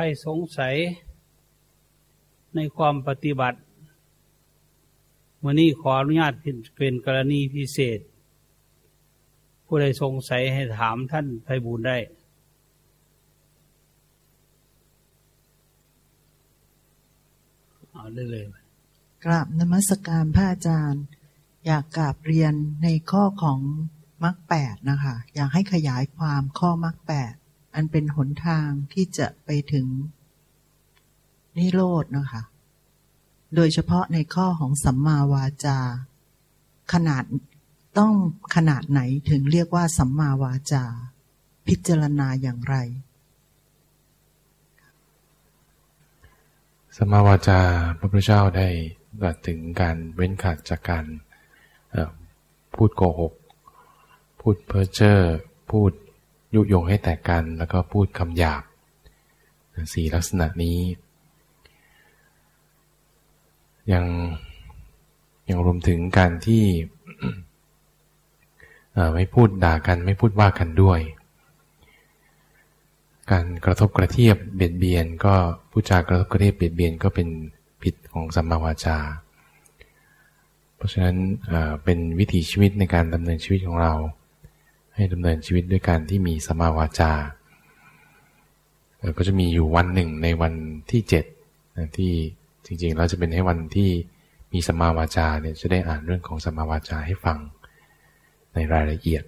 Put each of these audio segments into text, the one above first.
ครสงสัยในความปฏิบัติวันนี้ขออนุญาตเป็นกรณีพิเศษ ผู้ใดสงสัยให้ถามท่านไพบูลได้ เอาได้เลย กราบนมัสการพระอาจารย์ อยากกราบเรียนในข้อของมรรคแปดนะคะ อยากให้ขยายความข้อมรรคแปด อันเป็นหนทางที่จะไปถึง นิโรธนะคะ โดยเฉพาะในข้อของสัมมาวาจา ขนาดต้องขนาดไหนถึงเรียกว่าสัมมาวาจา พิจารณาอย่างไร สัมาวาจาพระพุทธเจ้าได้ตรัสถึงการเว้นขาดจากการพูดโกหก พูดเพ้อเจ้อพูด ยุยงให้แตกกันแล้วก็พูดคำหยาบสี่ลักษณะนี้ ยังยังรวมถึงการที่ไม่พูดด่ากันไม่พูดว่ากันด้วย การกระทบกระเทียบเบียดเบียน ก็ผู้จากระทบกระเทียบเบียดเบียนก็เป็นผิดของสัมมาวาจา เพราะฉะนั้นเป็นวิถีชีวิตในการดำเนินชีวิตของเรา ให้ดำเนินชีวิตด้วยการที่มีสมาวาจาก็จะมีอยู่วันหนึ่งในวันที่เจ็ดที่จริงๆเราจะเป็นให้วันที่มีสมาวาจาเนี่ยจะได้อ่านเรื่องของสมมาวาจาให้ฟังในรายละเอียด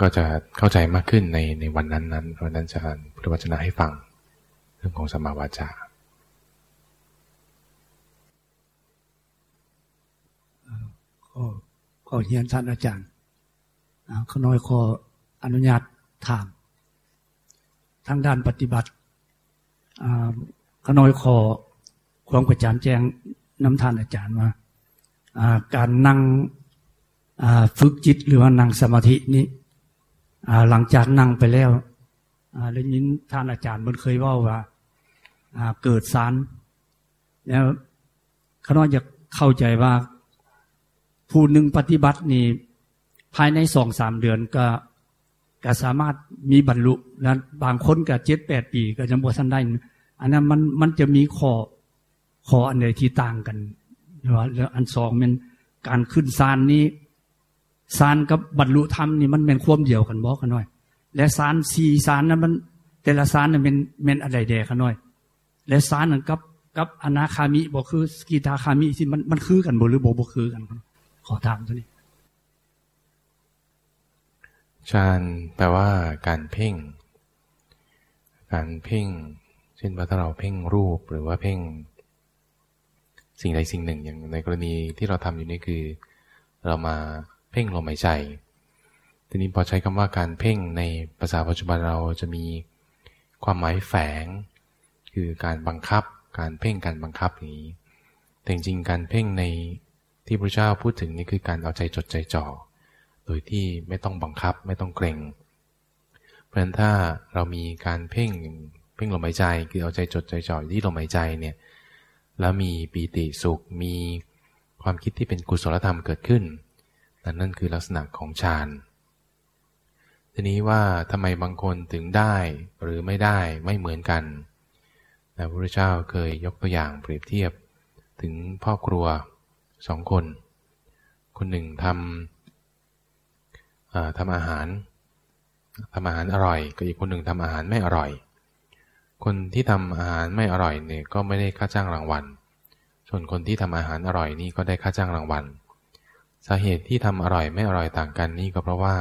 ก็จะเข้าใจมากขึ้นในในวันนั้นนั้นวันนั้นจะอ่านพุทธวจนะให้ฟังเรื่องของสมาวาจาก็ ก็เฮียนท่านอาจารย์ขน้อยขออนุญาตถามทางด้านปฏิบัติขน้อยขอความกระจานแจ้งน้ำท่านอาจารย์ว่าการนั่งฝึกจิตหรือว่านั่งสมาธินี้หลังจากนั่งไปแล้วได้ยินท่านอาจารย์มันเคยว่าว่าเกิดสารแล้วเขาน้อยจะเข้าใจว่า ผู้หนึ่งปฏิบัตินี่ภายในสองสามเดือนก็ก็สามารถมีบรรลุแล้วบางคนก็เจ็ดแปดปีก็จะบวชท่านได้ อันนั้นมันมันจะมีข้อข้ออันใดที่ต่างกันแล้วอันสองมันการขึ้นซานนี้สารกับบรรลุธรรมนี่มันเป็นควมเดียวกันบอกกันหน่อย และสารสี่สารนั้นมัน แต่ละสารนั้นเป็นเป็นอะไรแดกันหน่อย และสารนั้นกับกับอนาคามิบอกคือสกิตาคามิที่มันมันคือกันบ่หรือบ่บ่คือกัน ขอถามตัวนี้ฌานแปลว่าการเพ่ง การเพ่ง เช่นว่าถ้าเราเพ่งรูปหรือว่าเพ่ง สิ่งใดสิ่งหนึ่งอย่างในกรณีที่เราทำอยู่นี่คือ เรามาเพ่งลมหายใจ ทีนี้พอใช้คำว่าการเพ่งในภาษาปัจจุบันเราจะมีความหมายแฝง คือการบังคับ การเพ่งการบังคับอย่างนี้แต่จริงการเพ่งใน ที่พระเจ้าพูดถึงนี่คือการเอาใจจดใจจ่อ โดยที่ไม่ต้องบังคับไม่ต้องเกรงเพราะฉะนั้นถ้าเรามีการเพ่งเพ่งลมหายใจคือเอาใจจดใจจ่อที่ลมหายใจเนี่ยแล้วมีปีติสุขมีความคิดที่เป็นกุศลธรรมเกิดขึ้นนั่นนั่นคือลักษณะของฌานทีนี้ว่าทำไมบางคนถึงได้หรือไม่ได้ไม่เหมือนกันพระพุทธเจ้าเคยยกตัวอย่างเปรียบเทียบถึงพ่อครัว สองคน คนหนึ่งทำทำอาหารทำอาหารอร่อยก็อีกคนหนึ่งทำอาหารไม่อร่อย คนที่ทำอาหารไม่อร่อยเนี่ยก็ไม่ได้ค่าจ้างรางวัล ส่วนคนที่ทำอาหารอร่อยนี่ก็ได้ค่าจ้างรางวัล สาเหตุที่ทำอร่อยไม่อร่อยต่างกันนี่ก็เพราะว่า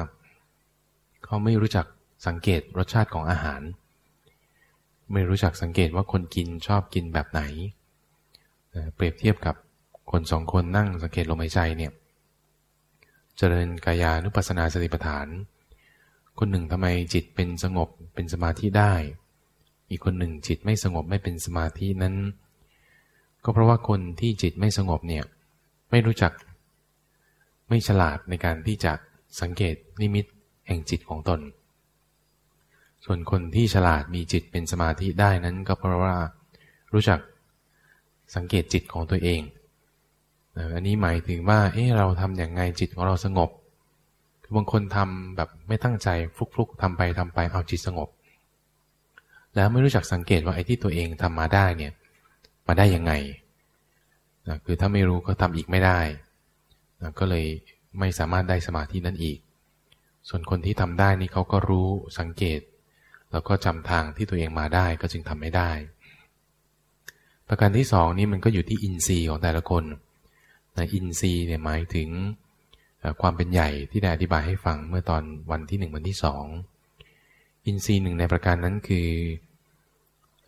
เขาไม่รู้จักสังเกตรสชาติของอาหาร ไม่รู้จักสังเกตว่าคนกินชอบกินแบบไหน เปรียบเทียบกับ คนสองคนนั่งสังเกตลมหายใจเนี่ยเจริญกายานุปัสสนาสติปัฏฐาน คนหนึ่งทำไมจิตเป็นสงบเป็นสมาธิได้ อีกคนหนึ่งจิตไม่สงบไม่เป็นสมาธินั้น ก็เพราะว่าคนที่จิตไม่สงบเนี่ยไม่รู้จักไม่ฉลาดในการที่จะสังเกตนิมิตแห่งจิตของตน ส่วนคนที่ฉลาดมีจิตเป็นสมาธิได้นั้นก็เพราะว่ารู้จักสังเกตจิตของตัวเอง อันนี้หมายถึงว่า เอ๊ะเราทำอย่างไงจิตของเราสงบ คือบางคนทำแบบไม่ตั้งใจฟลุกๆทำไปทำไปเอาจิตสงบ แล้วไม่รู้จักสังเกตว่าไอ้ที่ตัวเองทำมาได้เนี่ย มาได้ยังไงนะคือถ้าไม่รู้ก็ทำอีกไม่ได้นะก็เลยไม่สามารถได้สมาธินั้นอีก ส่วนคนที่ทำได้นี่เขาก็รู้สังเกต แล้วก็จำทางที่ตัวเองมาได้ก็จึงทำไม่ได้ ประการที่สองนี่มันก็อยู่ที่อินทรีย์ของแต่ละคน นะอินทรีย์เนี่ยหมายถึงความเป็นใหญ่ที่ได้อธิบายให้ฟังเมื่อตอนวันที่หนึ่งวันที่สองอินทรีย์หนึ่งในประการนั้นคือ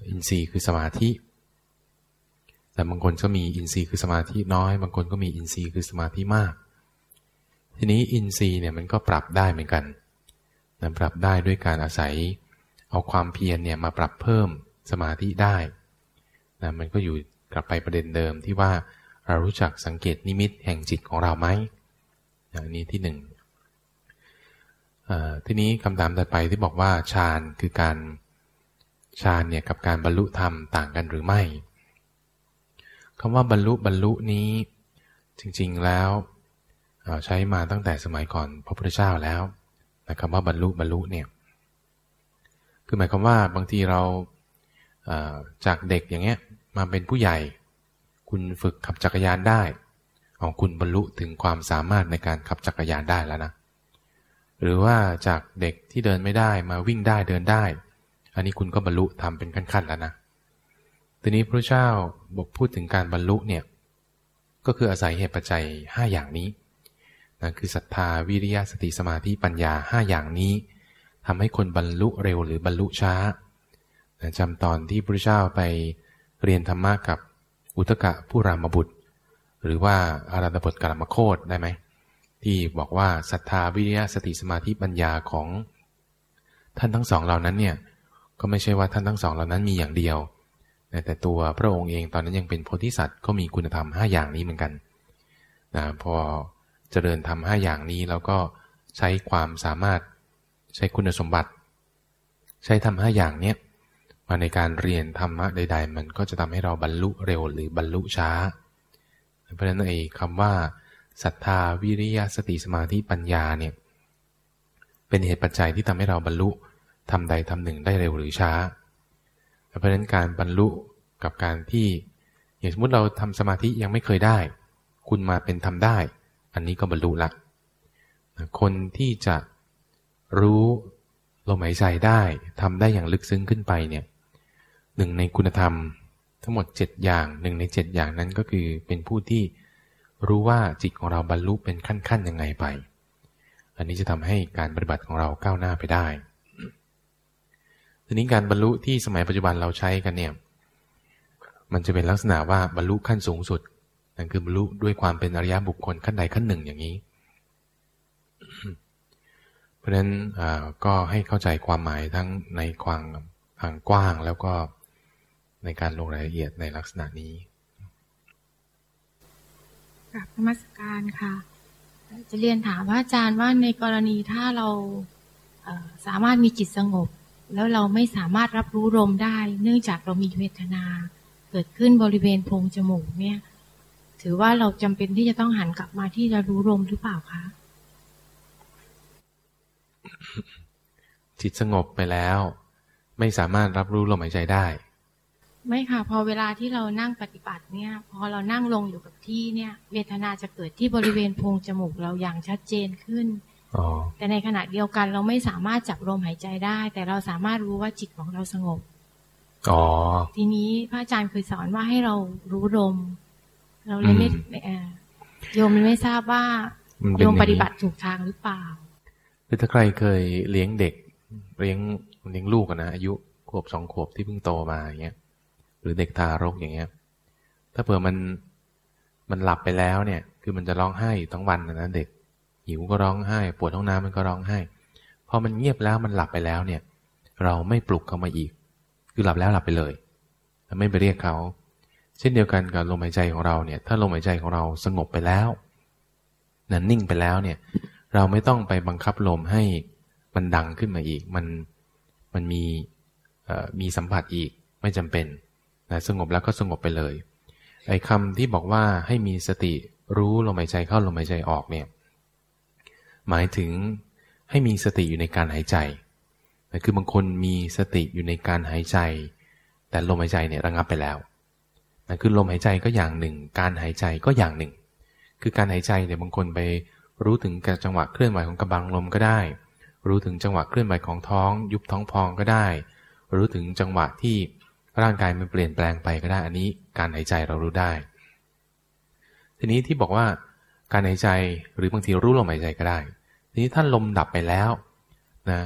อินทรีย์คือสมาธิ แต่บางคนก็มีอินทรีย์คือสมาธิน้อย บางคนก็มีอินทรีย์คือสมาธิมาก ทีนี้อินทรีย์เนี่ยมันก็ปรับได้เหมือนกันนะปรับได้ด้วยการอาศัย เอาความเพียรเนี่ยมาปรับเพิ่มสมาธิได้นะมันก็อยู่กลับไปประเด็นเดิมที่ว่า เรารู้จักสังเกตนิมิตแห่งจิตของเราไหมอย่างนี้ที่หนึ่งทีนี้คำถามต่อไปที่บอกว่าฌานคือการฌานเนี่ยกับการบรรลุธรรมต่างกันหรือไม่คำว่าบรรลุบรรลุนี้จริงๆแล้วใช้มาตั้งแต่สมัยก่อนพระพุทธเจ้าแล้วแต่คำว่าบรรลุบรรลุเนี่ยคือหมายความว่าบางทีเราจากเด็กอย่างเงี้ยมาเป็นผู้ใหญ่ คุณฝึกขับจักรยานได้ของคุณบรรลุถึงความสามารถในการขับจักรยานได้แล้วนะ หรือว่าจากเด็กที่เดินไม่ได้มาวิ่งได้เดินได้ อันนี้คุณก็บรรลุทำเป็นขั้นๆแล้วนะ ทีนี้พระเจ้าบอกพูดถึงการบรรลุเนี่ยก็คืออาศัยเหตุปัจจัย 5 อย่างนี้นั่นคือศรัทธาวิริยะสติสมาธิปัญญา 5 อย่างนี้ทำให้คนบรรลุเร็วหรือบรรลุช้าจำตอนที่พระเจ้าไปเรียนธรรมะกับ อุตกะผู้รามบุตร หรือว่าอารัตบทกรรมโคดได้ไหมที่บอกว่าศรัทธาวิริยะสติสมาธิปัญญาของท่านทั้งสองเหล่านั้นเนี่ยก็ไม่ใช่ว่าท่านทั้งสองเหล่านั้นมีอย่างเดียว แต่ตัวพระองค์เองตอนนั้นยังเป็นโพธิสัตว์ก็มีคุณธรรม 5 อย่างนี้เหมือนกันนะพอเจริญทำห้าอย่างนี้แล้วก็ใช้ความสามารถใช้คุณสมบัติ ใช้ทำห้าอย่างเนี้ยาในการเรียนธรรมะใด ๆ มันก็จะทำให้เราบรรลุเร็วหรือบรรลุช้า เพราะฉะนั้นไอ้คำว่าศรัทธาวิริยะสติสมาธิปัญญาเนี่ยเป็นเหตุปัจจัยที่ทำให้เราบรรลุทำใดทำหนึ่งได้เร็วหรือช้า เพราะฉะนั้นการบรรลุกับการที่อย่างสมมติเราทำสมาธิยังไม่เคยได้ คุณมาเป็นทำได้ อันนี้ก็บรรลุละคนที่จะรู้ลมหายใจได้ทำได้อย่างลึกซึ้งขึ้นไปเนี่ย หนึ่งในคุณธรรม ทั้งหมด 7 อย่างหนึ่งใน 7 อย่างนั้นก็คือเป็นผู้ที่รู้ว่าจิตของเราบรรลุเป็นขั้นๆยังไงไป อันนี้จะทำให้การปฏิบัติของเราก้าวหน้าไปได้ ทีนี้การบรรลุที่สมัยปัจจุบันเราใช้กันเนี่ย มันจะเป็นลักษณะว่าบรรลุขั้นสูงสุด นั่นคือบรรลุด้วยความเป็นอริยบุคคลขั้นใดขั้นหนึ่งอย่างนี้ เพราะฉะนั้นก็ให้เข้าใจความหมายทั้งในความทางกว้างแล้วก็ ในการลงรายละเอียดในลักษณะนี้กลับนมัสการค่ะ จะเรียนถามพระอาจารย์ว่าในกรณีถ้าเราสามารถมีจิตสงบ แล้วเราไม่สามารถรับรู้ลมได้ เนื่องจากเรามีเวทนา เกิดขึ้นบริเวณโพรงจมูกเนี่ย ถือว่าเราจำเป็นที่จะต้องหันกลับมาที่จะรู้ลมหรือเปล่าคะจิตสงบไปแล้ว ไม่สามารถรับรู้ลมหายใจได้ ไม่ค่ะ พอเวลาที่เรานั่งปฏิบัติเนี่ย พอเรานั่งลงอยู่กับที่เนี่ย เวทนาจะเกิดที่บริเวณโพรงจมูกเราอย่างชัดเจนขึ้นแต่ในขณะเดียวกันเราไม่สามารถจับลมหายใจได้ แต่เราสามารถรู้ว่าจิตของเราสงบทีนี้พระอาจารย์เคยสอนว่าให้เรารู้ลม เราเลยไม่โยมไม่ทราบว่าโยมปฏิบัติถูกทางหรือเปล่าคือถ้าใครเคยเลี้ยงเด็ก เลี้ยงเลี้ยงลูกนะอายุขวบสองขวบที่เพิ่งโตมาอย่างเงี้ย หรือเด็กทารกอย่างเงี้ย ถ้าเผื่อมันมันหลับไปแล้วเนี่ย คือมันจะร้องไห้ทั้งวันนะเด็ก หิวก็ร้องไห้ ปวดท้องน้ำมันก็ร้องไห้ พอมันเงียบแล้วมันหลับไปแล้วเนี่ย เราไม่ปลุกเขามาอีก คือหลับแล้วหลับไปเลยไม่ไปเรียกเขา เช่นเดียวกันกับลมหายใจของเราเนี่ย ถ้าลมหายใจของเราสงบไปแล้วนั่นนิ่งไปแล้วเนี่ย เราไม่ต้องไปบังคับลมให้มันดังขึ้นมาอีก มันมันมีมีสัมผัสอีกไม่จำเป็น นะสงบแล้วก็สงบไปเลย ไอ้คำที่บอกว่าให้มีสติรู้ลมหายใจเข้าลมหายใจออกเนี่ยหมายถึงให้มีสติอยู่ในการหายใจคือบางคนมีสติอยู่ในการหายใจ แต่ลมหายใจเนี่ยระงับไปแล้วนะคือลมหายใจก็อย่างหนึ่ง การหายใจก็อย่างหนึ่ง คือการหายใจเนี่ยบางคนไปรู้ถึงการจังหวะเคลื่อนไหวของกระบังลมก็ได้ รู้ถึงจังหวะเคลื่อนไหวของท้อง ยุบท้องพองก็ได้ รู้ถึงจังหวะที่ ร่างกายมันเปลี่ยนแปลงไปก็ได้ อันนี้การหายใจเรารู้ได้ ทีนี้ที่บอกว่าการหายใจหรือบางทีรู้ลมหายใจก็ได้ ทีนี้ท่านลมดับไปแล้วนะ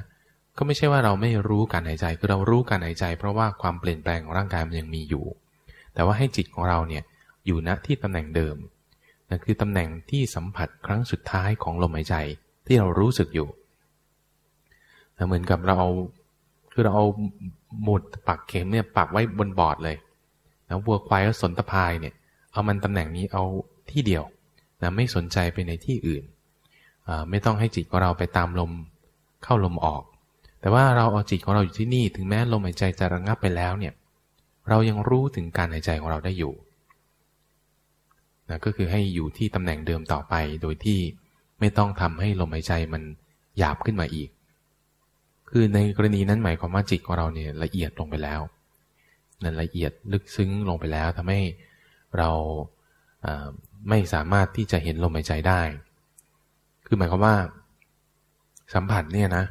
ก็ไม่ใช่ว่าเราไม่รู้การหายใจคือเรารู้การหายใจ เพราะว่าความเปลี่ยนแปลงของร่างกายมันยังมีอยู่ แต่ว่าให้จิตของเราเนี่ยอยู่ณที่ตำแหน่งเดิมนั่นคือตำแหน่งที่สัมผัสครั้งสุดท้ายของลมหายใจที่เรารู้สึกอยู่เหมือนกับเราเอาคือเราเอา หมุดปักเข็มเนี่ยปักไว้บนบอร์ดเลยนะวัวควายก็สนตะพายเนี่ย เอามันตำแหน่งนี้เอาที่เดียวนะไม่สนใจไปในที่อื่น ไม่ต้องให้จิตของเราไปตามลมเข้าลมออก แต่ว่าเราเอาจิตของเราอยู่ที่นี่ ถึงแม้ลมหายใจจะระงับไปแล้วเนี่ย เรายังรู้ถึงการหายใจของเราได้อยู่นะก็คือให้อยู่ที่ตำแหน่งเดิมต่อไป โดยที่ไม่ต้องทำให้ลมหายใจมันหยาบขึ้นมาอีก คือในกรณีนั้นหมายความว่าจิตของเราเนี่ยละเอียดลงไปแล้วนั่นละเอียดลึกซึ้งลงไปแล้วทำให้เราไม่สามารถที่จะเห็นลมหายใจได้ คือหมายความว่า สัมผัสเนี่ยนะ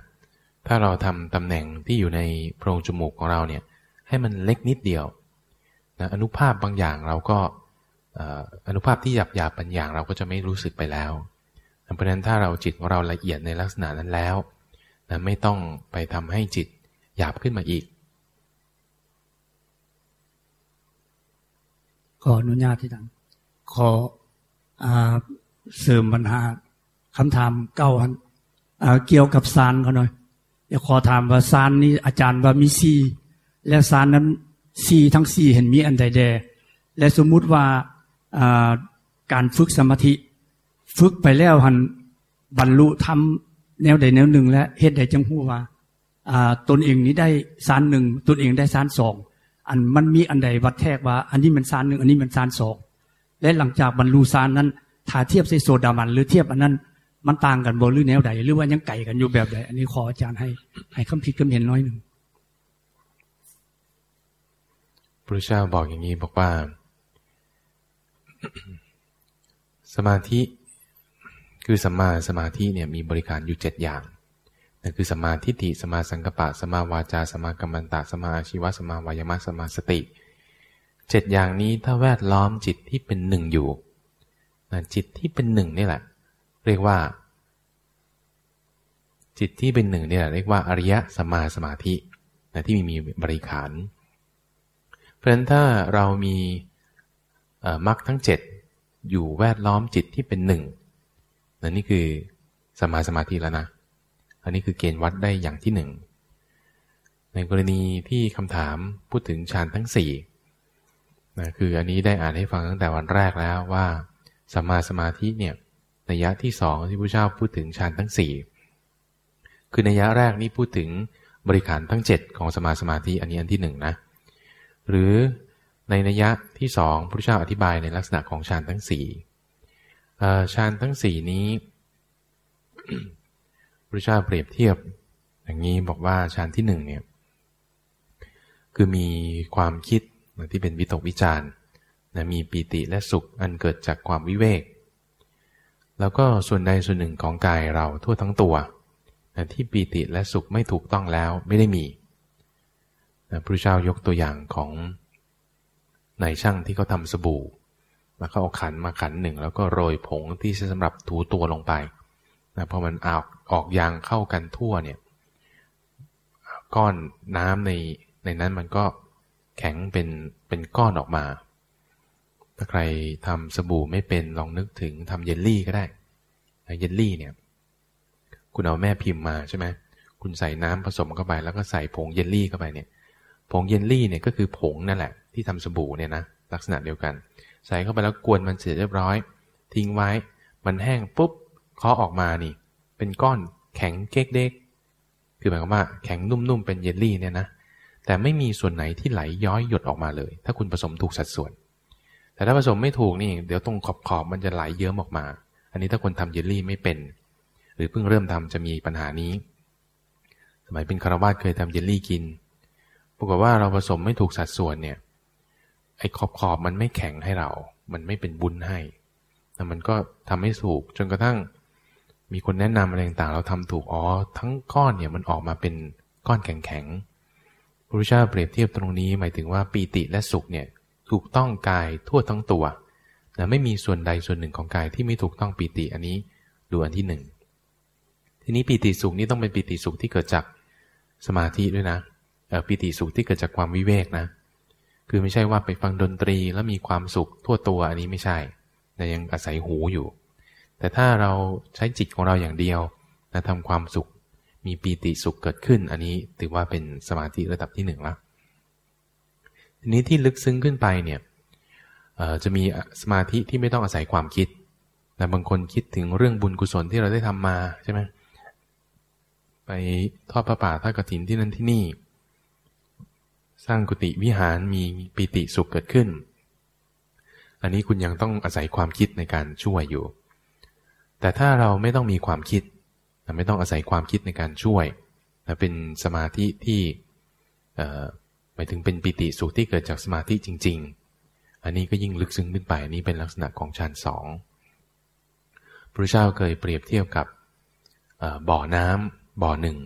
ถ้าเราทำตำแหน่งที่อยู่ในโพรงจมูกของเราเนี่ย ให้มันเล็กนิดเดียวนะอนุภาพบางอย่างเราก็อนุภาพที่หยาบหยาบบางอย่างเราก็จะไม่รู้สึกไปแล้ว เพราะฉะนั้นถ้าเราจิตของเราละเอียดในลักษณะนั้นแล้ว นะไม่ต้องไปทำให้จิตหยาบขึ้นมาอีก ขออนุญาตที่ดังขอเสริมปัญหาคำถามเก้าอันเกี่ยวกับซานเขาหน่อยอยากขอถามว่าซานนี้อาจารย์ว่ามีซีและซานนั้นซีทั้งสี่เห็นมีอันใดแดและสมมุติว่าการฝึกสมาธิ ฝึกไปแล้วหันบรรลุทำ แนวใดแนวหนึ่งและเหตุใดจังหู้ว่าตนเองนี้ได้ซานหนึ่งตนเองได้ซานสองอันมันมีอันใดวัดแทกว่า อันนี้มันซานหนึ่งอันนี้มันซานสองและหลังจากบรรลุซานนั้นถ้าเทียบใส่โซดามันหรือเทียบอันนั้น มันต่างกันบ่หรือแนวใดหรือว่ายังไก่กันอยู่แบบใดอันนี้ขออาจารย์ให้ให้คำพิดคำเห็นน้อยหนึ่งพระเจ้าบอกอย่างนี้บอกว่า สมาธิ คือสัมมาสมาธิเนี่ยมีบริการอยู่เจ็ดอย่างนั่นคือสัมมาธิฏฐิสัมมาสังกปะสัมมาวาจาสัมมากัมมันตะสัมาอาชีวะสัมมาวายมะสัมมาสติเจ็ดอย่างนี้ถ้าแวดล้อมจิตที่เป็นหนึ่งอยู่จิตที่เป็นหนึ่งนี่แหละ เรียกว่า จิตที่เป็นหนึ่งนี่แหละเรียกว่าอริยสัมมาสมาธินะที่มีมีบริขาร เพราะฉะนั้นถ้าเรามีมรรคทั้งเจ็ดอยู่แวดล้อมจิตที่เป็นหนึ่ง นนี่คือสมาสมาธิแล้วนะ อันนี้คือเกณฑ์วัดได้อย่างที่หนึ่ง ในกรณีที่คำถามพูดถึงฌานทั้งสี่นะคืออันนี้ได้อ่านให้ฟังตั้งแต่วันแรกแล้วว่าสมาสมาธิเนี่ยนัยยะที่สองที่พระเจ้าพูดถึงฌานทั้งสี่คือนัยยะแรกนี่พูดถึงบริขารทั้ง 7 ของสมาสมาธิอันนี้อันที่หนึ่งนะหรือในนัยยะที่สองพระเจ้าอธิบายในลักษณะของฌานทั้งสี่ ฌานทั้งสี่นี้พระเจ้าเปรียบเทียบ อย่างนี้บอกว่าฌานที่หนึ่งเนี่ยคือมีความคิดที่เป็นวิตกวิจารนะมีปีติและสุขอันเกิดจากความวิเวก แล้วก็ส่วนใดส่วนหนึ่งของกายเราทั่วทั้งตัวนะที่ปีติและสุขไม่ถูกต้องแล้วไม่ได้มีนะพระเจ้ายกตัวอย่างของนายช่างที่เขาทาสบู่ แล้วเขาเอาขันมาขันหนึ่งแล้วก็โรยผงที่ใช้สำหรับถูตัวลงไปนะพอมันออกออกยางเข้ากันทั่วเนี่ยก้อนน้ำในในนั้นมันก็แข็งเป็นเป็นก้อนออกมา ถ้าใครทำสบู่ไม่เป็นลองนึกถึงทำเยลลี่ก็ได้เยลลี่เนี่ยคุณเอาแม่พิมพ์มาใช่ไหมคุณใส่น้ำผสมเข้าไปแล้วก็ใส่ผงเยลลี่เข้าไปเนี่ยผงเยลลี่เนี่ยก็คือผงนั่นแหละที่ทำสบู่เนี่ยนะลักษณะเดียวกัน ใส่เข้าไปแล้วกวนมันเสร็จเรียบร้อย ทิ้งไว้ มันแห้งปุ๊บเคาะออกมานี่ เป็นก้อนแข็งเก๊กเด็กคือหมายความว่าแข็งนุ่มๆเป็นเยลลี่เนี่ยนะแต่ไม่มีส่วนไหนที่ไหลย้อยหยดออกมาเลย ถ้าคุณผสมถูกสัดส่วน แต่ถ้าผสมไม่ถูกนี่เดี๋ยวตรงขอบขอบมันจะไหลเยิ้มออกมา อันนี้ถ้าคนทำเยลลี่ไม่เป็น หรือเพิ่งเริ่มทำจะมีปัญหานี้ สมัยเป็นคารวาสเคยทำเยลลี่กิน ปรากฏว่าเราผสมไม่ถูกสัดส่วนเนี่ย ไอ้ขอบขอบมันไม่แข็งให้เรา มันไม่เป็นบุญให้แต่มันก็ทำให้สูกจนกระทั่ง มีคนแนะนำอะไรต่างๆเราทำถูกอ๋อทั้งก้อนเนี่ยมันออกมาเป็นก้อนแข็งๆพระพุทธเจ้าเปรียบเทียบตรงนี้หมายถึงว่าปีติและสุขเนี่ยถูกต้องกายทั่วทั้งตัวแต่ไม่มีส่วนใดส่วนหนึ่งของกายที่ไม่ถูกต้องปีติอันนี้ดูอันที่หนึ่งทีนี้ปีติสุขนี่ต้องเป็นปีติสุขที่เกิดจากสมาธิด้วยนะปีติสุขที่เกิดจากความวิเวกนะ คือไม่ใช่ว่าไปฟังดนตรีแล้วมีความสุขทั่วตัวอันนี้ไม่ใช่แต่ยังอาศัยหูอยู่ แต่ถ้าเราใช้จิตของเราอย่างเดียวนะทำความสุข มีปีติสุขเกิดขึ้น อันนี้ถือว่าเป็นสมาธิระดับที่หนึ่งแล้วทีนี้ที่ลึกซึ้งขึ้นไปเนี่ยจะมีสมาธิที่ไม่ต้องอาศัยความคิดแต่บางคนคิดถึงเรื่องบุญกุศลที่เราได้ทำมาใช่ไหมไปทอดพระป่าทอดกระถินที่นั่นที่นี่ สร้างกุฏิวิหารมีปีติสุขเกิดขึ้น อันนี้คุณยังต้องอาศัยความคิดในการช่วยอยู่ แต่ถ้าเราไม่ต้องมีความคิด ไม่ต้องอาศัยความคิดในการช่วยเป็นสมาธิที่หมายถึงเป็นปิติสุขที่เกิดจากสมาธิจริง ๆ อันนี้ก็ยิ่งลึกซึ้งขึ้นไป อันนี้เป็นลักษณะของฌานสองพระเจ้าเคยเปรียบเทียบกับบ่อน้ำบ่อหนึ่ง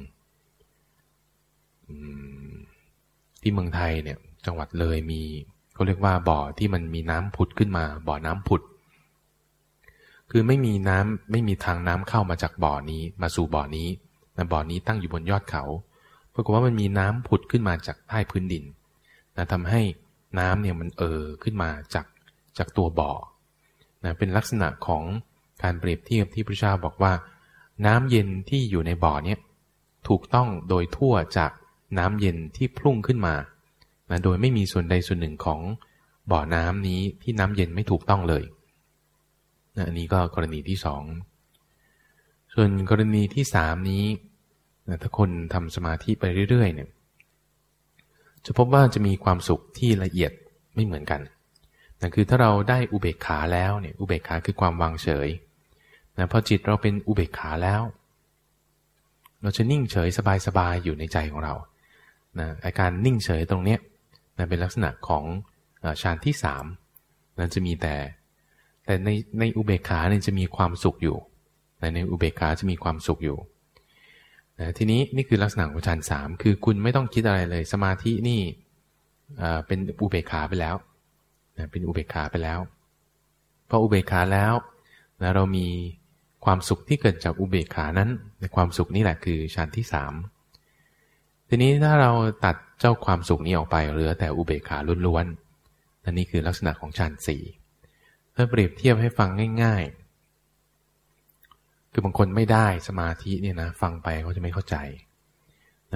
ที่เมืองไทยเนี่ยจังหวัดเลยมีเขาเรียกว่าบ่อที่มันมีน้ำผุดขึ้นมา บ่อน้ำผุด คือไม่มีน้ำไม่มีทางน้ำเข้ามาจากบ่อนี้มาสู่บ่อนี้แต่บ่อนี้ตั้งอยู่บนยอดเขาปรากฏว่ามันมีน้ำผุดขึ้นมาจากใต้พื้นดินนะทำให้น้ำเนี่ยมันเอ่อขึ้นมาจากจากตัวบ่อนะเป็นลักษณะของการเปรียบเทียบที่พระเจ้าบอกว่า น้ำเย็นที่อยู่ในบ่อนี้ถูกต้องโดยทั่วจาก น้ำเย็นที่พุ่งขึ้นมานะโดยไม่มีส่วนใดส่วนหนึ่งของบ่อน้ำนี้ที่น้ำเย็นไม่ถูกต้องเลยนะอันนี้ก็กรณีที่สอง ส่วนกรณีที่สามนี้นะถ้าคนทำสมาธิไปเรื่อยๆเนี่ยจะพบว่าจะมีความสุขที่ละเอียดไม่เหมือนกันนั่นคือถ้าเราได้อุเบกขาแล้วเนี่ยอุเบกขาคือความวางเฉยนะพอจิตเราเป็นอุเบกขาแล้ว เราจะนิ่งเฉยสบายๆอยู่ในใจของเรา นะอาการนิ่งเฉยตรงเนี้ยนะเป็นลักษณะของฌานที่สามนั้นจะมีแต่ แต่ในในอุเบกขาเนี่ยจะมีความสุขอยู่นะในอุเบกขาจะมีความสุขอยู่นะทีนี้นี่คือลักษณะของฌานสามคือคุณไม่ต้องคิดอะไรเลย สมาธินี่เป็นอุเบกขาไปแล้วนะเป็นอุเบกขาไปแล้วพออุเบกขาแล้วนะเรามีความสุขที่เกิดจากอุเบกขานั้นในความสุขนี่แหละคือฌานที่สาม ทีนี้ถ้าเราตัดเจ้าความสุขนี้ออกไปเหลือแต่อุเบกขาล้วนๆอันนี้คือลักษณะของฌานสี่ถ้าเปรียบเทียบให้ฟังง่าย ๆ คือบางคนไม่ได้สมาธิเนี่ยนะฟังไปเขาจะไม่เข้าใจ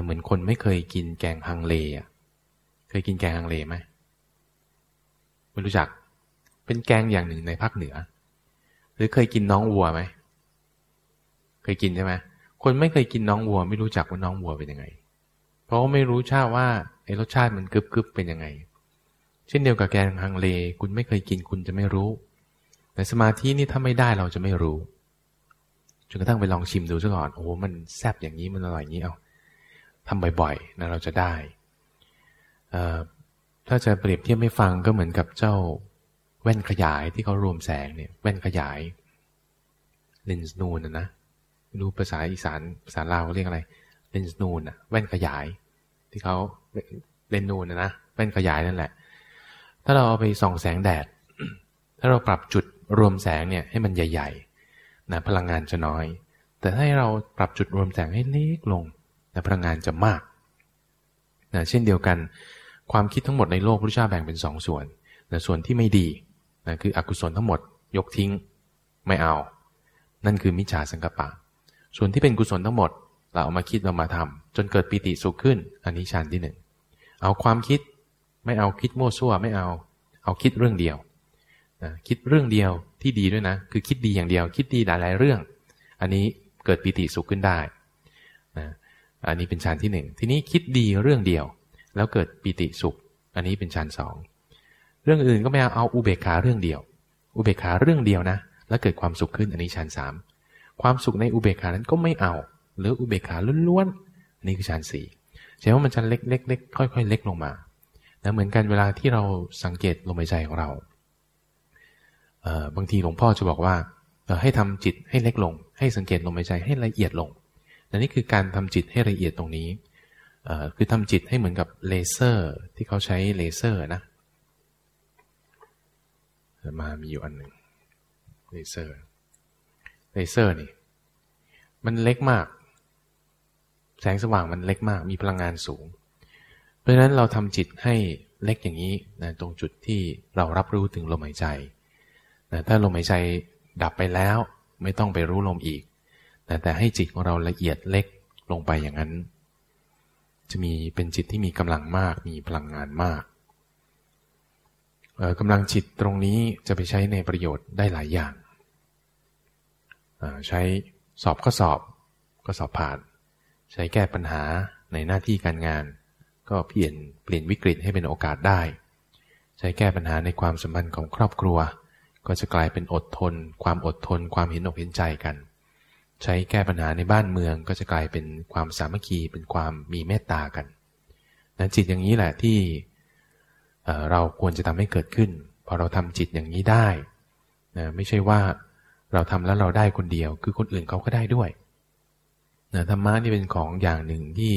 เหมือนคนไม่เคยกินแกงฮังเลอะเคยกินแกงฮังเลไหมไม่รู้จัก เป็นแกงอย่างหนึ่งในภาคเหนือ หรือเคยกินน้องวัวไหม เคยกินใช่ไหมคนไม่เคยกินน้องวัว ไม่รู้จักว่าน้องวัวเป็นยังไง ราะไม่รู้ชาติว่าไอ้รสชาติมันกรึบกึบเป็นยังไง เช่นเดียวกับแกงฮังเล คุณไม่เคยกินคุณจะไม่รู้ แต่สมาธินี่ถ้าไม่ได้เราจะไม่รู้จนกระทั่งไปลองชิมดูซะก่อนโอ้มันแซ่บอย่างนี้มันอร่อยอย่างนี้เอาทำบ่อยๆนะเราจะได้ถ้าจะเปรียบเทียบไม่ฟังก็เหมือนกับเจ้าแว่นขยายที่เขารวมแสงเนี่ยแว่นขยายเลนส์นูนนะนะรู้ภาษาอีสานภาษาลาวเขาเรียกอะไรเลนส์นูนอะแว่นขยาย ที่เขาเลนนูนนะนะแว่นขยายนั่นแหละ ถ้าเราเอาไปส่องแสงแดด ถ้าเราปรับจุดรวมแสงเนี่ยให้มันใหญ่ๆนะพลังงานจะน้อย แต่ถ้าเราปรับจุดรวมแสงให้เล็กลงนะพลังงานจะมากนะเช่นเดียวกัน ความคิดทั้งหมดในโลกพระเจ้าแบ่งเป็นสองส่วนแต่ส่วนที่ไม่ดีนะคืออกุศลทั้งหมดยกทิ้งไม่เอา นั่นคือมิจฉาสังกปะ ส่วนที่เป็นกุศลทั้งหมด เราเอามาคิดเรามาทำ จนเกิดปีติสุขขึ้น อันนี้ฌานที่หนึ่งเอาความคิดไม่เอาคิดโม้ซั่วไม่เอา เอาคิดเรื่องเดียวนะคิดเรื่องเดียวที่ดีด้วยนะ คือคิดดีอย่างเดียว คิดดีหลายๆเรื่อง อันนี้เกิดปีติสุขขึ้นได้นะอันนี้เป็นฌานที่หนึ่งทีนี้คิดดีเรื่องเดียว แล้วเกิดปิติสุข อันนี้เป็นชั้นสองเรื่องอื่นก็ไม่เอาเอาอุเบกขาเรื่องเดียว อุเบกขาเรื่องเดียวนะ แล้วเกิดความสุขขึ้นอันนี้ฌานสามความสุขในอุเบกขานั้นก็ไม่เอา หรืออุเบกขาล้วนๆ นี่คือฌานสี่แสดงว่ามันจะเล็กเล็กเล็กค่อยๆ เล็กลงมานะเหมือนกันเวลาที่เราสังเกตลมหายใจของเราบางทีหลวงพ่อจะบอกว่าให้ทำจิตให้เล็กลง ให้สังเกตลมหายใจให้ละเอียดลงนี่คือการทำจิตให้ละเอียดตรงนี้คือทำจิตให้เหมือนกับเลเซอร์ที่เขาใช้เลเซอร์นะมามีอยู่อันหนึ่งเลเซอร์เลเซอร์นี่มันเล็กมาก แสงสว่างมันเล็กมาก มีพลังงานสูง เพราะฉะนั้นเราทำจิตให้เล็กอย่างนี้นะตรงจุดที่เรารับรู้ถึงลมหายใจนะถ้าลมหายใจดับไปแล้วไม่ต้องไปรู้ลมอีกนะแต่ให้จิตของเราละเอียดเล็กลงไปอย่างนั้น จะมีเป็นจิตที่มีกำลังมาก มีพลังงานมากกำลังจิตตรงนี้จะไปใช้ในประโยชน์ได้หลายอย่าง ใช้สอบข้อสอบก็สอบผ่าน ใช้แก้ปัญหาในหน้าที่การงาน ก็เปลี่ยนเปลี่ยนวิกฤตให้เป็นโอกาสได้ ใช้แก้ปัญหาในความสัมพันธ์ของครอบครัว ก็จะกลายเป็นอดทน ความอดทน ความเห็นอกเห็นใจกัน ใช้แก้ปัญหาในบ้านเมืองก็จะกลายเป็นความสามัคคีเป็นความมีเมตตากันนั้นจิตอย่างนี้แหละที่เราควรจะทำให้เกิดขึ้นพอเราทำจิตอย่างนี้ได้นะไม่ใช่ว่าเราทำแล้วเราได้คนเดียว คือคนอื่นเขาก็ได้ด้วย นะธรรมะนี่เป็นของอย่างหนึ่งที่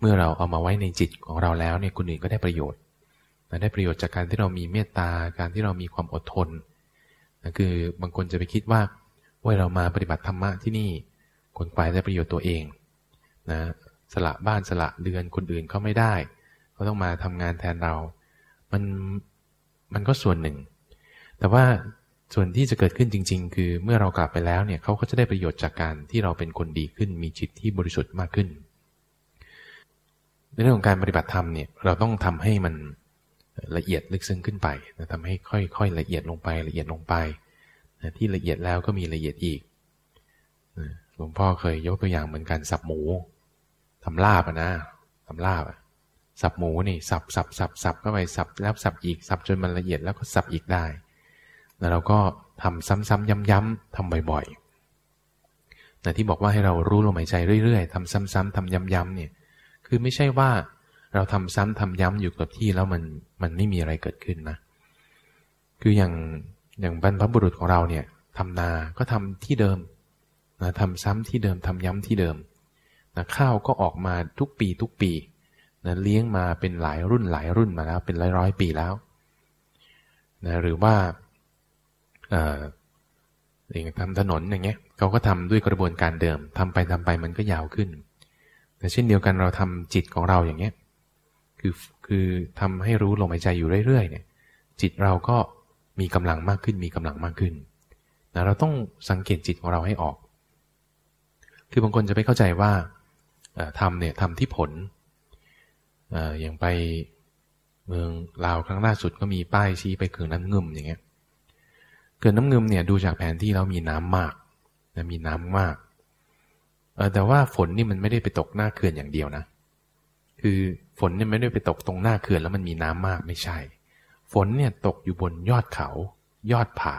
เมื่อเราเอามาไว้ในจิตของเราแล้วเนี่ยคนอื่นก็ได้ประโยชน์นะได้ประโยชน์จากการที่เรามีเมตตาการที่เรามีความอดทนนะคือบางคนจะไปคิดว่าว่าเรามาปฏิบัติธรรมะที่นี่คนไปได้ประโยชน์ตัวเองนะสละบ้านสละเดือนคนอื่นเขาไม่ได้เขาต้องมาทำงานแทนเรา มันมันก็ส่วนหนึ่ง แต่ว่า ส่วนที่จะเกิดขึ้นจริง ๆ คือเมื่อเรากลับไปแล้วเนี่ยเขาก็จะได้ประโยชน์จากการที่เราเป็นคนดีขึ้น มีจิตที่บริสุทธิ์มากขึ้น ในเรื่องของการปฏิบัติธรรมเนี่ยเราต้องทำให้มันละเอียดลึกซึ้งขึ้นไปนะทำให้ค่อยๆละเอียดลงไปละเอียดลงไปนะที่ละเอียดแล้วก็มีละเอียดอีกหลวงพ่อเคยยกตัวอย่างเหมือนกันสับหมูทำลาบนะทำลาบสับหมูนี่สับสับสับสับเข้าไปสับแล้วสับอีกสับจนมันละเอียดแล้วก็สับอีกได้ แล้วเราก็ทำซ้ำๆย้ำๆทำบ่อยๆแต่ที่บอกว่าให้เรารู้ลมหายใจเรื่อยๆทำซ้ำๆทำย้ำๆเนี่ยคือไม่ใช่ว่าเราทำซ้ำทำย้ำอยู่กับที่แล้วมันมันไม่มีอะไรเกิดขึ้นนะ คืออย่างอย่างบรรพบุรุษของเราเนี่ยทำนาก็ทำที่เดิมนะทำซ้ำที่เดิมทำย้ำที่เดิมนะข้าวก็ออกมาทุกปีทุกปีนะเลี้ยงมาเป็นหลายรุ่นหลายรุ่นมาแล้วเป็นร้อยร้อยปีแล้วนะหรือว่า อ่ออย่างทำถนนอย่างเงี้ยเขาก็ทำด้วยกระบวนการเดิมทำไปทำไปมันก็ยาวขึ้น แต่เช่นเดียวกันเราทำจิตของเราอย่างเงี้ยคือคือทำให้รู้ลมหายใจอยู่เรื่อยๆเนี่ยจิตเราก็มีกำลังมากขึ้นมีกำลังมากขึ้นนะเราต้องสังเกตจิตของเราให้ออก คือบางคนจะไปเข้าใจว่าทำเนี่ยทำที่ผลอย่างไปเมืองลาวครั้งล่าสุดก็มีป้ายชี้ไปเขื่อนน้ำเงิมอย่างเงี้ย เขื่อนน้ำเงิมเนี่ยดูจากแผนที่แล้วมีน้ำมากนะมีน้ำมากแต่ว่าฝนนี่มันไม่ได้ไปตกหน้าเขื่อนอย่างเดียวนะ คือฝนเนี่ยไม่ได้ไปตกตรงหน้าเขื่อนแล้วมันมีน้ำมากไม่ใช่ ฝนเนี่ยตกอยู่บนยอดเขา ยอดผา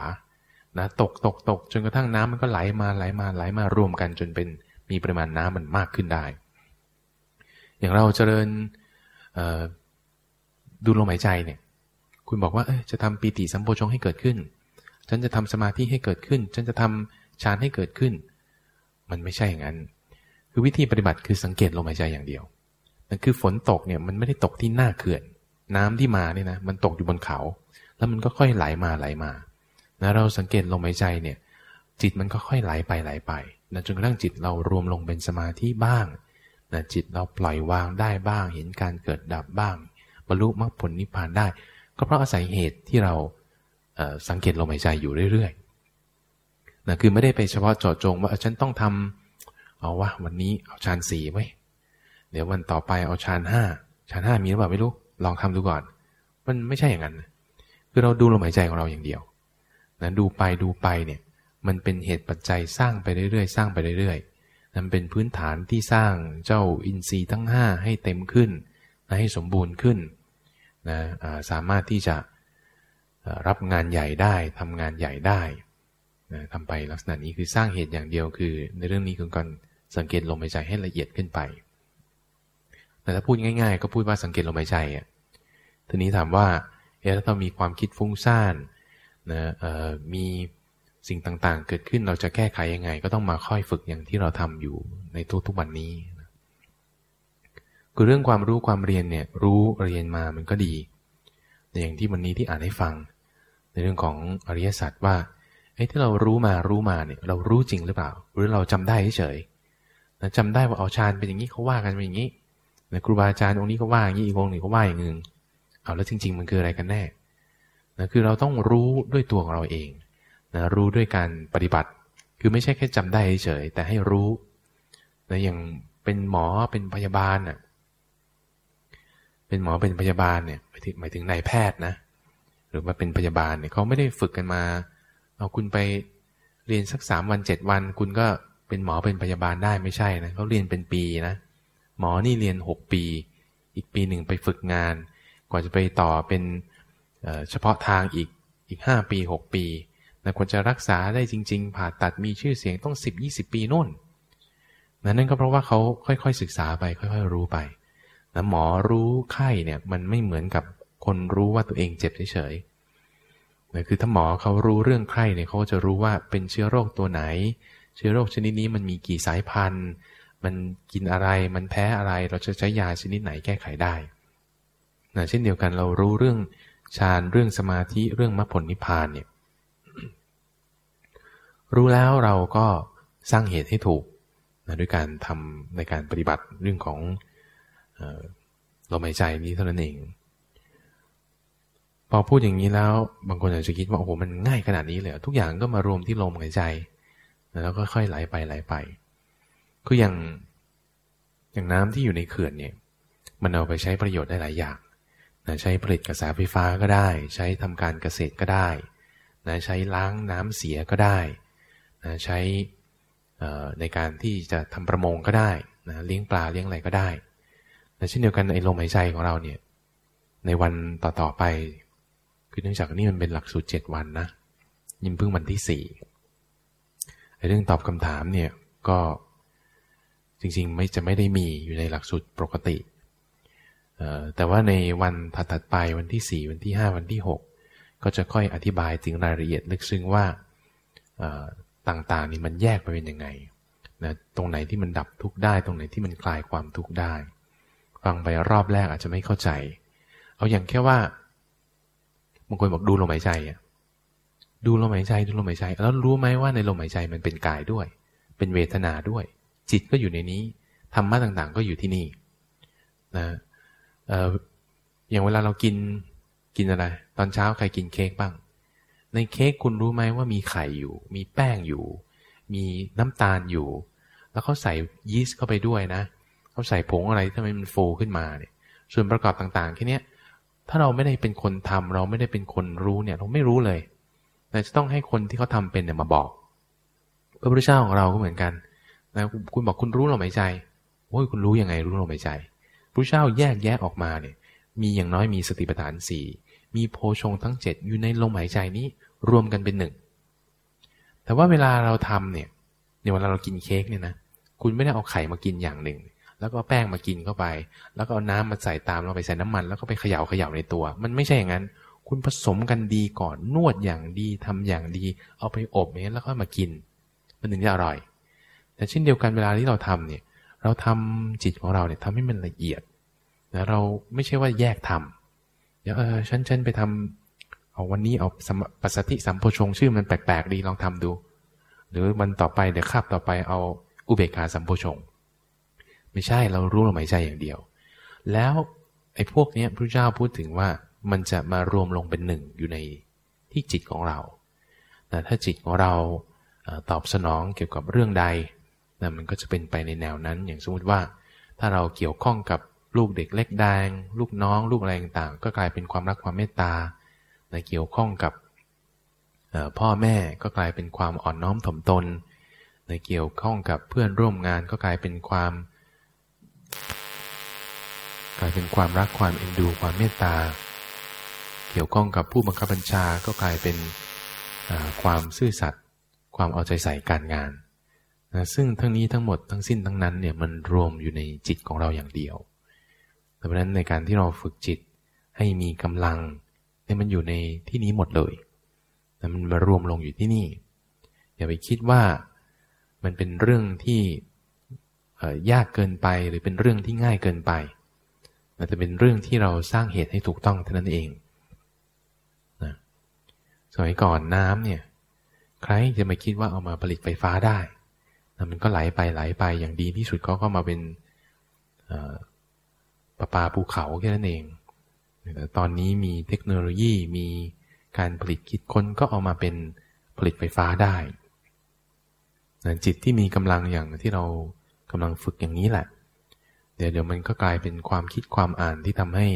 นะตกตกตกจนกระทั่งน้ำมันก็ไหลมาไหลมาไหลมารวมกันจนเป็นมีปริมาณน้ำมันมากขึ้นได้ อย่างเราเจริญดูลมหายใจเนี่ย คุณบอกว่าจะทำปีติสัมโพชงให้เกิดขึ้น ฉันจะทำสมาธิให้เกิดขึ้น ฉันจะทำฌานให้เกิดขึ้น มันไม่ใช่อย่างนั้น คือวิธีปฏิบัติคือสังเกตลมหายใจอย่างเดียวนั่นคือฝนตกเนี่ยมันไม่ได้ตกที่หน้าเขื่อน น้ำที่มาเนี่ยนะมันตกอยู่บนเขา แล้วมันก็ค่อยไหลมาไหลมานะเราสังเกตลมหายใจเนี่ยจิตมันก็ค่อยไหลไปไหลไปนะจนกระทั่งจิตเรารวมลงเป็นสมาธิบ้างนะจิตเราปล่อยวางได้บ้าง เห็นการเกิดดับบ้าง บรรลุมรรคผลนิพพานได้ ก็เพราะอาศัยเหตุที่เรา สังเกตลมหายใจอยู่เรื่อยๆนะคือไม่ได้ไปเฉพาะเจาะจงว่าฉันต้องทำเอาวะวันนี้เอาฌานสี่ไว้เดี๋ยววันต่อไปเอาฌานห้าฌานห้ามีหรือเปล่าไม่รู้ลองทำดูก่อน มันไม่ใช่อย่างนั้น คือเราดูลมหายใจของเราอย่างเดียวนะดูไปดูไปเนี่ยมันเป็นเหตุปัจจัยสร้างไปเรื่อยๆ สร้างไปเรื่อยๆนั้นเป็นพื้นฐานที่สร้างเจ้าอินทรีย์ทั้งห้าให้เต็มขึ้น ให้สมบูรณ์ขึ้นนะสามารถที่จะ รับงานใหญ่ได้ทำงานใหญ่ได้นะทำไปลักษณะนี้คือสร้างเหตุอย่างเดียวคือ ในเรื่องนี้คือการสังเกตลมหายใจให้ละเอียดขึ้นไป แต่ถ้าพูดง่ายๆ ก็พูดว่าสังเกตลมหายใจอะทีนี้ถามว่าเออถ้าเรามีความคิดฟุ้งซ่านนะเอ่อมีสิ่งต่างๆ เกิดขึ้นเราจะแก้ไขยังไง ก็ต้องมาค่อยฝึกอย่างที่เราทำอยู่ในทุกๆวันนี้คือเรื่องความรู้ความเรียนเนี่ยรู้เรียนมามันก็ดี แต่อย่างที่วันนี้ที่อ่านให้ฟัง ในเรื่องของอริยสัจว่าไอ้ที่เรารู้มารู้มาเนี่ยเรารู้จริงหรือเปล่า หรือเราจำได้เฉยนะจำได้ว่าเอาฌานเป็นอย่างนี้เขาว่ากันเป็นอย่างนี้นะครูบาอาจารย์องค์นี้ก็ว่าอย่างนี้อีกองค์หนึ่งก็ว่าอย่างนึงเอาแล้วจริง ๆ มันคืออะไรกันแน่นะคือเราต้องรู้ด้วยตัวของเราเองนะรู้ด้วยการปฏิบัติ คือไม่ใช่แค่จำได้เฉยแต่ให้รู้นะอย่างเป็นหมอเป็นพยาบาลน่ะเป็นหมอเป็นพยาบาลเนี่ยหมายถึงนายแพทย์นะ หรือว่าเป็นพยาบาลเนี่ยเขาไม่ได้ฝึกกันมา เอาคุณไปเรียนสักสามวันเจ็ดวัน คุณก็เป็นหมอเป็นพยาบาลได้ไม่ใช่นะเขาเรียนเป็นปีนะหมอนี่เรียนหกปี อีกปีหนึ่งไปฝึกงาน กว่าจะไปต่อเป็นเฉพาะทางอีกอีกห้าปีหกปีนะควรจะรักษาได้จริง ๆ ผ่าตัดมีชื่อเสียงต้องสิบยี่สิบปีนู่นนั่นก็เพราะว่าเขาค่อยๆศึกษาไปค่อย ๆ รู้ไปนะหมอรู้ไข้เนี่ยมันไม่เหมือนกับ คนรู้ว่าตัวเองเจ็บเฉยๆนะคือถ้าหมอเขารู้เรื่องไข้เนี่ยเขาจะรู้ว่าเป็นเชื้อโรคตัวไหน เชื้อโรคชนิดนี้มันมีกี่สายพันธุ์ มันกินอะไร มันแพ้อะไร เราจะใช้ยาชนิดไหนแก้ไขได้นะเช่นเดียวกันเรารู้เรื่องฌานเรื่องสมาธิเรื่องมรรคผลนิพพานเนี่ยรู้แล้วเราก็สร้างเหตุให้ถูกนะด้วยการทำในการปฏิบัติเรื่องของลมหายใจนี้เท่านั้นเอง พอพูดอย่างนี้แล้ว บางคนอาจจะคิดว่าโอ้โหมันง่ายขนาดนี้เลยทุกอย่างก็มารวมที่ลมหายใจ แล้วก็ค่อยไหลไปไหลไป คืออย่างอย่างน้ำที่อยู่ในเขื่อนเนี่ย มันเอาไปใช้ประโยชน์ได้หลายอย่างนะใช้ผลิตกระแสไฟฟ้าก็ได้ ใช้ทำการเกษตรก็ได้นะใช้ล้างน้ำเสียก็ได้นะใช้ในการที่จะทำประมงก็ได้นะเลี้ยงปลาเลี้ยงอะไรก็ได้นะเช่นเดียวกันในลมหายใจของเราเนี่ยในวันต่อๆไป คือเนื่องจากนี่มันเป็นหลักสูตรเจ็ดวันนะยิ่งเพิ่งวันที่สี่ไอ้เรื่องตอบคำถามเนี่ยก็จริงๆไม่จะไม่ได้มีอยู่ในหลักสูตรปกติ แต่ว่าในวันถัดๆไปวันที่ 4 วันที่ 5 วันที่ 6 ก็จะค่อยอธิบายถึงรายละเอียดลึกซึ้งว่าต่างๆนี่มันแยกไปเป็นยังไงนะตรงไหนที่มันดับทุกข์ได้ ตรงไหนที่มันคลายความทุกข์ได้ ฟังไปรอบแรกอาจจะไม่เข้าใจ เอาอย่างแค่ว่า บางคนบอกดูลมหายใจอะดูลมหายใจดูลมหายใจ แล้วรู้ไหมว่าในลมหายใจมันเป็นกายด้วย เป็นเวทนาด้วย จิตก็อยู่ในนี้ธรรมะต่างๆ ก็อยู่ที่นี่นะเอออย่างเวลาเรากินกินอะไร ตอนเช้าใครกินเค้กบ้าง ในเค้กคุณรู้ไหมว่ามีไข่อยู่ มีแป้งอยู่ มีน้ำตาลอยู่ แล้วเขาใส่ยีสต์เข้าไปด้วยนะเขาใส่ผงอะไรทำไมมันฟูขึ้นมาเนี่ยส่วนประกอบต่างๆแค่นี้ย ถ้าเราไม่ได้เป็นคนทำเราไม่ได้เป็นคนรู้เนี่ย เราไม่รู้เลยแต่จะต้องให้คนที่เขาทาเป็นเนี่ยมาบอก พระพุทธเจ้าของเราก็เหมือนกันนะคุณบอกคุณรู้ลมหายใจโอ้ยคุณรู้ยังไงรู้ลมหายใจพระเจ้าแยกแยะออกมาเนี่ย มีอย่างน้อยมีสติปัฏฐานสี่มีโพชงทั้งเจ็ดอยู่ในลมหายใจนี้รวมกันเป็นหนึ่งแต่ว่าเวลาเราทำเนี่ยในเวลาเรากินเค้กเนี่ยนะคุณไม่ได้เอาไข่มากินอย่างหนึ่ง แล้วก็แป้งมากินเข้าไป แล้วก็เอาน้ำมาใส่ตามเราไปใส่น้ำมัน แล้วก็ไปเขย่าเขย่าในตัว มันไม่ใช่อย่างนั้น คุณผสมกันดีก่อนนวดอย่างดีทำอย่างดี เอาไปอบเนี่ยแล้วก็มากิน มันถึงจะอร่อย แต่เช่นเดียวกันเวลาที่เราทำเนี่ย เราทำจิตของเราเนี่ยทำให้มันละเอียดนะเราไม่ใช่ว่าแยกทำเดี๋ยวเออฉันฉันไปทำเอาวันนี้เอาปัสสติสัมโพชงชื่อมันแปลกๆดีลองทำดู หรือมันต่อไปเดี๋ยวคาบต่อไปเอาอุเบกขาสัมโพชง ไม่ใช่เรารู้ลมหายใจอย่างเดียว แล้วไอ้พวกนี้พระเจ้าพูดถึงว่ามันจะมารวมลงเป็นหนึ่งอยู่ในที่จิตของเรานะถ้าจิตของเราตอบสนองเกี่ยวกับเรื่องใดนะมันก็จะเป็นไปในแนวนั้น อย่างสมมติว่า ถ้าเราเกี่ยวข้องกับลูกเด็กเล็กแดง ลูกน้อง ลูกอะไรต่างๆก็กลายเป็นความรักความเมตตาในเกี่ยวข้องกับพ่อแม่ก็กลายเป็นความอ่อนน้อมถ่อมตนในเกี่ยวข้องกับเพื่อนร่วมงานก็กลายเป็นความ กลายเป็นความรักความเอ็นดูความเมตตา เกี่ยวข้องกับผู้บังคับบัญชาก็กลายเป็นความซื่อสัตย์ความเอาใจใส่การงานนะซึ่งทั้งนี้ทั้งหมดทั้งสิ้นทั้งนั้นเนี่ยมันรวมอยู่ในจิตของเราอย่างเดียวเพราะนั้นในการที่เราฝึกจิตให้มีกำลังเนี่ยมันอยู่ในที่นี้หมดเลยแต่มันมารวมลงอยู่ที่นี่ อย่าไปคิดว่ามันเป็นเรื่องที่ ยากเกินไปหรือเป็นเรื่องที่ง่ายเกินไปมันจะเป็นเรื่องที่เราสร้างเหตุให้ถูกต้องเท่านั้นเองนะสมัยก่อนน้ำเนี่ยใครจะมาคิดว่าเอามาผลิตไฟฟ้าได้นะมันก็ไหลไปไหลไปอย่างดีที่สุดเขาก็มาเป็นประปาภูเขาแค่นั้นเองแต่ตอนนี้มีเทคโนโลยีมีการผลิตคิดค้นก็เอามาเป็นผลิตไฟฟ้าได้จิตที่มีกำลังอย่างที่เรา กำลังฝึกอย่างนี้แหละ เดี๋ยวเดี๋ยวมันก็กลายเป็นความคิดความอ่านที่ทำให้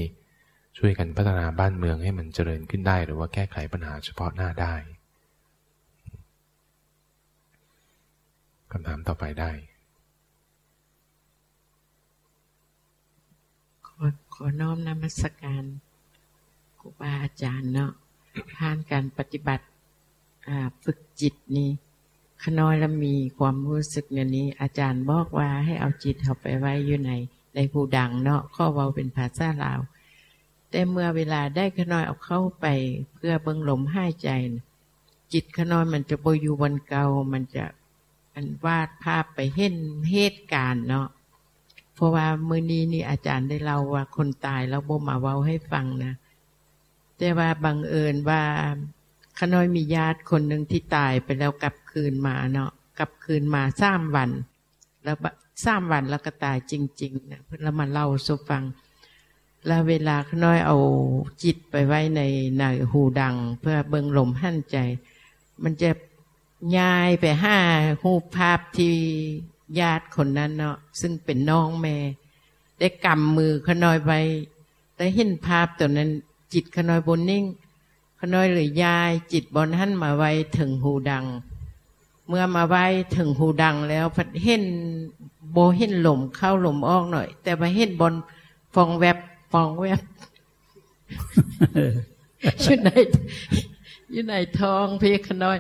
ช่วยกันพัฒนาบ้านเมืองให้มันเจริญขึ้นได้ หรือว่าแก้ไขปัญหาเฉพาะหน้าได้คำถามต่อไปได้ ขอขอน้อมนมัสการครูบาอาจารย์เนาะผ่านการปฏิบัติฝึกจิตนี้ ขน้อยแล้วมีความรู้สึกเนี่ยนี้ อาจารย์บอกว่าให้เอาจิตเข้าไปไว้อยู่ในในผู้ดังเนาะข้อเว้าเป็นภาษาลาว แต่เมื่อเวลาได้ขน้อยเอาเข้าไปเพื่อเบิ่งลมหายใจจิตขน้อยมันจะโบอยู่บนเกามันจะอันวาดภาพไปเห็นเหตุการณ์เนาะเพราะว่ามือนี้นี่อาจารย์ได้เล่าว่าคนตายแล้วบ่มาเว้าให้ฟังนะ แต่ว่าบังเอิญว่า ขน้อยมีญาติคนหนึ่งที่ตายไปแล้วกลับคืนมาเนาะกลับคืนมาสามวัน แล้วสามวันแล้วก็ตายจริงๆนะเพื่อนมาเล่าสุฟัง แล้วเวลาขน้อยเอาจิตไปไว้ในในหูดัง เพื่อเบิ่งลมหั่นใจ มันจะย้ายไปห้าหูภาพที่ญาติคนนั้นเนาะซึ่งเป็นน้องแม่ ได้กำมือขน้อยไว้ได้เห็นภาพตัวนั้นจิตขน้อยบนนิ่ง ขน้อยหรือยายจิตบนท่านมาไว้ถึงหูดัง เมื่อมาไว้ถึงหูดังแล้วพัดเห็นโบเห็นหลมเข้าหลมออกหน่อย แต่มาเห็นบนฟองแวบฟองแวบอยู่ในอยู่ในทองพี่ขน้อย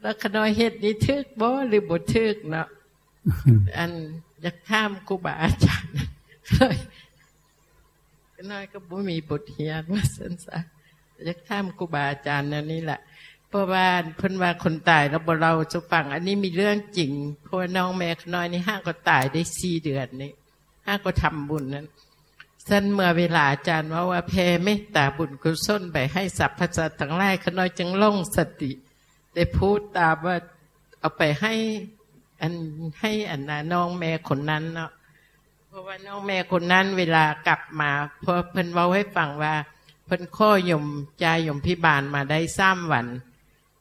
แล้วขน้อยเฮ็ดนี้ทึกบ่หรือบททึกเนาะอันจะข้ามกูบาอาจารย์ขน้อยก็บ่มีบทเรียนว่าสันสะ จะข้ามครูบาอาจารย์นั่นนี่แหละเพราะว่าเพิ่นว่าคนตายแล้วบเราจะฟังอันนี้มีเรื่องจริงเพราะน้องแม่น้อยนี่ห้างก็ตายได้สี่เดือนนี่ห้างก็ทำบุญนั้นสั้นเมื่อเวลาอาจารย์ว่าว่าแพ่เมตตาบุญกุศลไปให้สัพพสัตทั้งหลายขน้อยจึงล่งสติ ได้พูดตามว่าเอาไปให้อันให้อันนาน้องแม่คนนั้นเนาะเพราะว่าน้องแม่คนนั้นเวลากลับมาพราะเพิ่นเว้าให้ฟังว่า เพิ่นข้อยมจายมพิบาลมาได้สามวัน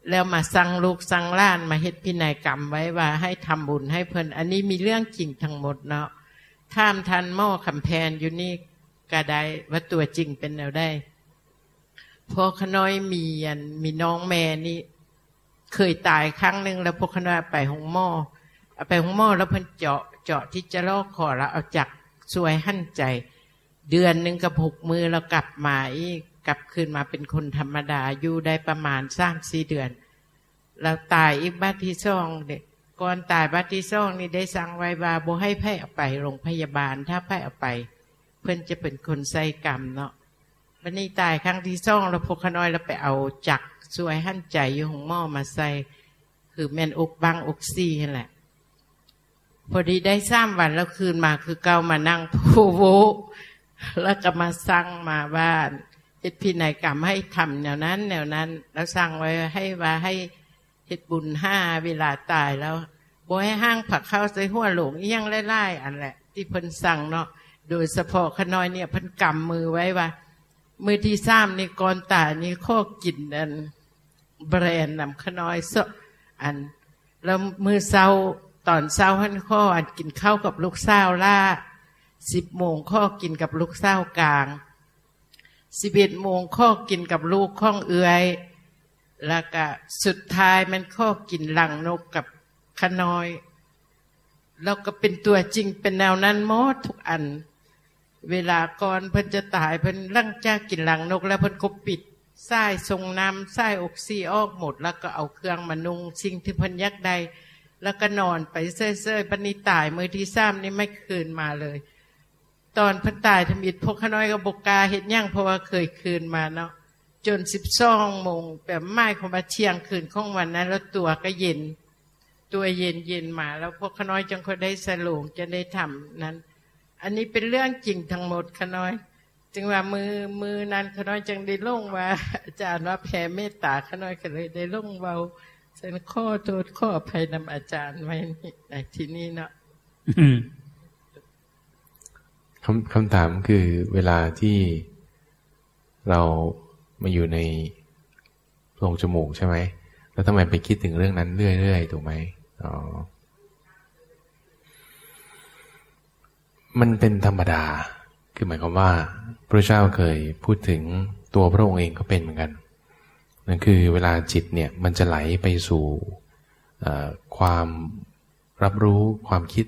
แล้วมาสั่งลูกสั่งล้านมาเฮ็ดพินัยกรรมไว้ว่าให้ทำบุญให้เพิ่นอันนี้มีเรื่องจริงทั้งหมดเนาะท่ามทันหม้อคำแพนอยู่นี่ก็ไดว่าตัวจริงเป็นแนวได้พอขน้อยมีอันมีน้องแม่นี่ เคยตายครั้งหนึ่งแล้วพวกขน้อยไปหงหม้อไปหงหม้อแล้วเพิ่นเจาะเจาะที่จะลอกคอแล้วเอาจักสวยหั่นใจ เดือนหนึ่งกับหกมือเรากลับมาอีกกลับคืนมาเป็นคนธรรมดาอยู่ได้ประมาณสามสี่เดือน เราตายอีกบ้าที่ซ่องเด็กก่อนตายบ้าที่ซ่องนี่ได้สั่งไว้ว่าโบให้แพ่เอาไปโรงพยาบาลถ้าแพ่เอาไป เพื่อนจะเป็นคนใส่กรรมเนาะวันนี้ตายครั้งที่ซ่องเราพกขน้อยเราไปเอาจักสวยหั่นใจอยู่ของหม้อมาใส่คือแมนอกบางอกซี่นั่นแหละ พอดีได้สามวันแล้วคืนมาคือเก้ามานั่งผู้โว แล้วก็มาสั่งมาว่าเฮ็ดพินัยกรรมให้ทำแนวนั้น แนวนั้น แล้วสั่งไว้ให้ว่าให้เฮ็ดบุญห้าเวลาตายแล้วบ่ให้ห้างผักเข้าใส่หัวหลงยังไล่ๆอันแหละ ที่เพิ่นสั่งเนาะโดยเฉพาะขน้อยเนี่ยเพิ่นกำมือไว้ว่า มือที่สามนี่ก่อนตายนี่ข้อกินอันแบรนด์นำขน้อยซอัน แล้วมือเศร้าตอนเศร้าหันข้ออันกินข้าวกับลูกสาวล่า สิบโมงข้อกินกับลูกเศร้ากลาง สิบเอ็ดโมงข้อกินกับลูกข้องเอื้อย แล้วก็สุดท้ายมันข้อกินหลังนกกับขน้อย แล้วก็เป็นตัวจริงเป็นแนวนั้นมดทุกอัน เวลาก่อนเพิ่นจะตายเพิ่นร่างจ้ากินหลังนก แล้วเพิ่นก็ปิดไส้ทรงน้ำไส้อกซีออกหมด แล้วก็เอาเครื่องมานุงสิ่งที่เพิ่นยักได้แล้วก็นอนไปเซ่ยๆปณิตายมือที่ซ้ำนี่ไม่คืนมาเลย ตอนพันตายทมิดพกขน้อยกับบกาเห็นย่างเพราะว่าเคยคืนมาเนาะจนสิบสองโมงแบบไม้ของมาเชียงคืนของวันนั้น แล้วตัวก็เย็น ตัวเย็นเย็นมา แล้วพวกขน้อยจังคนได้สลงจะได้ทำนั้น อันนี้เป็นเรื่องจริงทั้งหมดขน้อย จึงว่ามือมือนั้นขน้อยจึงได้ลงว่าอาจารย์ว่าแผ่เมตตาขน้อยก็เลยได้ลงเบาเส้นข้อโทษข้ออภัยนำอาจารย์ไว้ในที่นี้เนาะ คำคำถามคือเวลาที่เรามาอยู่ในโพรงจมูกใช่ไหม แล้วทำไมไปคิดถึงเรื่องนั้นเรื่อยๆ ถูกไหมอ๋อ มันเป็นธรรมดา คือหมายความว่า พระเจ้าเคยพูดถึงตัวพระองค์เองก็เป็นเหมือนกัน นั่นคือเวลาจิตเนี่ยมันจะไหลไปสู่ความรับรู้ความคิด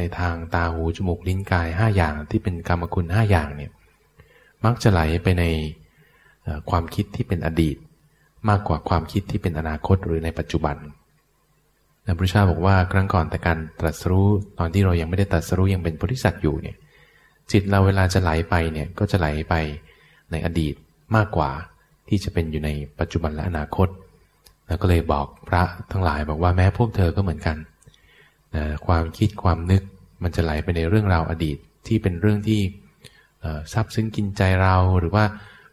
ในทางตาหูจมูกลิ้นกายห้าอย่างที่เป็นกรรมคุณห้าอย่างเนี่ยมักจะไหลไปในความคิดที่เป็นอดีต มากกว่าความคิดที่เป็นอนาคตหรือในปัจจุบันพระพุทธเจ้าบอกว่าครั้งก่อนแต่การตรัสรู้ตอนที่เรายังไม่ได้ตรัสรู้ยังเป็นบริษัทอยู่เนี่ยจิตเราเวลาจะไหลไปเนี่ยก็จะไหลไปในอดีตมากกว่าที่จะเป็นอยู่ในปัจจุบันและอนาคต แล้วก็เลยบอกพระทั้งหลายบอกว่าแม้พวกเธอก็เหมือนกัน นะความคิดความนึกมันจะไหลไปในเรื่องราวอดีตที่เป็นเรื่องที่ซับซึ้งกินใจเราหรือว่า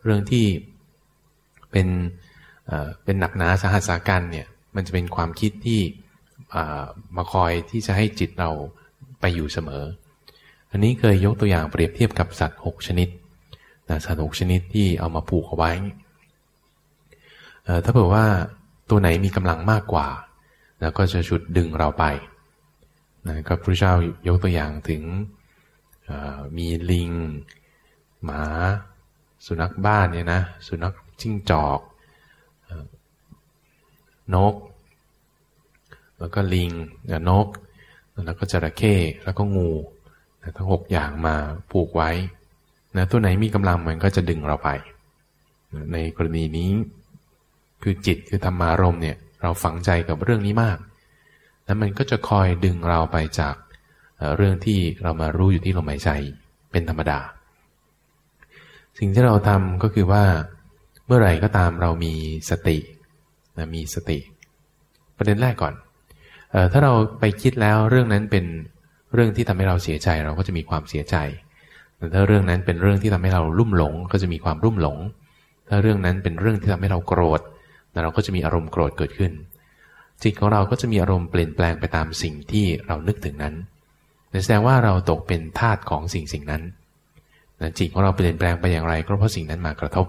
เรื่องที่เป็นเป็นหนักหนาสาหัสสากันเนี่ยมันจะเป็นความคิดที่มาคอยที่จะให้จิตเราไปอยู่เสมอ อันนี้เคยยกตัวอย่างเปรียบเทียบกับสัตว์6ชนิดนะสัตว์หชนิดที่เอามาผูกเอาไว้ ถ้าเผื่อว่าตัวไหนมีกำลังมากกว่า แล้วก็จะชุดดึงเราไป นะก็พระเจ้ายกตัวอย่างถึงมีลิง หมา สุนัขบ้านเนี่ยนะสุนัขจิ้งจอกนก แล้วก็ลิงนก แล้วก็จระเข้แล้วก็งูทั้งหกอย่างมาผูกไว้นะตัวไหนมีกำลังมันก็จะดึงเราไป ในกรณีนี้คือจิตคือธรรมารมเนี่ยเราฝังใจกับเรื่องนี้มาก แล้วมันก็จะคอยดึงเราไปจากเรื่องที่เรามารู้อยู่ที่ลมหายใจเป็นธรรมดา สิ่งที่เราทำก็คือว่า เมื่อไหร่ก็ตามเรามีสตินะมีสติ ประเด็นแรกก่อนออถ้าเราไปคิดแล้วเรื่องนั้นเป็นเรื่องที่ทำให้เราเสียใจเราก็จะมีความเสียใจแต่ถ้าเรื่องนั้นเป็นเรื่องที่ทำให้เรารุ่มหลง ก็จะมีความรุ่มหลง ถ้าเรื่องนั้นเป็นเรื่องที่ทำให้เราโกรธ เราก็จะมีอารมณ์โกรธเกิดขึ้น จิตของเราก็จะมีอารมณ์เปลี่ยนแปลงไปตามสิ่งที่เรานึกถึงนั้นแสดงว่าเราตกเป็นทาสของสิ่งสิ่งนั้นจิตของเราเปลี่ยนแปลงไปอย่างไร ก็เพราะสิ่งนั้นมากระทบ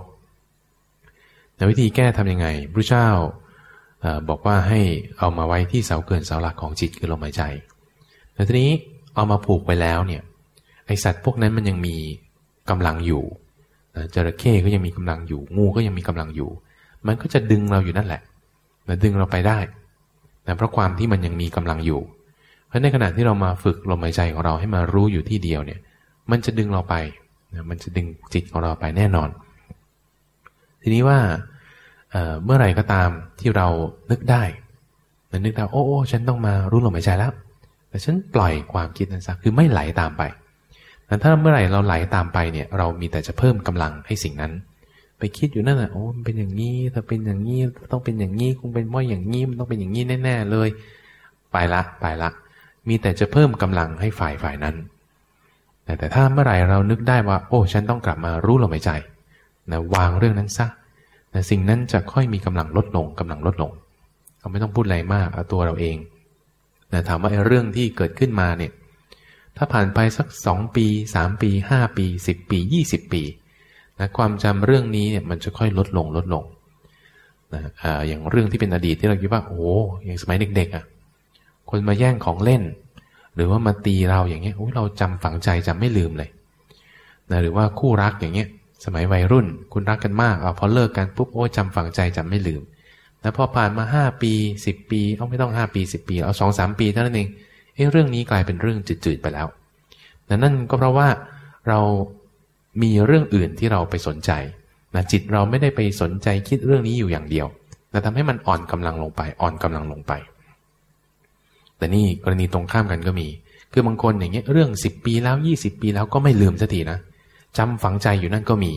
ในวิธีแก้ทํำยังไงพระเจ้าบอกว่าให้เอามาไว้ที่เสาเกินเสาหลักของจิตคือลมหายใจ แต่ทีนี้เอามาผูกไปแล้วเนี่ย ไอสัตว์พวกนั้นมันยังมีกำลังอยู่จระเข้ก็ยังมีกำลังอยู่ งูก็ยังมีกำลังอยู่ มันก็จะดึงเราอยู่นั่นแหละดึงเราไปได้ แต่เพราะความที่มันยังมีกำลังอยู่ เพราะในขณะที่เรามาฝึกลมหายใจของเราให้มารู้อยู่ที่เดียวเนี่ย มันจะดึงเราไปมันจะดึงจิตของเราไปแน่นอน ทีนี้ว่าเเมื่อไหร่ก็ตามที่เรานึกได้นนึกได้โอ้โอ้ฉันต้องมารู้ลมหายใจแล้ว แต่ฉันปล่อยความคิดนั้นซะคือไม่ไหลตามไปแต่ถ้าเมื่อไหร่เราไหลตามไปเนี่ย เรามีแต่จะเพิ่มกำลังให้สิ่งนั้น ไปคิดอยู่นั่นแหละโอ้มันเป็นอย่างนี้ถ้าเป็นอย่างนี้ต้องเป็นอย่างนี้คงเป็นว่าอย่างนี้มันต้องเป็นอย่างนี้แน่ๆเลย ไปละไปละมีแต่จะเพิ่มกำลังให้ฝ่ายฝ่ายนั้น แต่แต่ถ้าเมื่อไหร่เรานึกได้ว่า โอ้ ฉันต้องกลับมารู้ลมหายใจนะวางเรื่องนั้นซะนะสิ่งนั้นจะค่อยมีกำลังลดลงกำลังลดลงเราไม่ต้องพูดอะไรมากเอาตัวเราเองนะถามว่าไอ้เรื่องที่เกิดขึ้นมาเนี่ย ถ้าผ่านไปสักสองปีสามปีห้าปีสิบปียี่สิบปี นะความจำเรื่องนี้เนี่ยมันจะค่อยลดลงลดลงนะอ่าอย่างเรื่องที่เป็นอดีตที่เราคิดว่าโอ้อย่างสมัยเด็กๆอะคนมาแย่งของเล่น หรือว่ามาตีเราอย่างเงี้ยโอ้เราจำฝังใจจำไม่ลืมเลยนะหรือว่าคู่รักอย่างเงี้ยสมัยวัยรุ่น คุณรักกันมากเอาพอเลิกกันปุ๊บโอ้จำฝังใจจำไม่ลืมแล้วพอผ่านมาห้าปีสิบปีเอาไม่ต้องห้าปีสิบปีเอาสองสามปีเท่านั้นเองเอ้เรื่องนี้กลายเป็นเรื่องจืดๆไปแล้วนั่นก็เพราะว่าเรา มีเรื่องอื่นที่เราไปสนใจนะจิตเราไม่ได้ไปสนใจคิดเรื่องนี้อยู่อย่างเดียวนะทำให้มันอ่อนกำลังลงไป อ่อนกำลังลงไป แต่นี่กรณีตรงข้ามกันก็มี คือบางคนอย่างเงี้ยเรื่องสิบปีแล้วยี่สิบปีแล้วก็ไม่ลืมสักทีนะจำฝังใจอยู่นั่นก็มี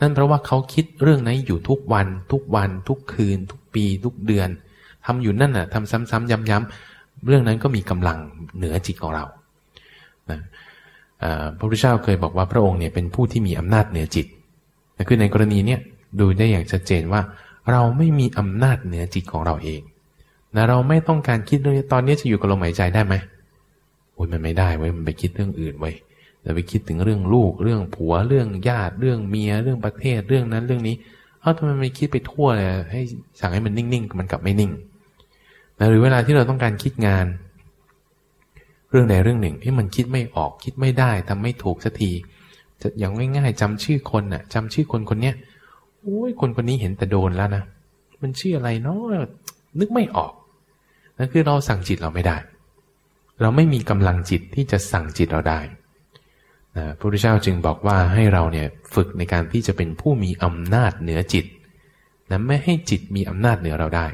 นั่นเพราะว่าเขาคิดเรื่องนั้นอยู่ทุกวัน ทุกวัน ทุกคืน ทุกปี ทุกเดือนทำอยู่นั่นน่ะทำซ้ำๆย้ำๆเรื่องนั้นก็มีกำลังเหนือจิตของเรานะ พระพุทธเจ้าเคยบอกว่าพระองค์เนี่ยเป็นผู้ที่มีอำนาจเหนือจิตคือในกรณีเนี้ยดูได้อย่างชัดเจนว่า เราไม่มีอำนาจเหนือจิตของเราเองนะเราไม่ต้องการคิดเรื่องตอนนี้จะอยู่กับลมหายใจได้ไหมโอ้ยมันไม่ได้เว้ยมันไปคิดเรื่องอื่นไว้เราไปคิดถึงเรื่องลูกเรื่องผัวเรื่องญาติเรื่องเมียเรื่องประเทศเรื่องนั้นเรื่องนี้เอ้าทำไมไม่คิดไปทั่วเลยให้สั่งให้มันนิ่งๆ มันกลับไม่นิ่งนะหรือเวลาที่เราต้องการคิดงาน เรื่องใดเรื่องหนึ่งที่มันคิดไม่ออกคิดไม่ได้ทำไม่ถูกสักทีจะอย่างง่ายๆจำชื่อคนน่ะจำชื่อคนคนเนี้ยโอ้ยคนคนนี้เห็นแต่โดนแล้วนะมันชื่ออะไรเนาะนึกไม่ออกนั่นคือเราสั่งจิตเราไม่ได้ เราไม่มีกำลังจิตที่จะสั่งจิตเราได้นะพระพุทธเจ้าจึงบอกว่าให้เราเนี่ยฝึกในการที่จะเป็นผู้มีอำนาจเหนือจิตนะไม่ให้จิตมีอำนาจเหนือเราได้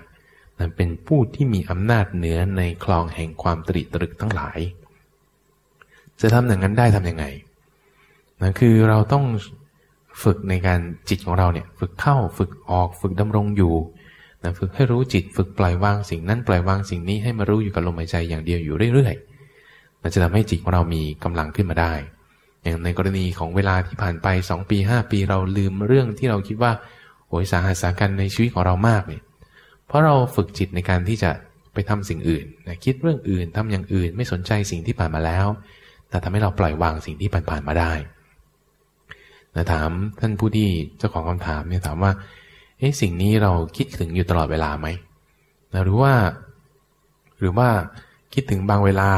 นะเป็นผู้ที่มีอำนาจเหนือในคลองแห่งความตริตรึกทั้งหลาย จะทำอย่างนั้นได้ทำยังไงนะคือเราต้องฝึกในการจิตของเราเนี่ยฝึกเข้าฝึกออกฝึกดำรงอยู่นะฝึกให้รู้จิตฝึกปล่อยวางสิ่งนั้นปล่อยวางสิ่งนี้ให้มารู้อยู่กับลมหายใจอย่างเดียวอยู่เรื่อยๆมันจะทำให้จิตของเรามีกำลังขึ้นมาได้ อย่างในกรณีของเวลาที่ผ่านไปสองปีห้าปีเราลืมเรื่องที่เราคิดว่าโอยสาหัสสากันในชีวิตของเรามากเนี่ย ราะเราฝึกจิตในการที่จะไปทำสิ่งอื่นนะคิดเรื่องอื่นทำอย่างอื่น ไม่สนใจสิ่งที่ผ่านมาแล้ว แต่ทำให้เราปล่อยวางสิ่งที่ผ่านๆมาได้นะถามท่านผู้ที่เจ้าของคำถามเนี่ยถามว่าเอ๊ะสิ่งนี้เราคิดถึงอยู่ตลอดเวลาไหมนะหรือว่า หรือว่าคิดถึงบางเวลา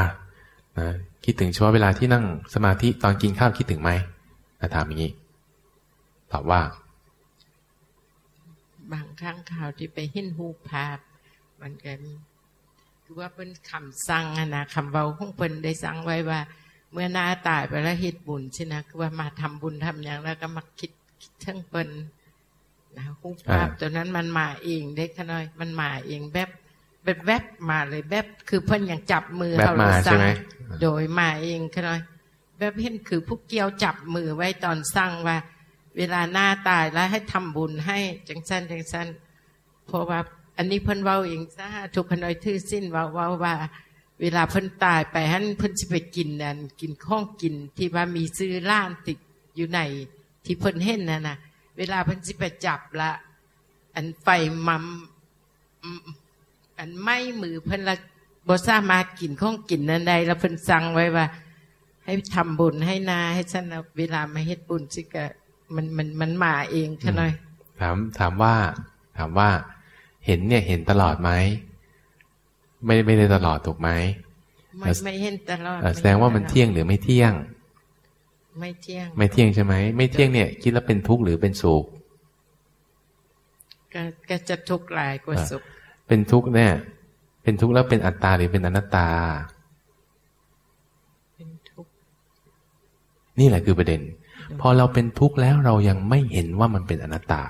นะคิดถึงเฉพาะเวลาที่นั่งสมาธิตอนกินข้าวคิดถึงไหมนะถามอย่างนี้ตอบว่า บางครั้งข่าวที่ไปหินหูภาพ มันก็คือว่าเป็นคำสั่งนะคำเบาของเพิ่นได้สั่งไว้ว่า เมื่อหน้าตายไปแล้วเหตุบุญใช่นะคือว่ามาทำบุญทำอย่างแล้วก็มาคิดคิดทั้งเปิ้นนะรูปภาพตัวนั้นมันมาเองเด็กขน้อย มันมาเองแบบแบบแวบมาเลยแบบคือเพิ่นยังจับมือเขาเลยสั่งโดยมาเองขน้อยแบบเห็นคือผู้เกี่ยวจับมือไว้ตอนสร้างว่า เวลาหน้าตายแล้วให้ทำบุญให้จังสั้นจังสั้นเพราะว่าอันนี้เพิ่นเว้าเองซะทุกขน้อยทื่อสิ้นเว้าเว้าว่า เวลาเพิ่นตายไปฮั่นเพิ่นจะไปกินนั่นกินข้องกินที่ว่ามีซื้อล้านติดอยู่ในที่เพิ่นเห็นนั่นนะเวลาเพิ่นสิไปจับละ อันไฟมัมอันไม่มือเพิ่นละบ่สามารถกินข้องกินนั่นใดแล้วเพิ่นสั่งไว้ว่า ให้ทำบุญให้นาให้ฉันเวลามาเฮ็ดบุญสิกะ มันมันมันมาเองแค่น้อยถามถามว่า ถามว่า เห็นเนี่ยเห็นตลอดไหมไม่ไม่ได้ตลอดถูกไหมไม่ไม่เห็นตลอดแสดงว่ามันเที่ยงหรือไม่เที่ยง ไม่เที่ยง ไม่เที่ยงใช่ไหมไม่เที่ยงเนี่ย คิดแล้วเป็นทุกข์หรือเป็นสุขก็จะทุกข์หลายกว่าสุข เป็นทุกข์เนี่ย เป็นทุกข์แล้วเป็นอัตตาหรือเป็นอนัตตา เป็นทุกข์นี่แหละคือประเด็น พอเราเป็นทุกข์แล้วเรายังไม่เห็นว่ามันเป็นอนัตตา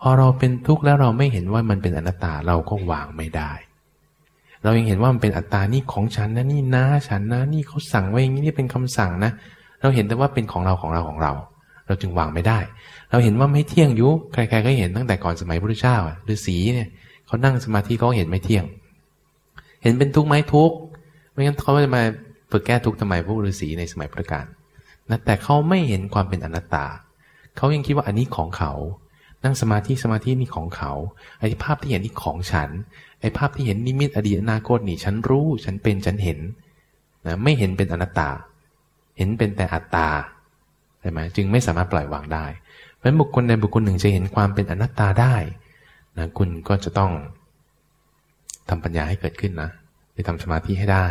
พอเราเป็นทุกข์แล้วเราไม่เห็นว่ามันเป็นอนัตตาเราก็วางไม่ได้ เรายังเห็นว่ามันเป็นอัตตานี่ของฉันนะนี่นะฉันนะนี่เขาสั่งไว้อย่างนี้นี่เป็นคำสั่งนะ เราเห็นแต่ว่าเป็นของเราของเราของเรา เราจึงวางไม่ได้ เราเห็นว่าไม่เที่ยงยุใครๆก็เห็นตั้งแต่ก่อนสมัยพระพุทธเจ้าฤาษีเนี่ยเขานั่งสมาธิเขาเห็นไม่เที่ยง เห็นเป็นทุกข์ไหมทุกข์ไม่งั้นเขาจะมาฝึกแก้ทุกข์ทำไมพวกฤาษีในสมัยพุทธกาล นะแต่เขาไม่เห็นความเป็นอนัตตา เขายังคิดว่าอันนี้ของเขา นั่งสมาธิสมาธินี่ของเขา ไอ้ภาพที่เห็นนี่ของฉัน ไอ้ภาพที่เห็นนิมิตอดีตอนาคตนี่ฉันรู้ฉันเป็นฉันเห็นนะไม่เห็นเป็นอนัตตา เห็นเป็นแต่อัตตาใช่ไหมจึงไม่สามารถปล่อยวางได้เพราะบุคคลในบุคคลหนึ่งจะเห็นความเป็นอนัตตาได้นะคุณก็จะต้องทำปัญญาให้เกิดขึ้นนะไปทำสมาธิให้ได้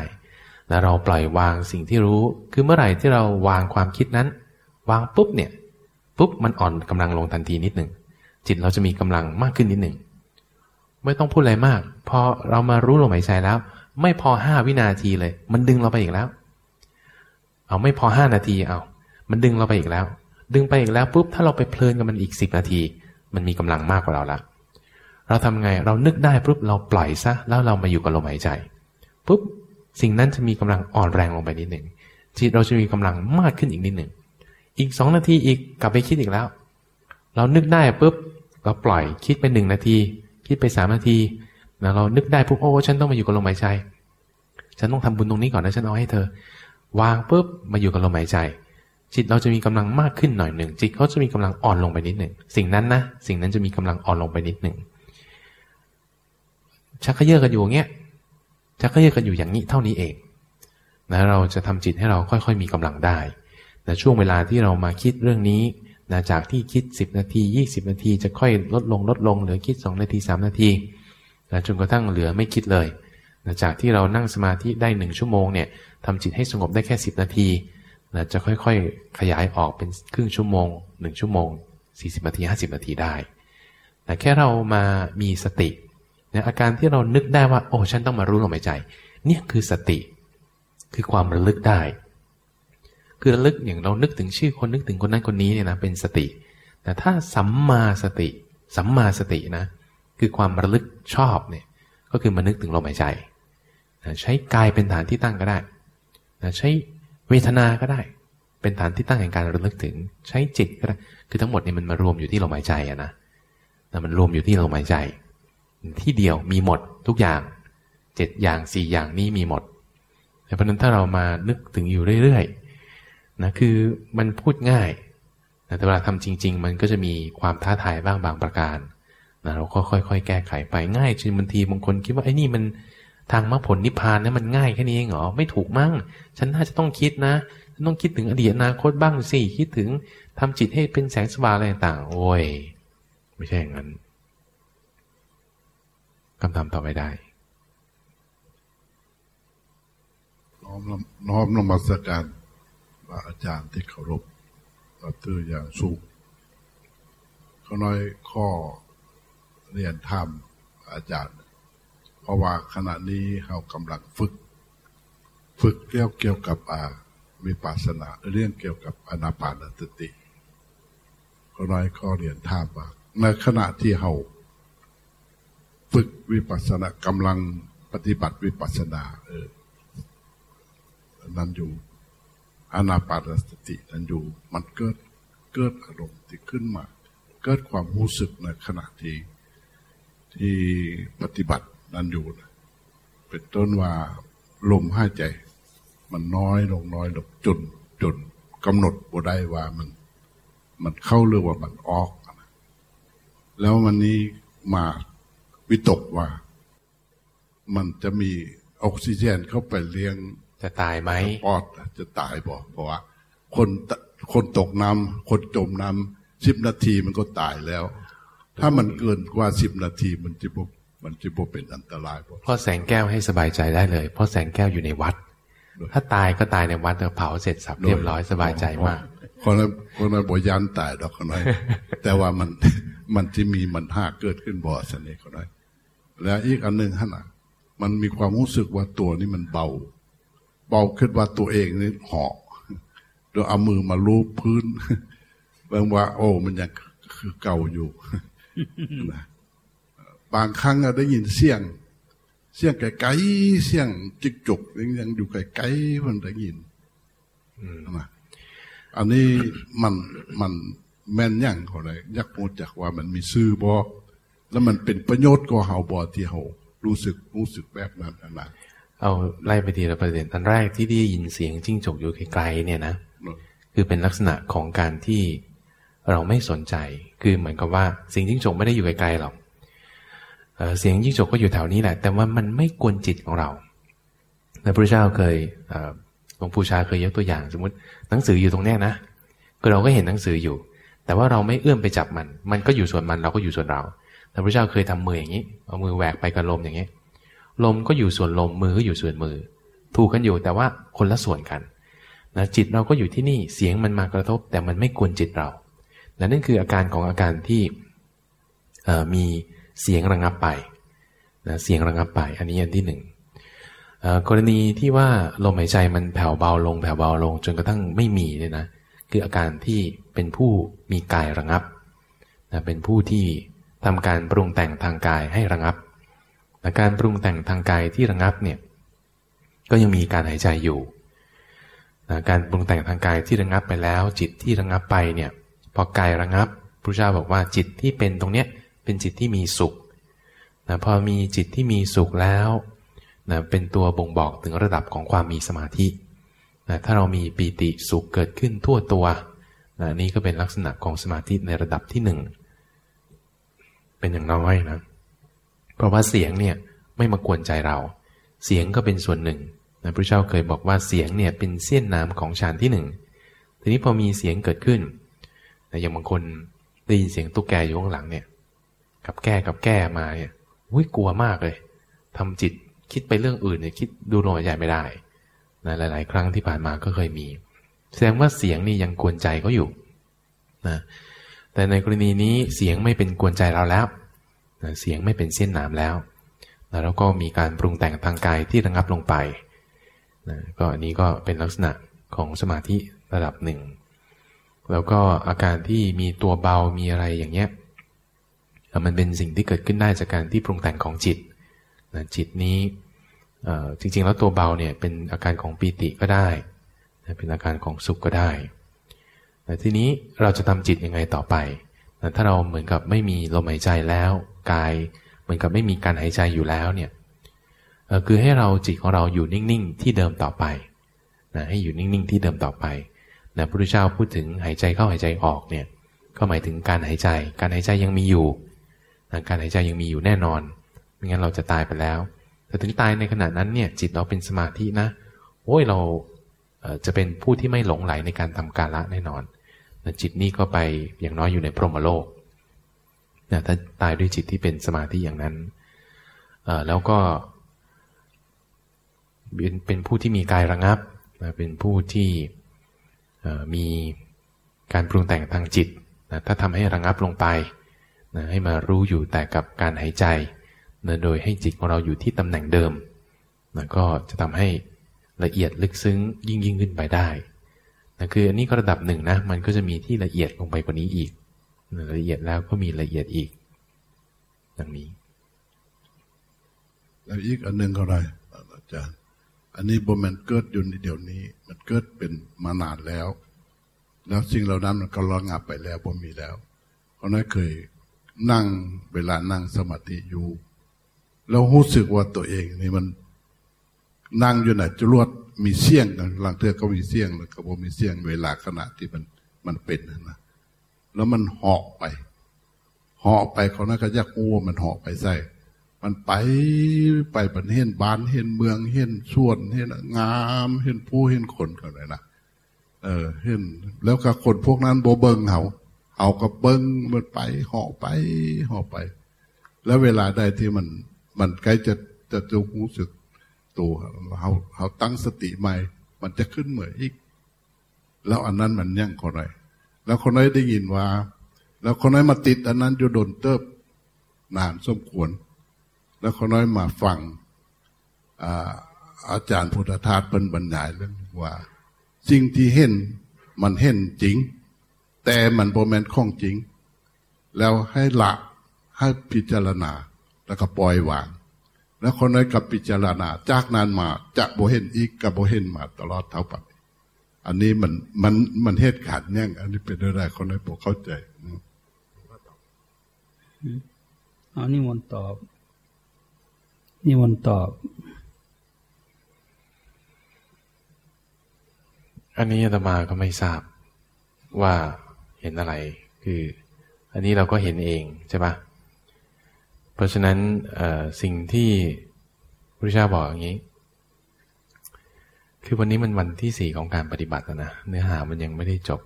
แล้วเราปล่อยวางสิ่งที่รู้ คือเมื่อไหร่ที่เราวางความคิดนั้น วางปุ๊บเนี่ยปุ๊บมันอ่อนกำลังลงทันทีนิดหนึ่งจิตเราจะมีกำลังมากขึ้นนิดหนึ่งไม่ต้องพูดอะไรมาก พอเรามารู้ลมหายใจแล้ว ไม่พอห้าวินาทีเลย มันดึงเราไปอีกแล้ว เอาไม่พอห้านาทีเอามันดึงเราไปอีกแล้ว ดึงไปอีกแล้วปุ๊บถ้าเราไปเพลินกับมันอีกสิบนาที มันมีกำลังมากกว่าเราละเราทำไงเรานึกได้ปุ๊บเราปล่อยซะแล้วเรามาอยู่กับลมหายใจปุ๊บ สิ่งนั้นจะมีกำลังอ่อนแรงลงไปนิดหนึ่งจิตเราจะมีกำลังมากขึ้นอีกนิดหนึ่งอีกสองนาทีอีกกลับไปคิดอีกแล้ว เรานึกได้ปุ๊บเราปล่อยคิดไปหนึ่งนาที คิดไปสามนาทีนะเรานึกได้ปุ๊บโอ้ฉันต้องมาอยู่กับลมหายใจ ฉันต้องทำบุญตรงนี้ก่อนนะฉันเอาให้เธอ วางปุ๊บมาอยู่กับลมหายใจ จิตเราจะมีกำลังมากขึ้นหน่อยหนึ่งจิตเขาจะมีกำลังอ่อนลงไปนิดหนึ่งสิ่งนั้นนะสิ่งนั้นจะมีกำลังอ่อนลงไปนิดหนึ่งชักเขยือกันอยู่เงี้ย ชักเขยือกันอยู่อย่างนี้เท่านี้เองนะเราจะทำจิตให้เราค่อย ๆ มีกำลังได้นะช่วงเวลาที่เรามาคิดเรื่องนี้นะจากที่คิด 10 นาที 20 นาที จะค่อยลดลงลดลงเหลือคิด 2 นาที 3 นาทีนะจนกระทั่งเหลือไม่คิดเลยนะจากที่เรานั่งสมาธิได้ 1 ชั่วโมงเนี่ยทำจิตให้สงบได้แค่ 10 นาทีนะจะค่อยๆ ขยายออกเป็นครึ่งชั่วโมง 1 ชั่วโมง 40 นาที 50 นาทีได้แต่แค่เรามามีสติ นะอาการที่เรานึกได้ว่า โอ้ฉันต้องมารู้ลมหายใจ เนี่ยคือสติ คือความระลึกได้ คือระลึกอย่างเรานึกถึงชื่อคนนึกถึงคนนั้นคนนี้เนี่ยนะเป็นสติ แต่ถ้าสัมมาสติ สัมมาสตินะ คือความระลึกชอบเนี่ยก็คือมานึกถึงลมหายใจใช้กายเป็นฐานที่ตั้งก็ได้ใช้เวทนาก็ได้ เป็นฐานที่ตั้งแห่งการระลึกถึง ใช้จิตก็ได้ คือทั้งหมดนี่มันมารวมอยู่ที่ลมหายใจอะนะแต่มันรวมอยู่ที่ลมหายใจ ที่เดียวมีหมดทุกอย่างเจ็ดอย่างสี่อย่างนี้มีหมดเพราะนั้นถ้าเรามานึกถึงอยู่เรื่อยๆนะคือมันพูดง่ายนะแต่เวลาทำจริง ๆ มันก็จะมีความท้าทายบ้างบางประการนะเราก็ค่อยๆ แก้ไขไปง่ายจนบางทีบางคนคิดว่าไอ้นี่มันทางมรรคผลนิพพานนะมันง่ายแค่นี้เองเหรอไม่ถูกมั่งฉันน่าจะต้องคิดนะฉันต้องคิดถึงอดีตอนาคตบ้างสิคิดถึงทำจิตให้เป็นแสงสว่างอะไรต่างโอ้ย ไม่ใช่อย่างนั้น คำถามต่อไปได้น้อมน้อมนมัสการอาจารย์ที่เคารพตืออย่างสูงเขาน้อยข้อเรียนธรรมอาจารย์ เพราะว่าขณะนี้เรากำลังฝึก ฝึกเกี่ยวเกี่ยวกับอาวิปัสสนาเรื่องเกี่ยวกับอนาปานสติเขาน้อยข้อเรียนธรรมว่าในขณะที่เรา ฝึกวิปัสสนากำลังปฏิบัติวิปัสสนาเออนั้นอยู่อนาปานสตินั้นอยู่ มันเกิดเกิดอารมณ์ที่ขึ้นมา เกิดความรู้สึกในขณะที่ที่ปฏิบัตินั้นอยู่เป็นต้นว่าลมหายใจ มันน้อยลงน้อยลงจนจนกำหนดบ่ได้ว่ามัน มันเข้าหรือว่ามันออก แล้ววันนี้มา วิตกว่า มันจะมีออกซิเจนเข้าไปเลี้ยงจะตายไหมปอดจะตายบอกเพราะว่า คนคนตกน้ำคนจมน้ำสิบนาทีมันก็ตายแล้ว ถ้ามันเกินกว่าสิบนาทีมันจะบมันจะบเป็นอันตรายพ่อแสงแก้วให้สบายใจได้เลยพ่อแสงแก้วอยู่ในวัด ถ้าตายก็ตายในวัดเผาเสร็จสับเรียบร้อยสบายใจมากคนนั้นคนนั้นบอยันตายดอกคนนั้นแต่ว่ามัน มันจะมีมันห้าเกิดขึ้นบ่อสนิทคนนั้นแล้วอีกอันหนึ่งฮะนะมันมีความรู้สึกว่าตัวนี้มันเบา เบาขึ้นว่าตัวเองนี่หอกโดยเอามือมาลูบพื้นบางว่า โอ้มันยังคือเก่าอยู่นะบางครั้งได้ยินเสียง เสียงไกลๆเสียงจิกจุกยังยังอยู่ไกลๆมันได้ยินนะอันนี้มันมัน แม่นยั่งเขาเลยยักโมจากว่ามันมีซื่อบอแล้วมันเป็นประโยชน์ก็เฮาบอที่เฮารู้สึกรู้สึกแบบนั้นนะเอาไล่ไปทีละประเด็นอันแรกที่ได้ยินเสียงจิ้งจกอยู่ไกลๆเนี่ยนะคือเป็นลักษณะของการที่เราไม่สนใจ คือเหมือนกับว่าเสียงจิ้งจกไม่ได้อยู่ไกลๆหรอกเสียงจิ้งจกก็อยู่แถวนี้แหละ แต่ว่ามันไม่กวนจิตของเราพระพุทธเจ้าเคยหลวงปู่ชาเคยยกตัวอย่างสมมติหนังสืออยู่ตรงนี้นะคือเราก็เห็นหนังสืออยู่ แต่ว่าเราไม่เอื้อมไปจับมัน มันก็อยู่ส่วนมันเราก็อยู่ส่วนเราพระพุทธเจ้าเคยทำมืออย่างนี้ เอามือแหวกไปกับลมอย่างนี้ ลมก็อยู่ส่วนลม มือก็อยู่ส่วนมือ ถูกกันอยู่แต่ว่าคนละส่วนกันนะจิตเราก็อยู่ที่นี่ เสียงมันมากระทบ แต่มันไม่กวนจิตเรานะนั่นคืออาการของอาการที่มีเสียงระงับไปนะเสียงระงับไป อันนี้อันที่หนึ่งกรณีที่ว่าลมหายใจมันแผ่วเบาลงแผ่วเบาลงจนกระทั่งไม่มีเนี่ยนะ คืออาการที่เป็นผู้มีกายระงับนะเป็นผู้ที่ทำการปรุงแต่งทางกายให้ระงับและการปรุงแต่งทางกายที่ระงับเนี่ยก็ยังมีการหายใจอยู่นะการปรุงแต่งทางกายที่ระงับไปแล้ว จิตที่ระงับไปเนี่ยพอกายระงับพระเจ้าบอกว่าจิตที่เป็นตรงเนี้ยเป็นจิตที่มีสุขนะพอมีจิตที่มีสุขแล้วนะเป็นตัวบ่งบอกถึงระดับของความมีสมาธิ นะถ้าเรามีปีติสุขเกิดขึ้นทั่วตัวนะนี่ก็เป็นลักษณะของสมาธิในระดับที่หนึ่งเป็นอย่างน้อยนะ เพราะว่าเสียงเนี่ยไม่มากวนใจเรา เสียงก็เป็นส่วนหนึ่งนะพระเจ้าเคยบอกว่าเสียงเนี่ยเป็นเสี้ยนน้ำของฌานที่หนึ่งทีนี้พอมีเสียงเกิดขึ้นนะอย่างบางคนได้ยินเสียงตุ๊กแกอยู่ข้างหลังเนี่ยกับแก้กับแก้มาเนี่ยอุ้ยกลัวมากเลยทำจิตคิดไปเรื่องอื่นเนี่ยคิดดูหน่อยใหญ่ไม่ได้ นะหลาย ๆ ครั้งที่ผ่านมาก็เคยมี แสดงว่าเสียงนี่ยังกวนใจเขาอยู่นะแต่ในกรณีนี้เสียงไม่เป็นกวนใจเราแล้วนะเสียงไม่เป็นเส้นหน้ำแล้วนะแล้วก็มีการปรุงแต่งทางกายที่ระงับลงไปนะก็อันนี้ก็เป็นลักษณะของสมาธิระดับหนึ่ง แล้วก็อาการที่มีตัวเบามีอะไรอย่างเงี้ยมันเป็นสิ่งที่เกิดขึ้นได้จากการที่ปรุงแต่งของจิตนะจิตนี้ จริงๆ แล้วตัวเบาเนี่ยเป็นอาการของปีติก็ได้ เป็นอาการของสุขก็ได้แต่ทีนี้เราจะทำจิตยังไงต่อไป ถ้าเราเหมือนกับไม่มีลมหายใจแล้วกายเหมือนกับไม่มีการหายใจอยู่แล้วเนี่ยคือให้เราจิตของเราอยู่นิ่งๆที่เดิมต่อไปนะให้อยู่นิ่งๆที่เดิมต่อไปนะพระพุทธเจ้าพูดถึงหายใจเข้าหายใจออกเนี่ยก็หมายถึงการหายใจ การหายใจยังมีอยู่นะการหายใจยังมีอยู่แน่นอนไม่งั้นเราจะตายไปแล้ว แต่ถึงตายในขณะนั้นเนี่ยจิตเราเป็นสมาธินะโอ้ยเราจะเป็นผู้ที่ไม่หลงไหลในการทำกาละแน่นอนจิตนี้ก็ไปอย่างน้อยอยู่ในพรหมโลกนะถ้าตายด้วยจิตที่เป็นสมาธิอย่างนั้นแล้วก็เป็นผู้ที่มีกายระงับนะเป็นผู้ที่มีการปรุงแต่งทางจิตนะถ้าทำให้ระงับลงไปนะให้มารู้อยู่แต่กับการหายใจ นะโดยให้จิตของเราอยู่ที่ตำแหน่งเดิมนะก็จะทำให้ละเอียดลึกซึ้งยิ่งยิ่งขึ้นไปได้นะคืออันนี้ก็ระดับหนึ่งนะมันก็จะมีที่ละเอียดลงไปกว่านี้อีกละเอียดแล้วก็มีละเอียดอีกดังนี้แล้วอีกอันหนึ่งก็ไรอาจารย์อันนี้บมันเกิดอยู่ในเดี๋ยวนี้ มันเกิดเป็นมานานแล้ว แล้วสิ่งเหล่านั้นมันก็ระงับไปแล้วบ่มีแล้วเพราะนั้นเคยนั่งเวลานั่งสมาธิอยู่ แล้วรู้สึกว่าตัวเองนี่มันนั่งอยู่ไหนจรวดมีเสียงหลังเทือก็มีเสียงแล้วก็บ่มีเสียงเวลาขณะที่มันมันเป็นนะแล้วมันเหาะไปเหาะไปเขานั้นก็ยักงูมันเหาะไปใส่มันไปไปบันเห็นบ้านเห็นเมืองเห็นส่วนเห็นงามเห็นผู้เห็นคนกันเลยนะเออ เห็น แล้วก็คนพวกนั้นโบเบิงเขาเอาก็เบิงมันไปเหาะไปเหาะไป แล้วเวลาใดที่มัน มันใกล้จะจะจะรู้สึกตัวเขาเขาตั้งสติใหม่ มันจะขึ้นเหมือนอีก แล้วอันนั้นมันยั่งคนไรแล้วคนนั้นได้ยินว่า แล้วคนนั้นมาติด อันนั้นอยู่โดนเติบนานสมควร แล้วคนนั้นมาฟังอาอาจารย์พุทธทาสเป็นบรรยายเรื่องว่า สิ่งที่เห็นมันเห็นจริง แต่มันโบแมนข้องจริง แล้วให้ละให้พิจารณา แล้วก็ปล่อยวาง แล้วคนนั้นกับพิจารณา จากนั้นมาจะโบเห็นอีกกับโบเห็นมาตลอดเท่าปัจอันนี้มันมันมันเหตุการณ์เนี่ยอันนี้เป็นได้ คนนั้นบอกเข้าใจเอานี่มันตอบ นี่มันตอบ อันนี้อาตมาก็ไม่ทราบว่าเห็นอะไร คือ อันนี้เราก็เห็นเองใช่ปะเพ ราะฉะนั้นสิ่งที่พระเจ้าบอกอย่างนี้ คือวันนี้มันวันที่สี่ของการปฏิบัตินะเนื้อหามันยังไม่ได้จบ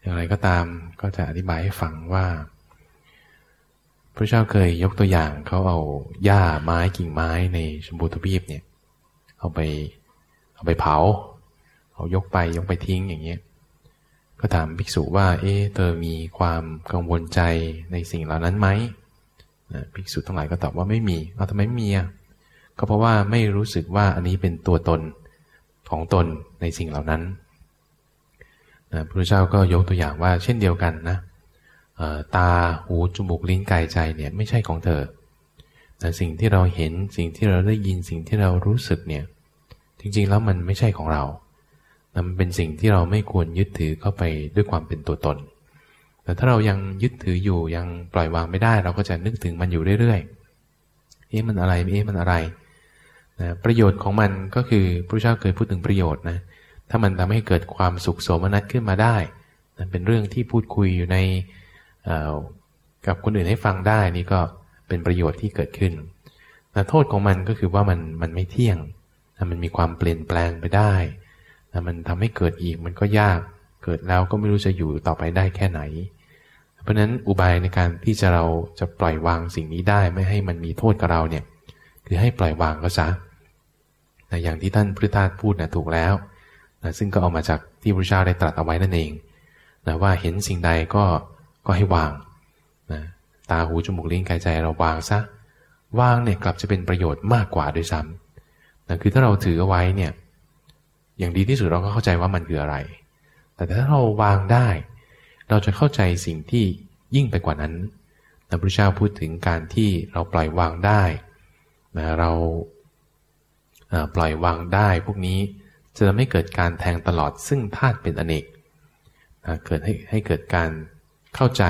อย่างไรก็ตามก็จะอธิบายให้ฟังว่าพระเจ้าเคยยกตัวอย่างเขาเอาหญ้าไม้กิ่งไม้ในชมพูทวีปเนี่ยเอาไปเอาไปเผา เอายกไปยกไปทิ้งอย่างเงี้ยก็ถามภิกษุว่า เอ๊ะเธอมีความกังวลใจในสิ่งเหล่านั้นไหม นะภิกษุทั้งหลายก็ตอบว่าไม่มีเอาทำไมไม่มีอะก็เพราะว่าไม่รู้สึกว่าอันนี้เป็นตัวตนของตนในสิ่งเหล่านั้นนะพระเจ้าก็ยกตัวอย่างว่าเช่นเดียวกันนะตาหูจมูกลิ้นกายใจเนี่ยไม่ใช่ของเธอแต่สิ่งที่เราเห็นสิ่งที่เราได้ยินสิ่งที่เรารู้สึกเนี่ยจริงๆแล้วมันไม่ใช่ของเรา มันเป็นสิ่งที่เราไม่ควรยึดถือเข้าไปด้วยความเป็นตัวตน แต่ถ้าเรายังยึดถืออยู่ยังปล่อยวางไม่ได้ เราก็จะนึกถึงมันอยู่เรื่อยๆ เอ๊ะมันอะไร เอ๊ะมันอะไรนะประโยชน์ของมันก็คือพระเจ้าเคยพูดถึงประโยชน์นะ ถ้ามันทำให้เกิดความสุขโสมนัสขึ้นมาได้นะเป็นเรื่องที่พูดคุยอยู่ในกับคนอื่นให้ฟังได้นี่ก็เป็นประโยชน์ที่เกิดขึ้นแต่โทษของมันก็คือว่ามันมันไม่เที่ยง มันมีความเปลี่ยนแปลงไปได้มันทำให้เกิดอีกมันก็ยาก เกิดแล้วก็ไม่รู้จะอยู่ต่อไปได้แค่ไหน เพราะนั้นอุบายในการที่จะเราจะปล่อยวางสิ่งนี้ได้ไม่ให้มันมีโทษกับเราเนี่ยคือให้ปล่อยวางก็ซะแต่อย่างที่ท่านพุทธทาสพูดนะถูกแล้วนะซึ่งก็เอามาจากที่พระเจ้าได้ตรัสเอาไว้นั่นเองนะว่าเห็นสิ่งใดก็ก็ให้วางนะตาหูจมูกลิ้นกายใจเราวางซะวางเนี่ยกลับจะเป็นประโยชน์มากกว่าด้วยซ้ำนะคือถ้าเราถือเอาไว้เนี่ยอย่างดีที่สุดเราก็เข้าใจว่ามันคืออะไร แต่ถ้าเราวางได้ เราจะเข้าใจสิ่งที่ยิ่งไปกว่านั้นพระพุทธเจ้าพูดถึงการที่เราปล่อยวางได้นะเราปล่อยวางได้ พวกนี้จะทำให้เกิดการแทงตลอดซึ่งธาตุเป็นอเนกนะเกิดให้ให้เกิดการเข้าใจ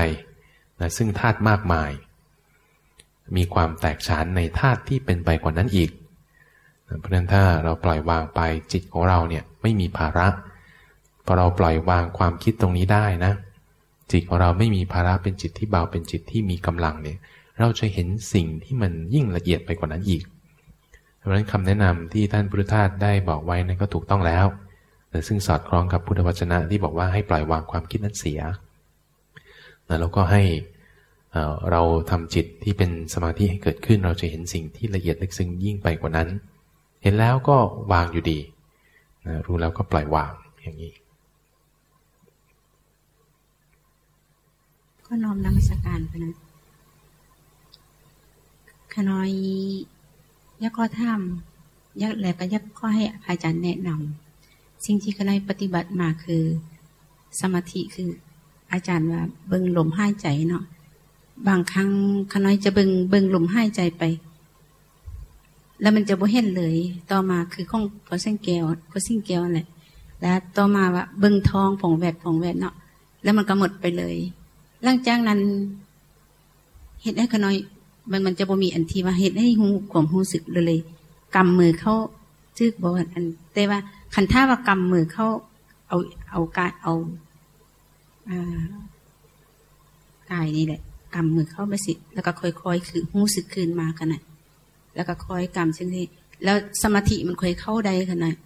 นะซึ่งธาตุมากมาย มีความแตกฉานในธาตุที่เป็นไปกว่านั้นอีกเพราะฉะนั้นถ้าเราปล่อยวางไปจิตของเราเนี่ยไม่มีภาระพอเราปล่อยวางความคิดตรงนี้ได้นะ จิตของเราไม่มีภาระเป็นจิตที่เบาเป็นจิตที่มีกำลังเนี่ย เราจะเห็นสิ่งที่มันยิ่งละเอียดไปกว่านั้นอีก เพราะฉะนั้นคำแนะนำที่ท่านพุทธทาสได้บอกไว้นั้นก็ถูกต้องแล้วแต่ซึ่งสอดคล้องกับพุทธวจนะที่บอกว่าให้ปล่อยวางความคิดนั้นเสียแล้วก็ให้เราทำจิตที่เป็นสมาธิให้เกิดขึ้น เราจะเห็นสิ่งที่ละเอียดลึกซึ้งยิ่งไปกว่านั้น เห็นแล้วก็วางอยู่ดี รู้แล้วก็ปล่อยวางอย่างนี้ ก็น้อมนมัสการไปนะขน้อยยักข้อถ้ำยักแล้วก็ยักข้อให้อาจารย์แนะนำสิ่งที่ขน้อยปฏิบัติมาคือ สมาธิคืออาจารย์ว่าเบิ่งลมหายใจเนาะบางครั้งขน้อยจะเบิ่งเบิ่งลมหายใจไป แล้วมันจะบ่เห็นเลย ต่อมาคือของพอเส้นแก้วพอสิ้นแก้วแหละแล้วต่อมาว่าเบิ้งทองผงแวดผงแวดเนาะแล้วมันก็หมดไปเลย หลังจากนั้นเห็ดให้ขน้อย มันมันจะบ่มีอันที่ว่าเห็ดให้หูความหูสึกเลยกำมือเขาจึกบอกอันแต่ว่าคันท่าว่ากำมือเขาเอาเอาการเอาอ่ากายนี่แหละกำมือเข้าไปสิ แล้วก็ค่อยๆคือหูสึกคืนมาขนาดแล้วก็คอยกรรมเช่นนี้แล้วสมาธิมันเคยเข้าได้ขนาด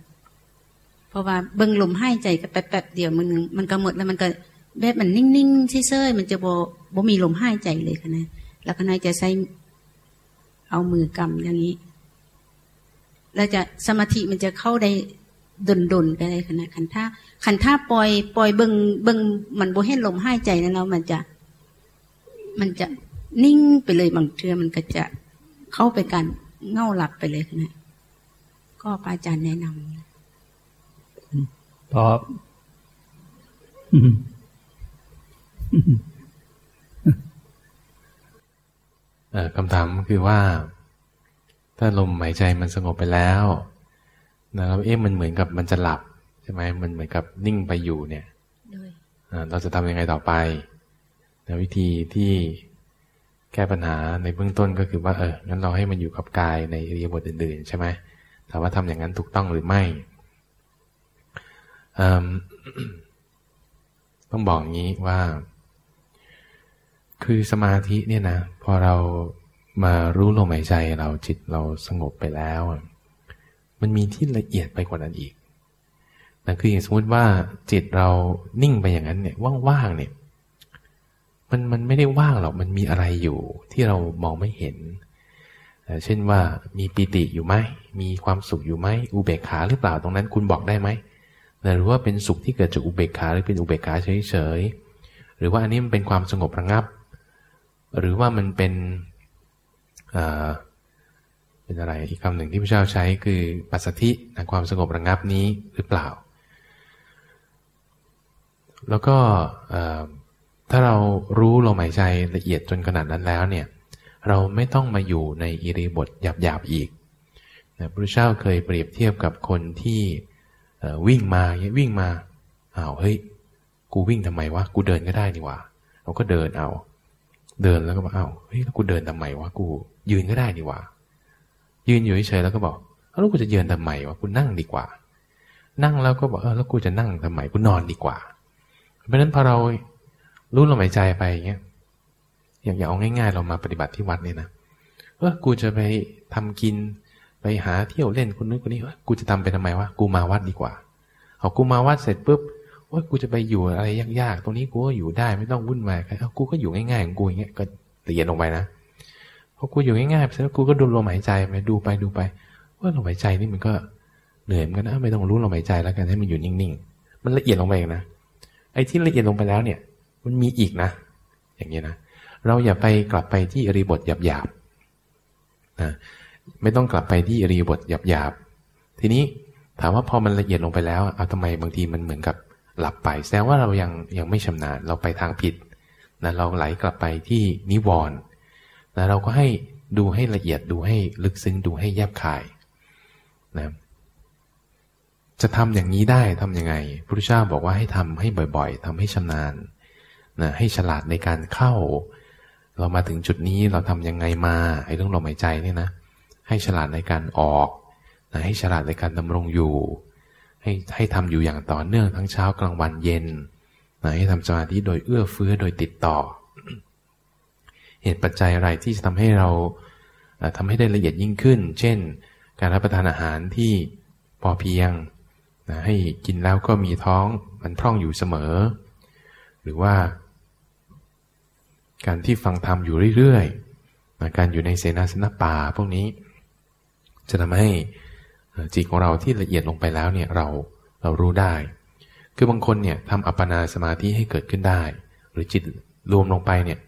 เพราะว่าเบิ้งลมหายใจก็แป๊บๆเดียวมันมันก็หมดแล้วมันก็ แบบมันนิ่งๆเฉยๆมันจะโบโบมีลมหายใจเลยขนาดแล้วก็นายจะใช้เอามือกำอย่างนี้ แล้วจะสมาธิมันจะเข้าได้ดนๆกันเลยขนาดขันท่าขันท่าปล่อยปล่อยเบิงเบิงมันโบเห็นลมหายใจแล้วมันจะ มันจะนิ่งไปเลยบางเทือมันก็จะเข้าไปกันเง่าหลับไปเลยนะก็พระอาจารย์แนะนำตอบ คำถามคือว่า ถ้าลมหายใจมันสงบไปแล้วนะครับเอ๊ะมันเหมือนกับมันจะหลับใช่ไหมมันเหมือนกับนิ่งไปอยู่เนี่ยเราจะทำยังไงต่อไปวิธีที่แก้ปัญหาในเบื้องต้นก็คือว่าเอองั้นเราให้มันอยู่กับกายในอิริยาบถอื่นๆใช่ไหมแต่ว่าทำอย่างนั้นถูกต้องหรือไม่ต้องบอกอย่างนี้ว่า คือสมาธิเนี่ยนะ พอเรามารู้ลมหายใจเราจิตเราสงบไปแล้ว มันมีที่ละเอียดไปกว่านั้นอีกนั่นคืออย่างสมมติว่าจิตเรานิ่งไปอย่างนั้นเนี่ยว่างๆเนี่ย มันมันไม่ได้ว่างหรอกมันมีอะไรอยู่ที่เรามองไม่เห็น เช่นว่ามีปิติอยู่ไหมมีความสุขอยู่ไหมอุเบกขาหรือเปล่าตรงนั้นคุณบอกได้ไหมหรือว่าเป็นสุขที่เกิดจากอุเบกขาหรือเป็นอุเบกขาเฉยๆหรือว่าอันนี้มันเป็นความสงบระงับ หรือว่ามันเป็นเป็นอะไรอีกคำหนึ่งที่พระเจ้าใช้คือปัสสธินความสงบระงับนี้หรือเปล่า แล้วก็ถ้าเรารู้ลมหายใจละเอียดจนขนาดนั้นแล้วเนี่ยเราไม่ต้องมาอยู่ในอิริบทหยาบๆอีกพระเจ้าเคยเปรียบเทียบกับคนที่วิ่งมาวิ่งมาอ้าวเฮ้ยกูวิ่งทำไมวะกูเดินก็ได้นี่วะเราก็เดินเอา เดินแล้วก็บอกเอ้าเฮ้ยแล้วกูเดินทำไมวะกู ยืนก็ได้นี่วะยืนอยู่เฉยๆแล้วก็บอกแล้วกูจะยืนทำไมวะกูนั่งดีกว่า นั่งแล้วก็บอกเออแล้วกูจะนั่งทำไมกูนอนดีกว่า เพราะฉะนั้นพอเรารู้ลมหายใจไปอย่างเงี้ยอย่างอย่างเอาง่ายๆ เรามาปฏิบัติที่วัดเนี่ยนะเออกูจะไปทำกินไปหาเที่ยวเล่นคนนู้นคนนี้ว่ากูจะทำไปทำไมวะกูมาวัดดีกว่าเอากูมาวัดเสร็จปุ๊บ ว่ากูจะไปอยู่อะไรยากๆ ตรงนี้กูก็อยู่ได้ไม่ต้องวุ่นวายใครเอากูก็อยู่ง่ายๆของกูอย่างเงี้ยก็ละเอียดลงไปนะพอกูอยู่ง่ายๆเสร็จแล้วกูก็ดูลมหายใจไปดูไปดูไป ว่าลมหายใจนี่มันก็เหนื่อยเหมือนกันนะไม่ต้องรู้ลมหายใจแล้วกันให้มันอยู่นิ่งๆ มันละเอียดลงไปนะไอ้ที่ละเอียดลงไปแล้วเนี่ย มันมีอีกนะ อย่างเงี้ยนะเราอย่าไปกลับไปที่อริบทหยาบๆนะไม่ต้องกลับไปที่อริบทหยาบๆทีนี้ถามว่าพอมันละเอียดลงไปแล้วเอาทำไมบางทีมันเหมือนกับ หลับไปแสดงว่าเรายังยังไม่ชำนาญเราไปทางผิดนะเราไหลกลับไปที่นิวรณ์นะเราก็ให้ดูให้ละเอียดดูให้ลึกซึ้งดูให้แยบคายนะจะทำอย่างนี้ได้ทํำยังไงพระพุทธเจ้าบอกว่าให้ทำให้บ่อยๆทำให้ชำนาญนะให้ฉลาดในการเข้า เรามาถึงจุดนี้เราทํำยังไงมาไอ้เรื่องลมหายใจเนี่ยนะให้ฉลาดในการออกนะให้ฉลาดในการดำรงอยู่ ให้ให้ทำอยู่อย่างต่อเนื่องทั้งเช้ากลางวันเย็นนะให้ทำสมาธิโดยเอื้อเฟื้อโดยติดต่อ เหตุปัจจัยอะไรที่จะทำให้เราทำให้ได้ละเอียดยิ่งขึ้น เช่น การรับประทานอาหารที่พอเพียงนะให้กินแล้วก็มีท้องมันพร่องอยู่เสมอ หรือว่า การที่ฟังธรรมอยู่เรื่อยๆนะการอยู่ในเสนาสนะป่าพวกนี้ จะทำให้ จิตของเราที่ละเอียดลงไปแล้วเนี่ยเราเรารู้ได้ คือบางคนเนี่ยทำอัปปนาสมาธิให้เกิดขึ้นได้ หรือจิตรวมลงไปเนี่ย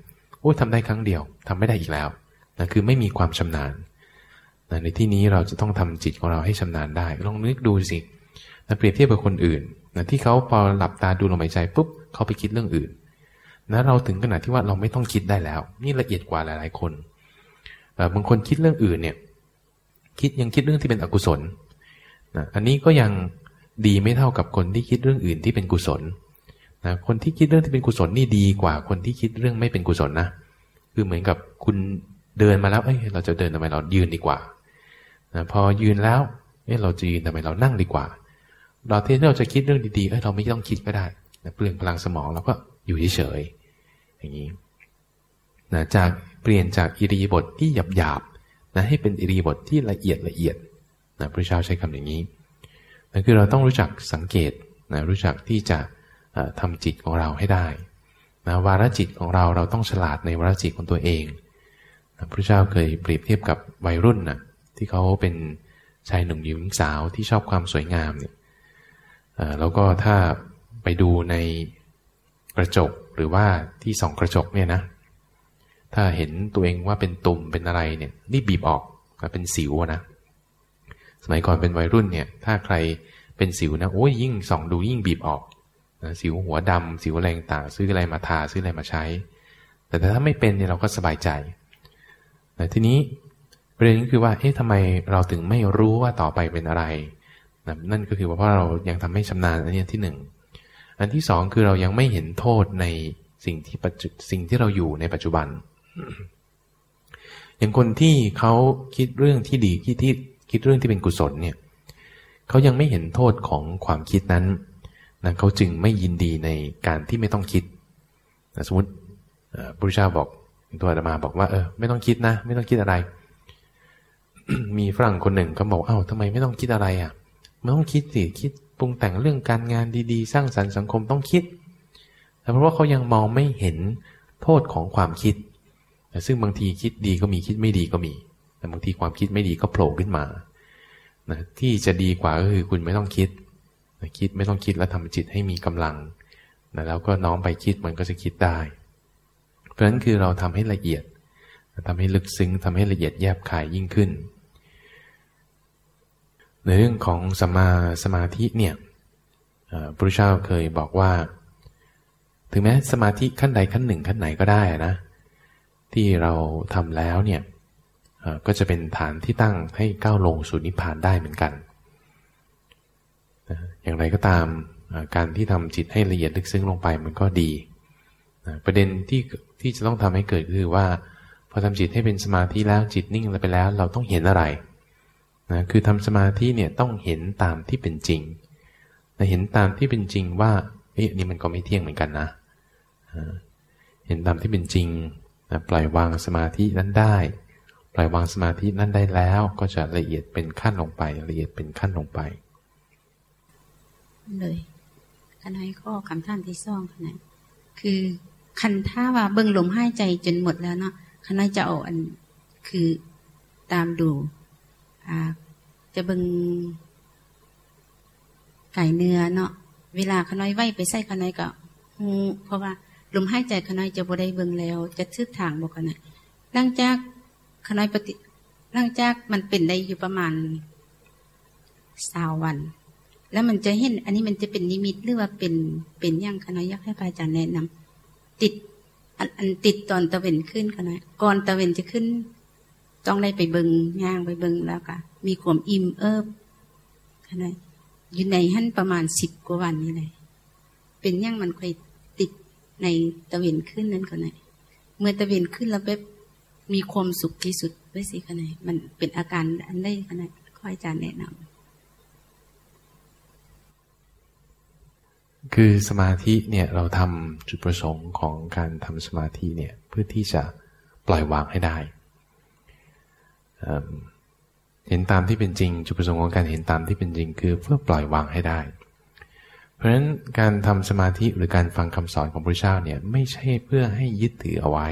โอ้ทำได้ครั้งเดียวทำไม่ได้อีกแล้วนะคือไม่มีความชำนาญนะในที่นี้เราจะต้องทำจิตของเราให้ชำนาญได้ลองนึกดูสินะเปรียบเทียบกับคนอื่นนะที่เขาพอหลับตาดูลมหายใจปุ๊บเขาไปคิดเรื่องอื่นนะเราถึงขนาดที่ว่าเราไม่ต้องคิดได้แล้ว นี่ละเอียดกว่าหลาย ๆ คนบางคนคิดเรื่องอื่นเนี่ย คิดยังคิดเรื่องที่เป็นอกุศลนะอันนี้ก็ยังดีไม่เท่ากับคนที่คิดเรื่องอื่นที่เป็นกุศลนะคนที่คิดเรื่องที่เป็นกุศลนี่ดีกว่าคนที่คิดเรื่องไม่เป็นกุศลนะคือเหมือนกับคุณเดินมาแล้วเอ้ยเราจะเดินทำไมเรายืนดีกว่านะพอยืนแล้วเอ้ยเราจะยืนทำไมเรานั่งดีกว่า เราที่เราจะคิดเรื่องดีๆเอ้ยเราไม่ต้องคิดก็ได้นะเปลืองพลังสมองเราก็อยู่เฉยๆอย่างนี้นะจากเปลี่ยนจากอิริยาบถทที่หยาบ นะให้เป็นอิริบทที่ละเอียดละเอียดนะพระเจ้าใช้คำอย่างนี้นั่นคือเราต้องรู้จักสังเกตนะรู้จักที่จะทำจิตของเราให้ได้นะวาระจิตของเราเราต้องฉลาดในวาระจิตของตัวเองนะพระเจ้าเคยเปรียบเทียบกับวัยรุ่นนะที่เขาเป็นชายหนุ่มหญิงสาวที่ชอบความสวยงามเนี่ยแล้วก็ถ้าไปดูในกระจกหรือว่าที่ส่องกระจกเนี่ยนะ ถ้าเห็นตัวเองว่าเป็นตุ่มเป็นอะไรเนี่ยนี่บีบออกเป็นสิวนะ สมัยก่อนเป็นวัยรุ่นเนี่ย ถ้าใครเป็นสิวนะโอ้ยยิ่งส่องดูยิ่งบีบออกนะสิวหัวดำสิวแรงต่างซื้ออะไรมาทาซื้ออะไรมาใช้ แต่ถ้าไม่เป็นเนี่ยเราก็สบายใจแต่ทีนี้ประเด็นคือว่าเอ๊ะทำไมเราถึงไม่รู้ว่าต่อไปเป็นอะไรนะนั่นก็คือว่าเพราะเรายังทำให้ชำนาญอันนี้ที่หนึ่งอันที่สองคือเรายังไม่เห็นโทษในสิ่งที่สิ่งที่เราอยู่ในปัจจุบัน อย่างคนที่เขาคิดเรื่องที่ดีคิดที่คิดเรื่องที่เป็นกุศลเนี่ยเขายังไม่เห็นโทษของความคิดนั้นนะเขาจึงไม่ยินดีในการที่ไม่ต้องคิดนะสมมติพระพุทธเจ้าบอกตัวอาตมาบอกว่าเออไม่ต้องคิดนะ ไม่ต้องคิดอะไร มีฝรั่งคนหนึ่งเขาบอกเอ้าทำไมไม่ต้องคิดอะไรอะไม่ต้องคิดสิคิดปรุงแต่งเรื่องการงานดีๆ สร้างสรรค์สังคมต้องคิดแต่เพราะว่าเขายังมองไม่เห็นโทษของความคิด ซึ่งบางทีคิดดีก็มีคิดไม่ดีก็มี แต่บางทีความคิดไม่ดีก็โผล่ขึ้นมานะที่จะดีกว่าก็คือคุณไม่ต้องคิดนะคิดไม่ต้องคิดแล้วทำจิตให้มีกำลังนะแล้วก็น้อมไปคิดมันก็จะคิดได้ เพราะฉะนั้นคือเราทำให้ละเอียดทำให้ลึกซึ้งทำให้ละเอียดแยบคายยิ่งขึ้น ในเรื่องของสมาสมาธิเนี่ยพระพุทธเจ้าเคยบอกว่า ถึงแม้สมาธิขั้นใดขั้นหนึ่งขั้นไหนก็ได้นะ ที่เราทำแล้วเนี่ยก็จะเป็นฐานที่ตั้งให้ก้าวลงสู่นิพพานได้เหมือนกัน อย่างไรก็ตามการที่ทำจิตให้ละเอียดลึกซึ้งลงไปมันก็ดี ประเด็นที่ที่จะต้องทำให้เกิดคือว่า พอทำจิตให้เป็นสมาธิแล้วจิตนิ่งไปแล้ว เราต้องเห็นอะไรนะคือทำสมาธิเนี่ยต้องเห็นตามที่เป็นจริงนะเห็นตามที่เป็นจริงว่าเอ๊ะนี่มันก็ไม่เที่ยงเหมือนกันนะ เห็นตามที่เป็นจริง นะปล่อยวางสมาธินั้นได้ ปล่อยวางสมาธินั้นได้แล้วก็จะละเอียดเป็นขั้นลงไป ละเอียดเป็นขั้นลงไป เลยคันให้ข้อคำท่านที่ซ่องขนาดคือคันท่าว่าเบิ่งลมหายใจจนหมดแล้วเนาะคันจะเอาอันคือตามดูอ่าจะเบิ่งไก่เนื้อเนาะเวลาขน้อยไหวไปใส่ขน้อยก็เพราะว่า ลมหายใจขน้อยจะบ่ได้เบิ่งแล้ว จะทึบทางบอกกันนะหลังจากขน้อยปฏิหลังจากมันเป็นได้อยู่ประมาณสาววัน แล้วมันจะเห็น อันนี้มันจะเป็นนิมิตหรือว่าเป็นเป็นยังขน้อยอยากให้พระอาจารย์แนะนำติดอันติดตอนตะเวนขึ้นขน้อยก่อนตะเวนจะขึ้น ต้องได้ไปเบิงย่างไปเบิงแล้วก็มีความอิ่มเอิบขน้อยอยู่ในหั่นประมาณสิบกว่าวันนี่เลยเป็นยังมันค่อย ในตะเวนขึ้นนั้นก็ไหนเมื่อตะเวนขึ้นแล้วแบบมีความสุขที่สุดไว้สิขนาดมันเป็นอาการอันได้ขนาดขออาจารย์แนะนำคือสมาธิเนี่ยเราทำจุดประสงค์ของการทำสมาธิเนี่ยเพื่อที่จะปล่อยวางให้ได้เห็นตามที่เป็นจริง จุดประสงค์ของการเห็นตามที่เป็นจริง คือเพื่อปล่อยวางให้ได้ เพราะฉะนั้นการทำสมาธิหรือการฟังคำสอนของพระเจ้าเนี่ยไม่ใช่เพื่อให้ยึดถือเอาไว้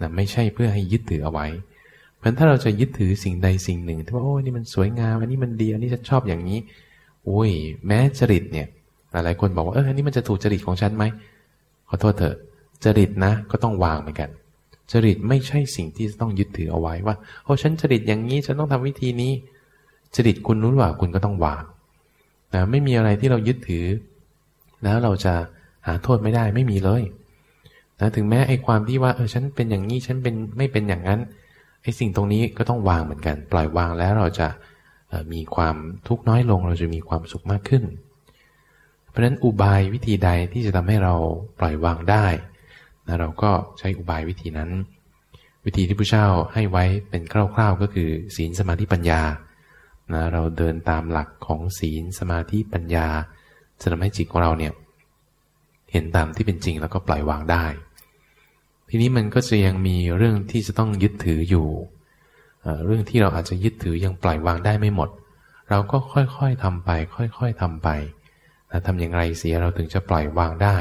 นะไม่ใช่เพื่อให้ยึดถือเอาไว้ เพราะถ้าเราจะยึดถือสิ่งใดสิ่งหนึ่งที่ว่าโอ้นี่มันสวยงามอันนี้มันดีอันนี้ฉันชอบอย่างนี้โอ้ยแม้จริตเนี่ยหลายคนบอกว่าเอออันนี้มันจะถูกจริตของฉันไหมขอโทษเถอะจริตนะก็ต้องวางเหมือนกัน จริตไม่ใช่สิ่งที่ต้องยึดถือเอาไว้ว่าโอ้ฉันจริตอย่างนี้ฉันต้องทำวิธีนี้ จริตคุณรู้ว่าคุณก็ต้องวาง นะไม่มีอะไรที่เรายึดถือ แล้วเราจะหาโทษไม่ได้ไม่มีเลยนะถึงแม้ไอ้ความที่ว่าเออฉันเป็นอย่างนี้ฉันเป็นไม่เป็นอย่างนั้นไอ้สิ่งตรงนี้ก็ต้องวางเหมือนกัน ปล่อยวางแล้วเราจะมีความทุกข์น้อยลง เราจะมีความสุขมากขึ้น เพราะฉะนั้นอุบายวิธีใดที่จะทำให้เราปล่อยวางได้นะเราก็ใช้อุบายวิธีนั้น วิธีที่พระเจ้าให้ไว้เป็นคร่าวๆก็คือ ศีลสมาธิปัญญา นะเราเดินตามหลักของศีลสมาธิปัญญาจะทำให้จิตของเราเนี่ยเห็นตามที่เป็นจริงแล้วก็ปล่อยวางได้ ทีนี้มันก็จะยังมีเรื่องที่จะต้องยึดถืออยู่เรื่องที่เราอาจจะยึดถือยังปล่อยวางได้ไม่หมด เราก็ค่อยๆทำไป ค่อยๆทำไปทำอย่างไรเสียเราถึงจะปล่อยวางได้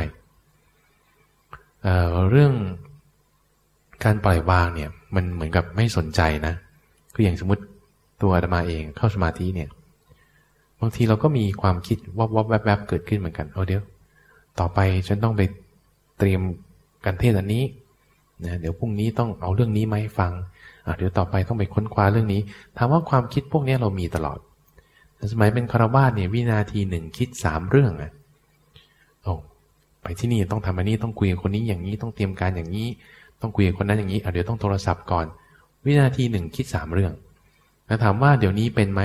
เเรื่องการปล่อยวางเนี่ยมันเหมือนกับไม่สนใจนะ คืออย่างสมมติ ตัวอาตมาเองเข้าสมาธิเนี่ย บางทีเราก็มีความคิดวับวับแวบแวบเกิดขึ้นเหมือนกันเอาเดี๋ยว ต่อไปฉันต้องไปเตรียมการเทศอันนี้นะเดี๋ยวพรุ่งนี้ต้องเอาเรื่องนี้มาให้ฟังเดี๋ยวต่อไปต้องไปค้นคว้าเรื่องนี้ ถามว่าความคิดพวกนี้เรามีตลอด สมัยเป็นคารวาสเนี่ยวินาทีหนึ่งคิดสามเรื่องอะโอ้ไปที่นี่ต้องทำอันนี้ต้องคุยกับคนนี้อย่างนี้ต้องเตรียมการอย่างนี้ ต้องคุยกับคนนั้นอย่างนี้เดี๋ยวต้องโทรศัพท์ก่อน วินาทีหนึ่งคิดสามเรื่อง แล้วถามว่าเดี๋ยวนี้เป็นไหม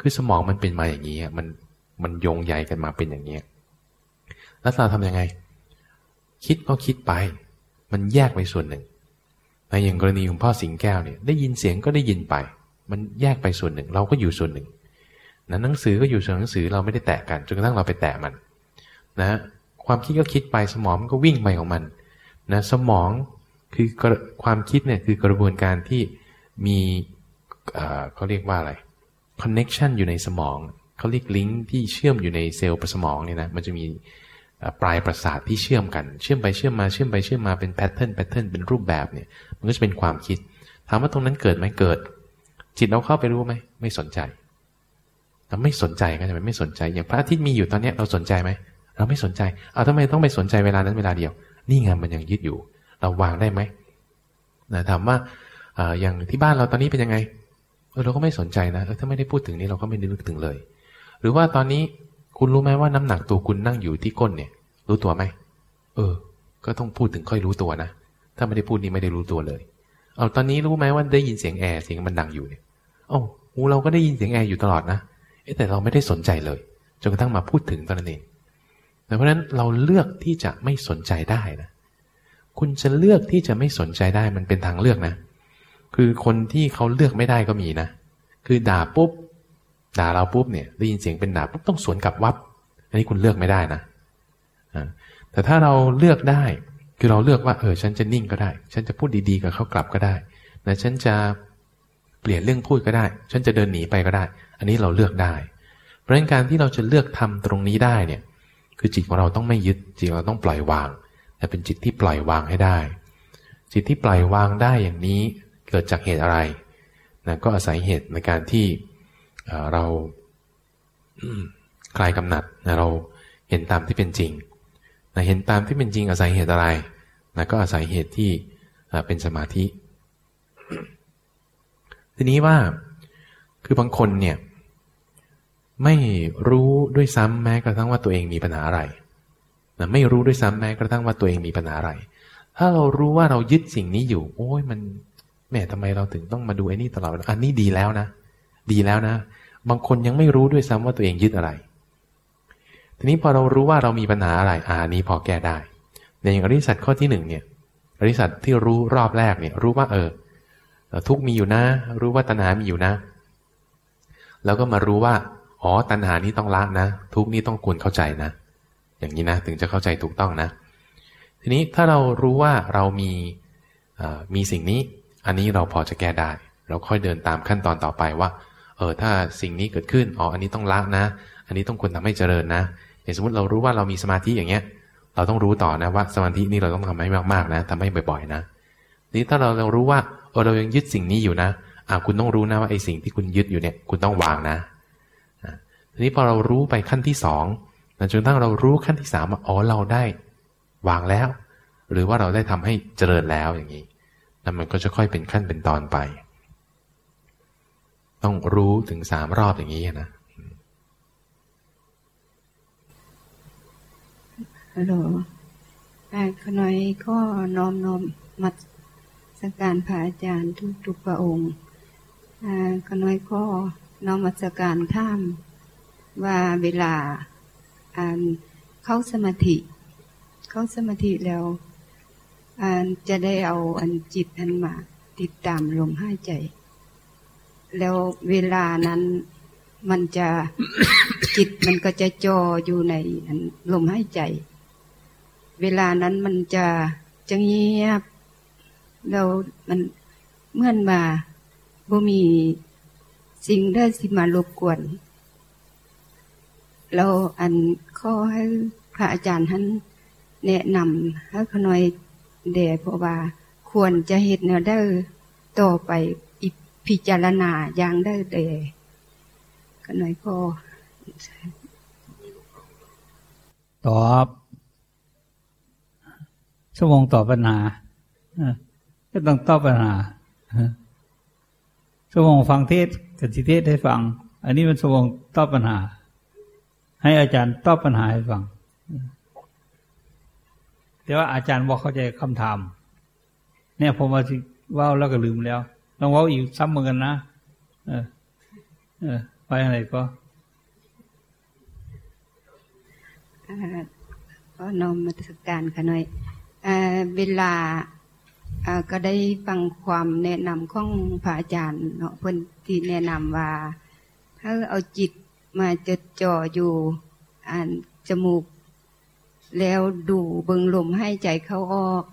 คือสมองมันเป็นมาอย่างนี้มันมันโยงใหญ่กันมาเป็นอย่างนี้แล้วเราทำยังไง คิดก็คิดไป มันแยกไปส่วนหนึ่งในอย่างกรณีของพ่อสิงแก้วเนี่ย ได้ยินเสียงก็ได้ยินไป มันแยกไปส่วนหนึ่ง เราก็อยู่ส่วนหนึ่งนั้นหนังสือก็อยู่ส่วนหนังสือเราไม่ได้แตะกันจนกระทั่งเราไปแตะมัน นะความคิดก็คิดไปสมองมันก็วิ่งไปของมันนะสมองคือความคิดเนี่ยคือกระบวนการที่มี เขาเรียกว่าอะไร connection อยู่ในสมองเขาเรียกลิงก์ที่เชื่อมอยู่ในเซลล์ประสมองเนี่ยนะมันจะมีปลายประสาทที่เชื่อมกัน เชื่อมไปเชื่อมมาเชื่อมไปเชื่อมมาเป็น pattern pattern เป็นรูปแบบเนี่ย มันก็จะเป็นความคิด ถามว่าตรงนั้นเกิดไหมเกิด จิตเราเข้าไปรู้ไหมไม่สนใจเราไม่สนใจก็จะไม่สนใจอย่างพระอาทิตย์มีอยู่ตอนนี้เราสนใจไหมเราไม่สนใจเอาทำไมต้องไปสนใจเวลานั้นเวลาเดียว นี่ไงมันยังยึดอยู่ เราวางได้ไหมนะถามว่าอย่างที่บ้านเราตอนนี้เป็นยังไง เออเราก็ไม่สนใจนะถ้าไม่ได้พูดถึงนี้เราก็ไม่ได้นึกถึงเลย หรือว่าตอนนี้คุณรู้ไหมว่าน้ำหนักตัวคุณนั่งอยู่ที่ก้นเนี่ย รู้ตัวไหมเออ ก็ต้องพูดถึงค่อยรู้ตัวนะถ้าไม่ได้พูดนี่ไม่ได้รู้ตัวเลย เอาตอนนี้รู้ไหมว่าได้ยินเสียงแอร์เสียงมันดังอยู่เนี่ยโอ้หูเราก็ได้ยินเสียงแอร์อยู่ตลอดนะแต่เราไม่ได้สนใจเลยจนกระทั่งมาพูดถึงตอนนั้นเองเพราะนั้นเราเลือกที่จะไม่สนใจได้นะ คุณจะเลือกที่จะไม่สนใจได้มันเป็นทางเลือกนะ คือคนที่เขาเลือกไม่ได้ก็มีนะ คือด่าปุ๊บ ด่าเราปุ๊บเนี่ยได้ยินเสียงเป็นด่าปุ๊บต้องสวนกลับวับ อันนี้คุณเลือกไม่ได้นะ แต่ถ้าเราเลือกได้ คือเราเลือกว่าเออฉันจะนิ่งก็ได้ ฉันจะพูดดีๆกับเขากลับก็ได้นะฉันจะเปลี่ยนเรื่องพูดก็ได้ ฉันจะเดินหนีไปก็ได้ อันนี้เราเลือกได้ เพราะฉะนั้นการที่เราจะเลือกทำตรงนี้ได้เนี่ย คือจิตของเราต้องไม่ยึด จิตเราต้องปล่อยวาง แต่เป็นจิตที่ปล่อยวางให้ได้ จิตที่ปล่อยวางได้อย่างนี้ เกิดจากเหตุอะไรนะก็อาศัยเหตุในการที่เราคลายกำหนัดนะเราเห็นตามที่เป็นจริงนะเห็นตามที่เป็นจริงอาศัยเหตุอะไรนะก็อาศัยเหตุที่เป็นสมาธิ ทีนี้ว่าคือบางคนเนี่ยไม่รู้ด้วยซ้ำแม้กระทั่งว่าตัวเองมีปัญหาอะไรนะไม่รู้ด้วยซ้ำแม้กระทั่งว่าตัวเองมีปัญหาอะไร ถ้าเรารู้ว่าเรายึดสิ่งนี้อยู่ โอ้ยมัน แม่ทำไมเราถึงต้องมาดูไอ้นี่ตลอดอันนี้ดีแล้วนะ ดีแล้วนะ บางคนยังไม่รู้ด้วยซ้ำว่าตัวเองยึดอะไร ทีนี้พอเรารู้ว่าเรามีปัญหาอะไรอ่านี้พอแก้ได้ในอย่างอริสัตข้อที่หนึ่งเนี่ยอริสัตที่รู้รอบแรกเนี่ย รู้ว่าเออทุกมีอยู่นะ รู้ว่าตัณหามีอยู่นะ แล้วก็มารู้ว่าอ๋อตัณหานี้ต้องละนะ ทุกนี้ต้องควรเข้าใจนะ อย่างนี้นะถึงจะเข้าใจถูกต้องนะ ทีนี้ถ้าเรารู้ว่าเรามีมีสิ่งนี้ อันนี้เราพอจะแก้ได้ เราค่อยเดินตามขั้นตอนต่อไปว่า เออถ้าสิ่งนี้เกิดขึ้นอ๋ออันนี้ต้องละนะ อันนี้ต้องควรทำให้เจริญนะอย่างสมมติเรารู้ว่าเรามีสมาธิอย่างเงี้ย เราต้องรู้ต่อนะว่าสมาธินี่เราต้องทำให้มากๆนะทำให้บ่อยๆนะนี้ถ้าเราเรารู้ว่าเออเรายังยึดสิ่งนี้อยู่นะอ่าคุณต้องรู้นะว่าไอ้สิ่งที่คุณยึดอยู่เนี่ย คุณต้องวางนะทีนี้พอเรารู้ไปขั้นที่สองจนทั้งเรารู้ขั้นที่สามว่าอ๋อเราได้วางแล้ว หรือว่าเราได้ทำให้เจริญแล้วอย่างนี้ แล้วมันก็จะค่อยเป็นขั้นเป็นตอนไป ต้องรู้ถึงสามรอบอย่างนี้นะฮัลโหลขน้อยก็น้อมน้อมมัดสักการพระอาจารย์ทุกทุกพระองค์ขน้อยก็น้อมมัสการท่ามว่าเวลาเข้าสมาธิ เข้าสมาธิแล้ว อ่านจะได้เอาอันจิตอันมา ติดตามลมหายใจ แล้วเวลานั้นมันจะจิตมันก็จะจออยู่ในลมหายใจ เวลานั้นมันจะจะเงียบแล้วมันเมื่อนมาบ่มีสิ่งได้สิมารบกวนเราอันข้อให้พระอาจารย์ท่านแนะนำให้ขน้อย เดเพราะว่า ควรจะเห็นแนวได้ต่อไปพิจารณาอย่างได้เลยก็หน่อยพอตอบชั่วโมงตอบปัญหาก็ต้องตอบปัญหาชั่วโมงฟังเทศกับสิเทศให้ฟัง อันนี้มันชั่วโมงตอบปัญหา ให้อาจารย์ตอบปัญหาให้ฟัง แต่ว่าอาจารย์บอกเข้าใจคำถามเนี่ยผมว่าว่าแล้วก็ลืมแล้วต้องว่าอีกซ้ำเหมือนกันนะเออ เออ ไปอะไรก็ก็นมมาตรการค่ะหน่อยเวลาก็ได้ฟังความแนะนำของพระอาจารย์เนาะเพื่อนที่แนะนำว่าถ้าเอาจิตมาจดจ่ออยู่อ่านจมูก แล้วดูเบิงลมให้ใจเข้าออก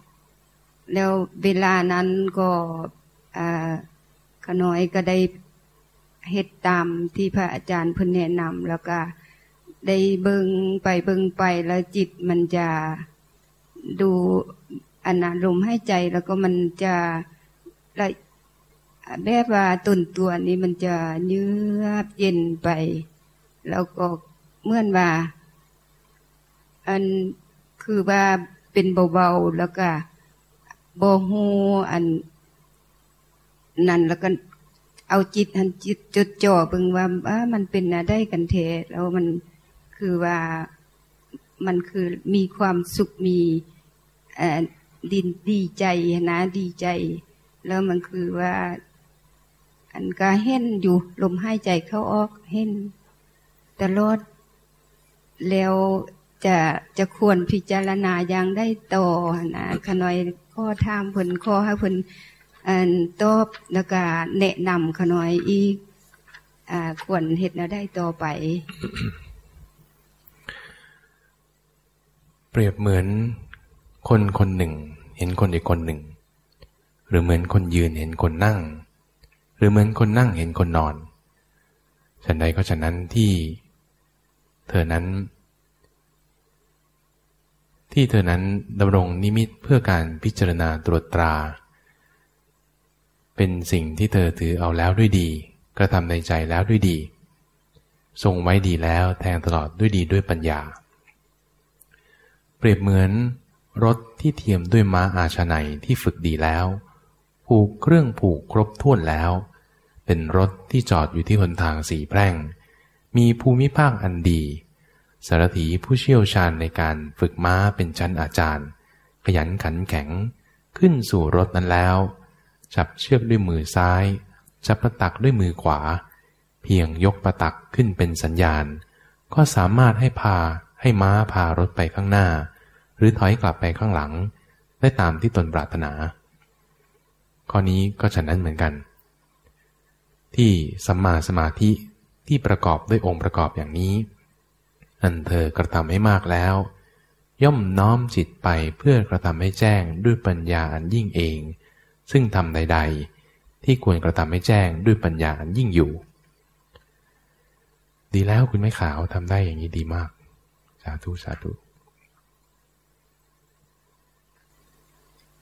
แล้วเวลานั้นก็ขน้อยก็ได้เฮ็ดตามที่พระอาจารย์เพิ่นแนะนำแล้วก็ได้เบิงไปเบิงไปแล้วจิตมันจะดูอนาลมให้ใจแล้วก็มันจะแบบว่าตุนตัวนี้มันจะเยือกเย็นไป แล้วก็เมื่อนว่า อันคือว่าเป็นเบาๆแล้วก็โบหูอันนั่นแล้วก็เอาจิตหันจิตจดจ่อเบิ่งว่าว่ามันเป็นอะไรกันเทแล้วมันคือว่ามันคือมีความสุขมีดินดีใจนะดีใจ แล้วมันคือว่า อันก็เห็นอยู่ลมหายใจเข้าออกเห็นตลอดแล้ว จะจะควรพิจารณาอย่างได้ต่อนะขน่อยข้อถามเพิ่นข้อให้เพิ่นอันตอบแล้วก็แนะนำขน่อยอีกอ่าควรเฮ็ดแนวได้ต่อไป เปรียบเหมือนคนคนหนึ่ง เห็นคนอีกคนหนึ่ง หรือเหมือนคนยืนเห็นคนนั่ง หรือเหมือนคนนั่งเห็นคนนอนฉันใดก็ฉะนั้นที่ เธอนั้น ที่เธอนั้นดำรงนิมิตเพื่อการพิจารณาตรวจตรา เป็นสิ่งที่เธอถือเอาแล้วด้วยดี กระทำในใจแล้วด้วยดี ทรงไว้ดีแล้วแทงตลอดด้วยดีด้วยปัญญา เปรียบเหมือนรถที่เทียมด้วยม้าอาชาไนที่ฝึกดีแล้ว ผูกเครื่องผูกครบถ้วนแล้ว เป็นรถที่จอดอยู่ที่หนทางสีแพร่ง มีภูมิภาคอันดี สารถีผู้เชี่ยวชาญในการฝึกม้าเป็นชั้นอาจารย์ ขยันขันแข็งขึ้นสู่รถนั้นแล้ว จับเชือกด้วยมือซ้าย จับประตักด้วยมือขวา เพียงยกประตักขึ้นเป็นสัญญาณ ก็สามารถให้พาให้ม้าพารถไปข้างหน้า หรือถอยกลับไปข้างหลัง ได้ตามที่ตนปรารถนา ข้อนี้ก็ฉะนั้นเหมือนกัน ที่สัมมาสมาธิที่ประกอบด้วยองค์ประกอบอย่างนี้ อันเธอกระทำให้มากแล้ว ย่อมน้อมจิตไปเพื่อกระทำให้แจ้งด้วยปัญญาอันยิ่งเอง ซึ่งทำใด ๆ ที่ควรกระทำให้แจ้งด้วยปัญญาอันยิ่งอยู่ ดีแล้วคุณไม่ขาวทำได้อย่างนี้ดีมาก สาธุสาธุ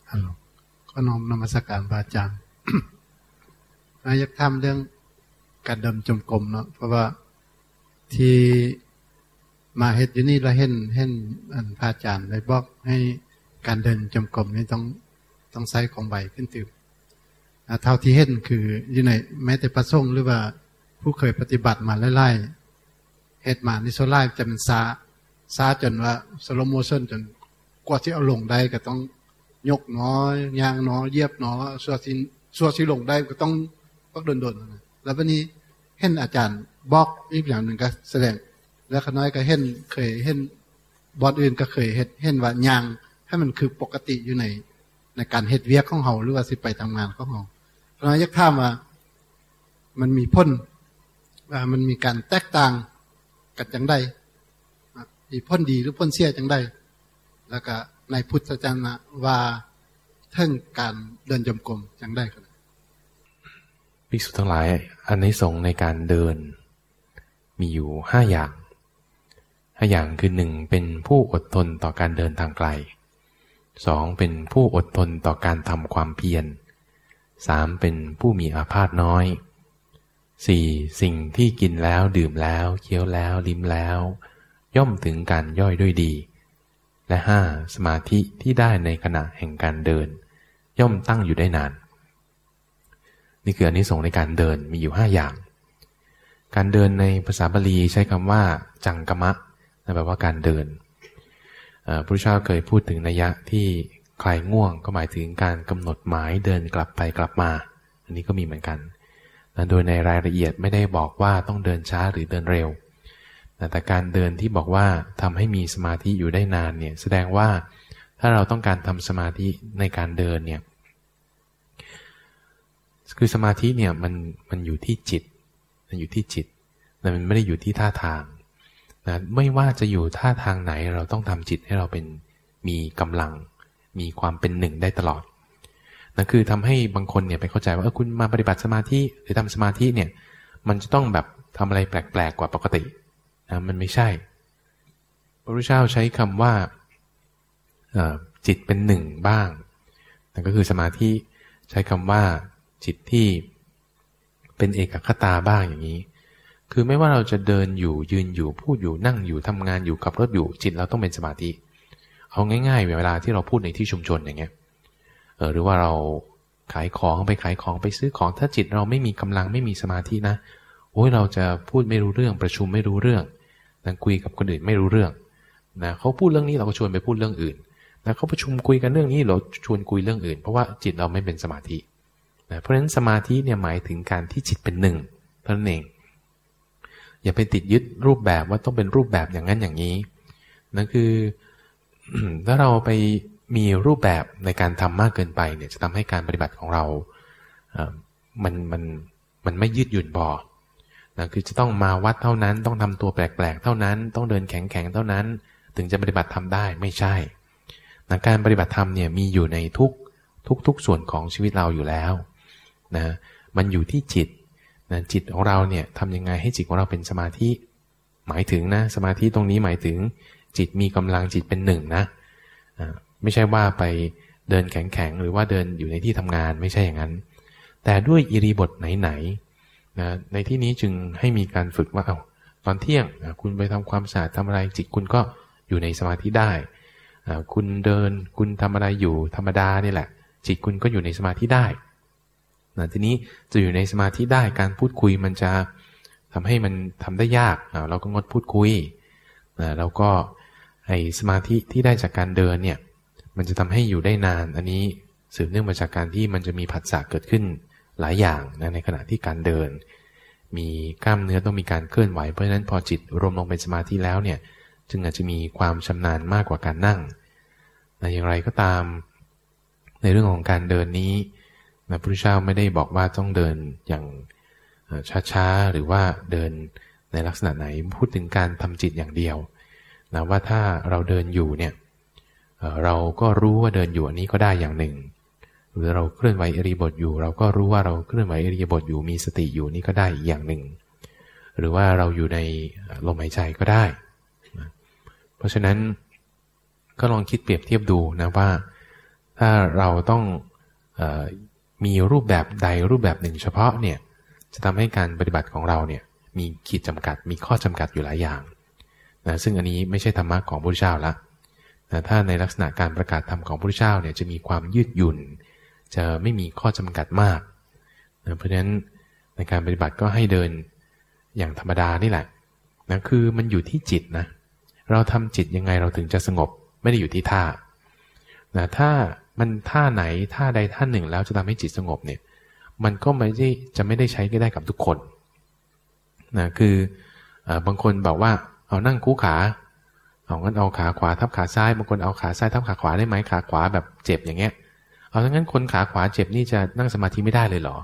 ฮัลโหลก็น้อมนมัสการพระอาจารย์อยากทำเรื่องการเดินจมกลมเนาะเพราะว่าที่ มาเฮ็ดอยู่นี่เราเห็นเห็นอันพระอาจารย์ได้บอกให้การเดินจมกลมนี่ต้องต้องใช้ของใบขึ้นตื่มเท่าที่เห็นคืออยู่ในแม้แต่ประสงค์หรือว่าผู้เคยปฏิบัติมาไล่ๆเฮ็ดมาในโซล่าจะเป็นซาซาจนว่าสโลโมชันจนกว่าที่เอาลงได้ก็ต้องยกน้อยยางน้อยเยียบน้อยส่วนที่ส่วนที่ลงได้ก็ต้องต้องโดนๆแล้ววันนี้เห็นอาจารย์บอกอีกอย่างหนึ่งก็แสดง แล้วขน้อยก็เห็นเคยเห็นบอดอื่นก็เคยเห็นเห็นว่ายางให้มันคือปกติอยู่ใน ในการเฮ็ดเวียกของเฮาหรือว่าสิไปทำงานของเฮาขน้อยยักถามว่ามันมีพ้นว่ามันมีการแตกต่างกันจังไดมีพ้นดีหรือพ้นเสียจังไดแล้วก็ในพุทธจารณะว่าเท่งการเดินจมกรมจังได้ครับภิกษุทั้งหลายอันในสงในการเดิน มีอยู่ห้าอย่าง ห้าอย่างคือหนึ่งเป็นผู้อดทนต่อการเดินทางไกลสองเป็นผู้อดทนต่อการทำความเพียรสามเป็นผู้มีอาพาธน้อยสี่สิ่งที่กินแล้วดื่มแล้ว เคี้ยวแล้วลิ้มแล้ว ย่อมถึงการย่อยด้วยดี และห้าสมาธิที่ได้ในขณะแห่งการเดิน ย่อมตั้งอยู่ได้นาน นี่คืออันนี้ส่งในการเดินมีอยู่ห้าอย่าง การเดินในภาษาบาลีใช้คำว่า จังกมะ นั่นแปลว่าการเดินพระพุทธเจ้าเคยพูดถึงนัยยะที่ใครง่วงก็หมายถึงการกำหนดหมายเดินกลับไปกลับมา อันนี้ก็มีเหมือนกันโดยในรายละเอียดไม่ได้บอกว่าต้องเดินช้าหรือเดินเร็วแต่การเดินที่บอกว่าทำให้มีสมาธิอยู่ได้นานเนี่ยแสดงว่าถ้าเราต้องการทำสมาธิในการเดินเนี่ยคือสมาธิเนี่ยมันมันอยู่ที่จิต มันอยู่ที่จิตแต่มันไม่ได้อยู่ที่ท่าทาง นะไม่ว่าจะอยู่ท่าทางไหนเราต้องทำจิตให้เราเป็นมีกำลัง มีความเป็นหนึ่งได้ตลอดนั่นคือทำให้บางคนเนี่ยไปเข้าใจว่าเออคุณมาปฏิบัติสมาธิหรือทำสมาธิเนี่ยมันจะต้องแบบทำอะไรแปลกๆกว่าปกตินะมันไม่ใช่ พระพุทธเจ้าใช้คำว่าจิตเป็นหนึ่งบ้างนั่นก็คือสมาธิใช้คำว่าจิตที่เป็นเอกคตาบ้างอย่างนี้ คือไม่ว่าเราจะเดินอยู่ยืนอยู่พูดอยู่นั่งอยู่ทำงานอยู่ขับรถอยู่จิตเราต้องเป็นสมาธิ เอาง่าย ๆ เวลาที่เราพูดในที่ชุมชนอย่างเงี้ยเออหรือว่าเราขายของไปขายของไปซื้อของถ้าจิตเราไม่มีกำลังไม่มีสมาธินะโอ้ยเราจะพูดไม่รู้เรื่องประชุมไม่รู้เรื่องนั่งคุยกับคนอื่นไม่รู้เรื่องนะเขาพูดเรื่องนี้เราก็ชวนไปพูดเรื่องอื่นนะเขาประชุมคุยกันเรื่องนี้เราชวนคุยเรื่องอื่น เพราะว่าจิตเราไม่เป็นสมาธินะเพราะฉะนั้นสมาธิเนี่ยหมายถึงการที่จิตเป็นหนึ่งเท่านั้นเอง อย่าไปติดยึดรูปแบบว่าต้องเป็นรูปแบบอย่างนั้นอย่างนี้นั่นคือถ้าเราไปมีรูปแบบในการทำมากเกินไปเนี่ยจะทำให้การปฏิบัติของเรามันมันมันไม่ยืดหยุ่นพอนะคือจะต้องมาวัดเท่านั้น ต้องทำตัวแปลกๆ เท่านั้น ต้องเดินแข็งๆ เท่านั้น ถึงจะปฏิบัติทำได้ไม่ใช่นะการปฏิบัติธรรมเนี่ยมีอยู่ในทุกทุกทุกส่วนของชีวิตเราอยู่แล้วนะมันอยู่ที่จิต นะจิตของเราเนี่ยทำยังไงให้จิตของเราเป็นสมาธิ หมายถึงนะสมาธิตรงนี้หมายถึง จิตมีกำลังจิตเป็นหนึ่งนะไม่ใช่ว่าไปเดินแข็งๆหรือว่าเดินอยู่ในที่ทำงานไม่ใช่อย่างนั้น แต่ด้วยอิริบทไหนๆนะในที่นี้จึงให้มีการฝึกว่าเอา้าตอนเที่ยงคุณไปทำความสะอาดทำอะไรจิตคุณก็อยู่ในสมาธิได้คุณเดินคุณทำอะไรอยู่ธรรมดานี่แหละ จิตคุณก็อยู่ในสมาธิได้ นะทีนี้จะอยู่ในสมาธิได้การพูดคุยมันจะทำให้มันทำได้ยากเราก็งดพูดคุยนะแล้วก็ไอ้สมาธิที่ได้จากการเดินเนี่ยมันจะทำให้อยู่ได้นาน อันนี้สืบเนื่องมาจากการที่มันจะมีผัสสะเกิดขึ้นหลายอย่างนะในขณะที่การเดิน มีกล้ามเนื้อต้องมีการเคลื่อนไหวเพราะฉะนั้นพอจิตรวมลงเป็นสมาธิแล้วเนี่ยจึงอาจจะมีความชำนาญมากกว่าการนั่งนะอย่างไรก็ตาม ในเรื่องของการเดินนี้ นะพระพุทธเจ้าไม่ได้บอกว่าต้องเดินอย่างช้าๆ หรือว่าเดินในลักษณะไหนพูดถึงการทำจิตอย่างเดียวนะว่าถ้าเราเดินอยู่เนี่ยเราก็รู้ว่าเดินอยู่อันนี้ก็ได้อย่างหนึ่ง หรือเราเคลื่อนไหวอริบทอยู่ เราก็รู้ว่าเราเคลื่อนไหวอริบทอยู่มีสติอยู่นี่ก็ได้อีกอย่างหนึ่ง หรือว่าเราอยู่ในลมหายใจก็ได้ เพราะฉะนั้นก็ลองคิดเปรียบเทียบดูนะว่าถ้าเราต้อง มีรูปแบบใดรูปแบบหนึ่งเฉพาะเนี่ยจะทำให้การปฏิบัติของเราเนี่ยมีขีดจำกัดมีข้อจำกัดอยู่หลายอย่างนะซึ่งอันนี้ไม่ใช่ธรรมะของพระพุทธเจ้าละนะถ้าในลักษณะการประกาศธรรมของพระพุทธเจ้าเนี่ยจะมีความยืดหยุ่น จะไม่มีข้อจำกัดมากนะเพราะฉะนั้นในการปฏิบัติก็ให้เดินอย่างธรรมดานี่แหละนะคือมันอยู่ที่จิตนะเราทำจิตยังไงเราถึงจะสงบ ไม่ได้อยู่ที่ท่านะถ้า มันท่าไหนท่าใดท่าหนึ่งแล้วจะทำให้จิตสงบเนี่ย มันก็ไม่ได้จะไม่ได้ใช้ก็ได้กับทุกคนนะคือบางคนบอกว่าเอานั่งคู่ขาเอางั้นเอาขาขวาทับขาซ้ายบางคนเอาขาซ้ายทับขาขวาได้ไหมขาขวาแบบเจ็บอย่างเงี้ย เอางั้นคนขาขวาเจ็บนี่จะนั่งสมาธิไม่ได้เลยเหรอ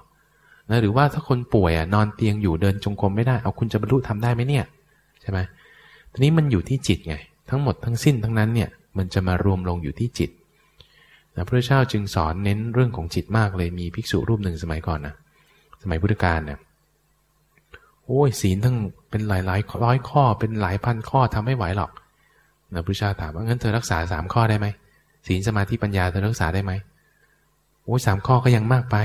นะหรือว่าถ้าคนป่วยอะนอนเตียงอยู่เดินจงกรมไม่ได้เอาคุณจะบรรลุทำได้ไหมเนี่ยใช่ไหมทีนี้มันอยู่ที่จิตไง ทั้งหมดทั้งสิ้นทั้งนั้นเนี่ยมันจะมารวมลงอยู่ที่จิต นะพระเจ้าจึงสอนเน้นเรื่องของจิตมากเลยมีภิกษุรูปหนึ่งสมัยก่อนนะสมัยพุทธกาลเนี่ยโอ้ยศีลทั้งเป็นหลายหลายร้อยข้อเป็นหลายพันข้อทำไม่ไหวหรอกนะพระเจ้าถามว่างั้นเธอรักษาสามข้อได้ไหมศีลสมาธิปัญญาเธอรักษาได้ไหมโอ้ยสามข้อก็ยังมากไป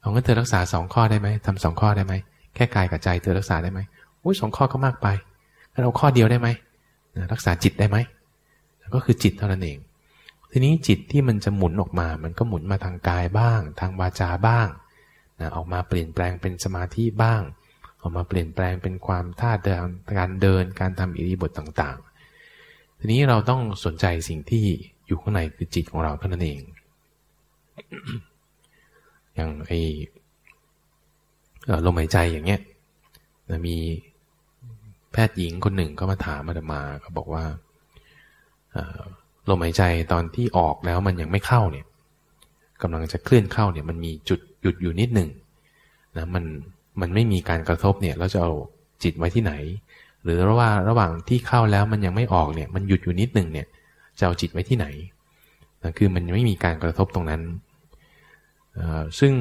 เอางั้นเธอรักษาสองข้อได้ไหมทำสองข้อได้ไหมแค่กายกับใจเธอรักษาได้ไหมโอ้ยสองข้อก็มากไปงั้นเอาข้อเดียวได้ไหมรักษาจิตได้ไหมก็คือจิตเท่านั้นเอง ทีนี้จิตที่มันจะหมุนออกมา มันก็หมุนมาทางกายบ้าง ทางวาจาบ้างนะออกมาเปลี่ยนแปลงเป็นสมาธิบ้าง ออกมาเปลี่ยนแปลงเป็นความท่าเดินการเดินการทำอิริบทต่างๆ ทีนี้เราต้องสนใจสิ่งที่อยู่ข้างในคือจิตของเราเท่านั้นเอง อย่างไอลมหายใจอย่างเงี้ยมีแพทย์หญิงคนหนึ่งก็มาถามมาดมาเขาบอกว่า ลมหายใจตอนที่ออกแล้วมันยังไม่เข้าเนี่ยกำลังจะเคลื่อนเข้าเนี่ยมันมีจุดหยุดอยู่นิดหนึ่งนะมันมันไม่มีการกระทบเนี่ยเราจะเอาจิตไว้ที่ไหน หรือว่าระหว่างที่เข้าแล้วมันยังไม่ออกเนี่ยมันหยุดอยู่นิดหนึ่งเนี่ยจะเอาจิตไว้ที่ไหนนะคือมันไม่มีการกระทบตรงนั้นซึ่ง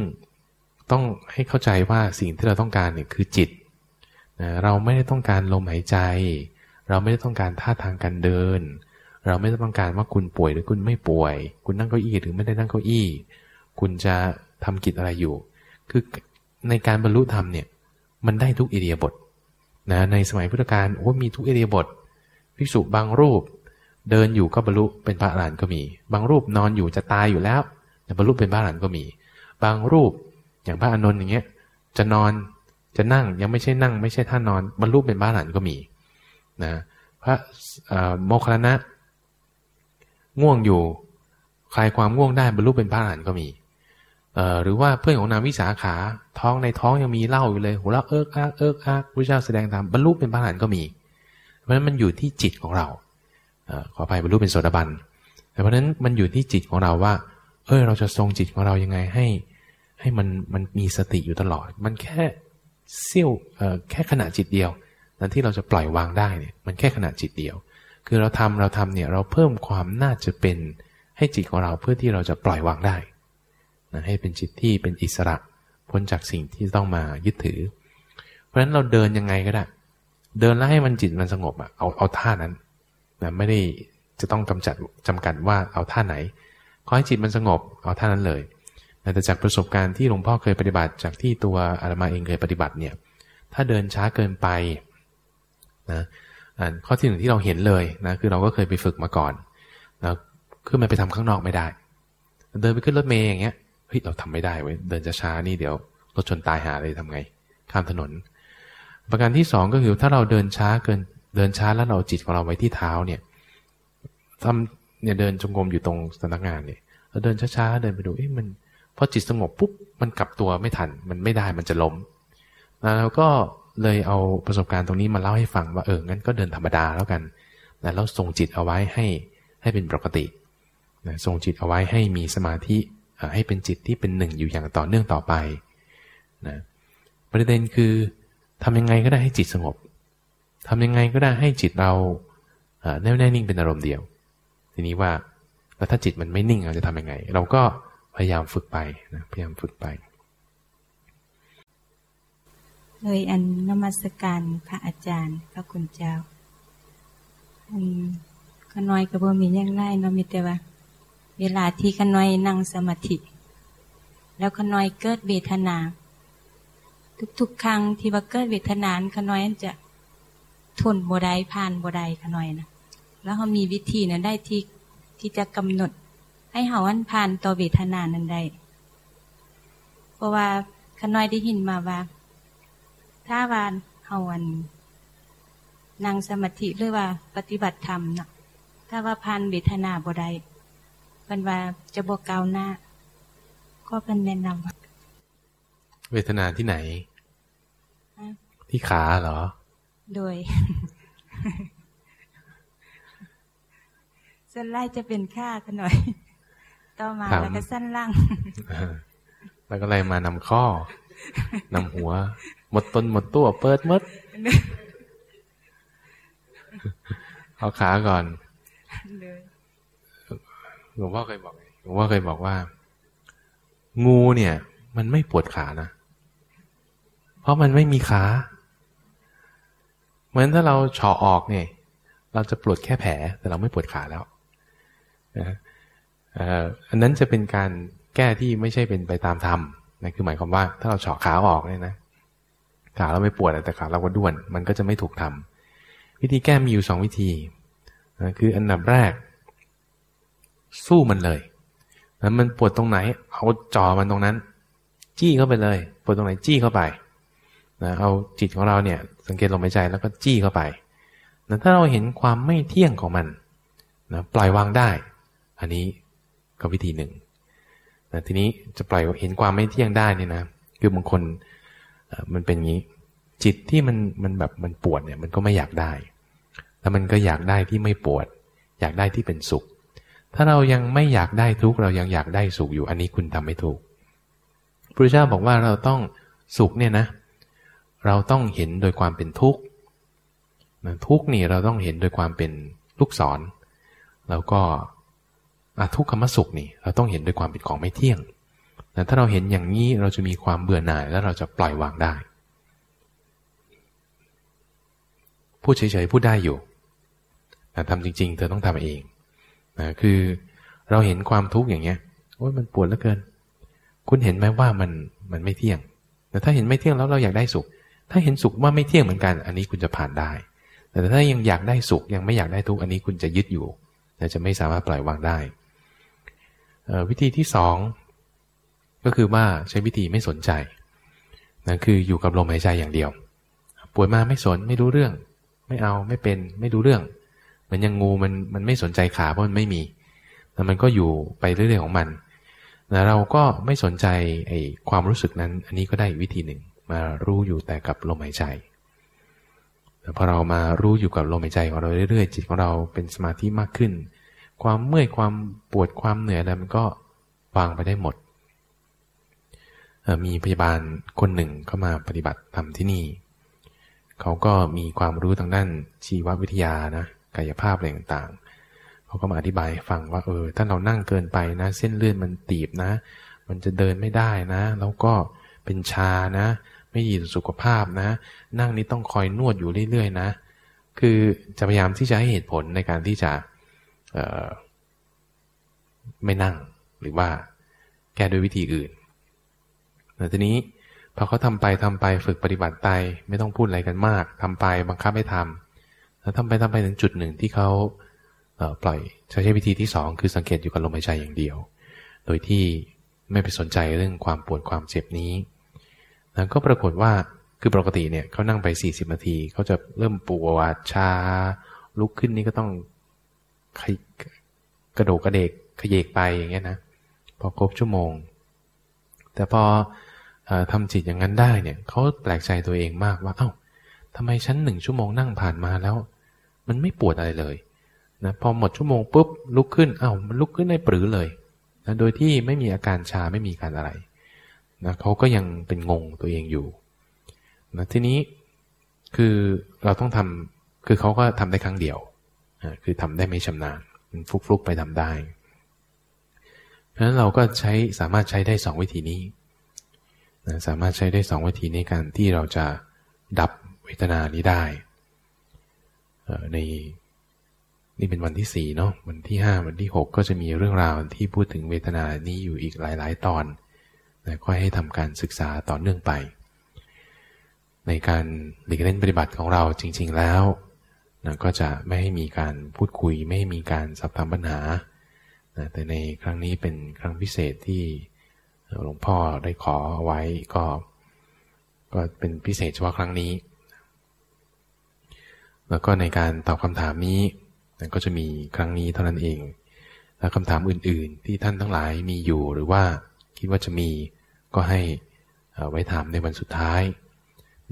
ต้องให้เข้าใจว่าสิ่งที่เราต้องการเนี่ยคือจิตนะเราไม่ได้ต้องการลมหายใจ เราไม่ได้ต้องการท่าทางการเดิน เราไม่ต้องการว่าคุณป่วยหรือคุณไม่ป่วย คุณนั่งเก้าอี้หรือไม่ได้นั่งเก้าอี้ คุณจะทำกิจอะไรอยู่ คือในการบรรลุธรรมเนี่ย มันได้ทุกอิเดียบทนะในสมัยพุทธกาลโอ้มีทุกอิเดียบทภิกษุบางรูป เดินอยู่ก็บรรลุเป็นพระอรหันต์ก็มี บางรูปนอนอยู่จะตายอยู่แล้ว แต่บรรลุเป็นพระอรหันต์ก็มี บางรูปอย่างพระอานนท์อย่างเงี้ย จะนอนจะนั่งยังไม่ใช่นั่ง ไม่ใช่ท่านอนบรรลุเป็นพระอรหันต์ก็มีนะพระโมคคัลลนะ ง่วงอยู่คลายความง่วงได้บรรลุเป็นพระอรหันต์ก็มีหรือว่าเพื่อนของนางวิสาขาท้องในท้องยังมีเล้าอยู่เลยหัวเราะเอิกอักเอิกอักพระเจ้าแสดงธรรมบรรลุเป็นพระอรหันต์ก็มี เพราะฉะนั้นมันอยู่ที่จิตของเราขออภัยบรรลุเป็นโสดาบันแต่เพราะฉะนั้นมันอยู่ที่จิตของเราว่า เออเราจะทรงจิตของเรายังไงให้ ให้มันมันมีสติอยู่ตลอด มันแค่เสี้ยวเออแค่ขณะจิตเดียวนั้นที่เราจะปล่อยวางได้เนี่ยมันแค่ขณะจิตเดียว คือเราทำเราทำเนี่ยเราเพิ่มความน่าจะเป็นให้จิตของเราเพื่อที่เราจะปล่อยวางได้นะให้เป็นจิตที่เป็นอิสระพ้นจากสิ่งที่ต้องมายึดถือ เพราะฉะนั้นเราเดินยังไงก็ได้ เดินแล้วให้มันจิตมันสงบอะเอาเอาท่านั้นนะไม่ได้จะต้องกำจัดจำกัดว่าเอาท่าไหน ขอให้จิตมันสงบเอาท่านั้นเลยแต่จากประสบการณ์ที่หลวงพ่อเคยปฏิบัติจากที่ตัวอาตมาเองเคยปฏิบัติเนี่ย ถ้าเดินช้าเกินไปนะ ข้อที่หนึ่งที่เราเห็นเลยนะคือเราก็เคยไปฝึกมาก่อนนะขึ้นมาไปทำข้างนอกไม่ได้ เดินไปขึ้นรถเมย์อย่างเงี้ยเฮ้ยเราทำไม่ได้เว้ยเดินช้านี่เดี๋ยวรถชนตายหาเลยทำไง ข้ามถนน ประการที่สองก็คือถ้าเราเดินช้าเกินเดินช้าแล้วเราจิตของเราไว้ที่เท้าเนี่ยทำเนี่ยเดินจงกรมอยู่ตรงสำนักงานเนี่ยเราเดินช้าๆเดินไปดูเอ๊ะมันพอจิตสงบปุ๊บมันกลับตัวไม่ทันมันไม่ได้มันจะล้มแล้วก็ เลยเอาประสบการณ์ตรงนี้มาเล่าให้ฟังว่าเอองั้นก็เดินธรรมดาแล้วกันแล้วส่งจิตเอาไว้ให้ให้เป็นปกตินะส่งจิตเอาไว้ให้มีสมาธิให้เป็นจิตที่เป็นหนึ่งอยู่อย่างต่อเนื่องต่อไปนะประเด็นคือทำยังไงก็ได้ให้จิตสงบทำยังไงก็ได้ให้จิตเราแน่วแน่นิ่งเป็นอารมณ์เดียว ทีนี้ว่าแล้วถ้าจิตมันไม่นิ่งเราจะทำยังไง เราก็พยายามฝึกไปนะพยายามฝึกไป เลยอันนมัสการพระอาจารย์ พระคุณเจ้าอันก็น้อยกระบ่มีอย่างไรเนาะมีแต่ว่า เวลาที่ขน้อยนั่งสมาธิแล้วขน้อยเกิดเวทนา ทุกๆครั้งที่ว่าเกิดเวทนานขน้อยจะทนบดายผ่านบดายขน้อยนะแล้วเขามีวิธีนะได้ที่ที่จะกำหนด ให้เขาอันผ่านต่อเวทนานั้นได้เพราะว่าขน้อยได้หินมาว่า ถ้าวานเฮาวันนั่งสมาธิหรือว่าปฏิบัติธรรมเนาะถ้าว่าผ่านเวทนาบดายเป็นว่าจะบอกเกาหน้า ก็เป็นแนะนำเวทนาที่ไหน ที่ขาเหรอ โดยส้นไล่จะเป็นค่ากันหน่อย ต่อมาแล้วก็สั้นล่าง แล้วก็เลยมานำข้อนำหัว หมดต้นหมดตัวเปิดมดเอาขาก่อนหลวงพ่อเคยบอกหลวงพ่อเคยบอกว่า งูเนี่ย มันไม่ปวดขานะ เพราะมันไม่มีขา เหมือนถ้าเราเฉาะออกเนี่ย เราจะปวดแค่แผล แต่เราไม่ปวดขาแล้วนะอันนั้นจะเป็นการแก้ที่ไม่ใช่เป็นไปตามธรรมนะคือหมายความว่า ถ้าเราเฉาะขาออกเนี่ยนะ ขาเราไม่ปวดแต่ขาเราก็ด้วน มันก็จะไม่ถูกทำวิธีแก้มีอยู่สองวิธีนะคืออันดับแรก สู้มันเลยแล้วมันปวดตรงไหน เอาจ่อมันตรงนั้น จี้เข้าไปเลย ปวดตรงไหนจี้เข้าไปนะเอาจิตของเราเนี่ย สังเกตลมหายใจแล้วก็จี้เข้าไปนะถ้าเราเห็นความไม่เที่ยงของมันนะปล่อยวางได้ อันนี้ก็วิธีหนึ่งนะทีนี้จะปล่อยเห็นความไม่เที่ยงได้นี่นะ คือบางคน มันเป็นอย่างนี้ จิตที่มันมันแบบมันปวดเนี่ยมันก็ไม่อยากได้ แล้วมันก็อยากได้ที่ไม่ปวด อยากได้ที่เป็นสุข ถ้าเรายังไม่อยากได้ทุกเรายังอยากได้สุขอยู่อันนี้คุณทำไม่ถูกพระเจ้าบอกว่าเราต้องสุขเนี่ยนะ เราต้องเห็นโดยความเป็นทุกข์ทุกข์นี่เราต้องเห็นโดยความเป็นลูกศร แล้วก็ทุกขมสุขนี่เราต้องเห็นโดยความเป็นของไม่เที่ยง แต่ถ้าเราเห็นอย่างนี้เราจะมีความเบื่อหน่ายแล้วเราจะปล่อยวางได้ พูดเฉยๆพูดได้อยู่แต่ทำจริง ๆ เธอต้องทำเองนะคือเราเห็นความทุกข์อย่างเงี้ยโอ้ยมันปวดเหลือเกิน คุณเห็นไหมว่ามันมันไม่เที่ยง แต่ถ้าเห็นไม่เที่ยงแล้วเราอยากได้สุข ถ้าเห็นสุขว่าไม่เที่ยงเหมือนกัน อันนี้คุณจะผ่านได้ แต่ถ้ายังอยากได้สุขยังไม่อยากได้ทุกข์อันนี้คุณจะยึดอยู่แต่จะไม่สามารถปล่อยวางได้วิธีที่สอง ก็คือว่าใช้วิธีไม่สนใจนั่นคืออยู่กับลมหายใจอย่างเดียว ป่วยมาไม่สนไม่รู้เรื่อง ไม่เอาไม่เป็นไม่รู้เรื่องมันยังงูมันมันไม่สนใจขาเพราะมันไม่มีแต่มันก็อยู่ไปเรื่อยๆของมันนะเราก็ไม่สนใจไอ้ความรู้สึกนั้น อันนี้ก็ได้วิธีหนึ่งมารู้อยู่แต่กับลมหายใจพอเรามารู้อยู่กับลมหายใจของเราเรื่อยๆ จิตของเราเป็นสมาธิมากขึ้น ความเมื่อยความปวดความเหนื่อยอะไรมันก็วางไปได้หมด มีพยาบาลคนหนึ่งเข้ามาปฏิบัติทำที่นี่ เขาก็มีความรู้ทางด้านชีววิทยานะกายภาพอะไรต่างๆ เขาก็มาอธิบายฟังว่าเออถ้าเรานั่งเกินไปนะ เส้นเลือดมันตีบนะ มันจะเดินไม่ได้นะ แล้วก็เป็นชานะ ไม่ดีต่อสุขภาพนะ นั่งนี้ต้องคอยนวดอยู่เรื่อยๆนะ คือจะพยายามที่จะให้เหตุผลในการที่จะไม่นั่งหรือว่าแก้ด้วยวิธีอื่น แต่ทีนี้พอเขาทำไปทำไปฝึกปฏิบัติไปไม่ต้องพูดอะไรกันมากทำไปบังคับให้ทำแล้วทำไปทำไปถึงจุดหนึ่งที่เขาปล่อยใช้วิธีที่สองคือสังเกตอยู่กับลมหายใจอย่างเดียว โดยที่ไม่ไปสนใจเรื่องความปวดความเจ็บนี้นะก็ปรากฏว่าคือปกติเนี่ยเขานั่งไป 40 นาทีเขาจะเริ่มปวดชา ลุกขึ้นนี่ก็ต้องกระโดกกระเดกขยเยกไปอย่างเงี้ยนะพอครบชั่วโมง แต่พอ ทำจิตอย่างนั้นได้เนี่ยเขาแปลกใจตัวเองมากว่า เอา้าทำไมฉันหนึ่งชั่วโมงนั่งผ่านมาแล้ว มันไม่ปวดอะไรเลยนะพอหมดชั่วโมงปุ๊บลุกขึ้นเอา้ามันลุกขึ้นได้ปรือเลยนะโดยที่ไม่มีอาการชาไม่มีการอะไรนะเขาก็ยังเป็นงงตัวเองอยู่นะทีนี้คือเราต้องทำคือเขาก็ทำได้ครั้งเดียวคือทำได้ไม่ชำนาญฟลุกๆไปทำได้เพราะฉะนั้นเราก็ใช้สามารถใช้ได้สองวิธีนี้ สามารถใช้ได้สองวิธีในการที่เราจะดับเวทนานี้ได้ ในนี่เป็นวันที่สี่เนาะวันที่ห้าวันที่หกก็จะมีเรื่องราวที่พูดถึงเวทนานี้อยู่อีกหลาย ๆ ตอนนะค่อยให้ทำการศึกษาต่อเนื่องไป ในการหลีกเล่นปฏิบัติของเราจริง ๆ แล้วนะก็จะไม่ให้มีการพูดคุย ไม่ให้มีการสับทำปัญหานะแต่ในครั้งนี้เป็นครั้งพิเศษที่ หลวงพ่อได้ขอไว้ก็ ก็เป็นพิเศษเฉพาะครั้งนี้ แล้วก็ในการตอบคำถามนี้ก็จะมีครั้งนี้เท่านั้นเอง และคำถามอื่นๆ ที่ท่านทั้งหลายมีอยู่หรือว่าคิดว่าจะมีก็ให้ไว้ถามในวันสุดท้าย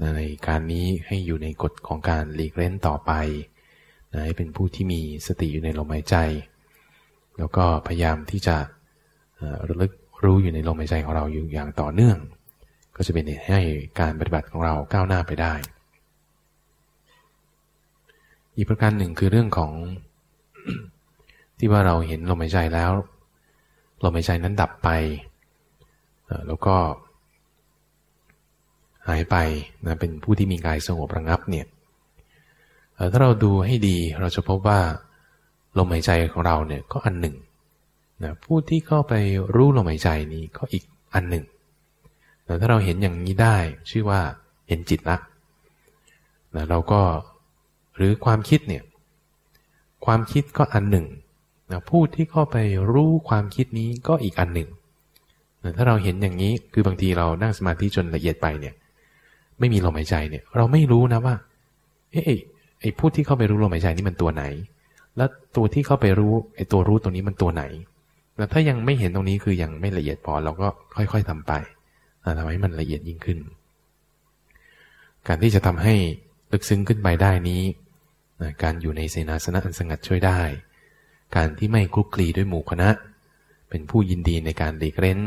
ในการนี้ให้อยู่ในกฎของการหลีกเล่นต่อไปนะให้เป็นผู้ที่มีสติอยู่ในลมหายใจ แล้วก็พยายามที่จะระลึก รู้อยู่ในลมหายใจของเราอยู่อย่างต่อเนื่อง ก็จะเป็นเหตุให้การปฏิบัติของเราก้าวหน้าไปได้ อีกประการหนึ่งคือเรื่องของที่ว่าเราเห็นลมหายใจแล้วลมหายใจนั้นดับไปแล้วก็หายไปนะเป็นผู้ที่มีกายสงบระงับเนี่ยถ้าเราดูให้ดีเราจะพบว่าลมหายใจของเราเนี่ยก็อันหนึ่ง นะผู้ที่เข้าไปรู้ลมหายใจนี้ก็อีกอันหนึ่งแต่ถ้าเราเห็นอย่างนี้ได้ชื่อว่าเห็นจิตละนะเราก็หรือความคิดเนี่ยความคิดก็อันหนึ่งนะผู้ที่เข้าไปรู้ความคิดนี้ก็อีกอันหนึ่งถ้าเราเห็นอย่างนี้คือบางทีเรานั่งสมาธิจนละเอียดไปเนี่ยไม่มีลมหายใจเนี่ยเราไม่รู้นะว่าเอ้ไอ้ผู้ที่เข้าไปรู้ลมหายใจนี่มันตัวไหน แล้วตัวที่เข้าไปรู้ไอ้ตัวรู้ตรงนี้มันตัวไหน แล้วถ้ายังไม่เห็นตรงนี้คือยังไม่ละเอียดพอเราก็ค่อย ๆทำไปทำให้มันละเอียดยิ่งขึ้น การที่จะทำให้ลึกซึ้งขึ้นไปได้นี้ การอยู่ในเสนาสนะอันสงัดช่วยได้ การที่ไม่คลุกคลีด้วยหมู่คณะ เป็นผู้ยินดีในการหลีกเล้น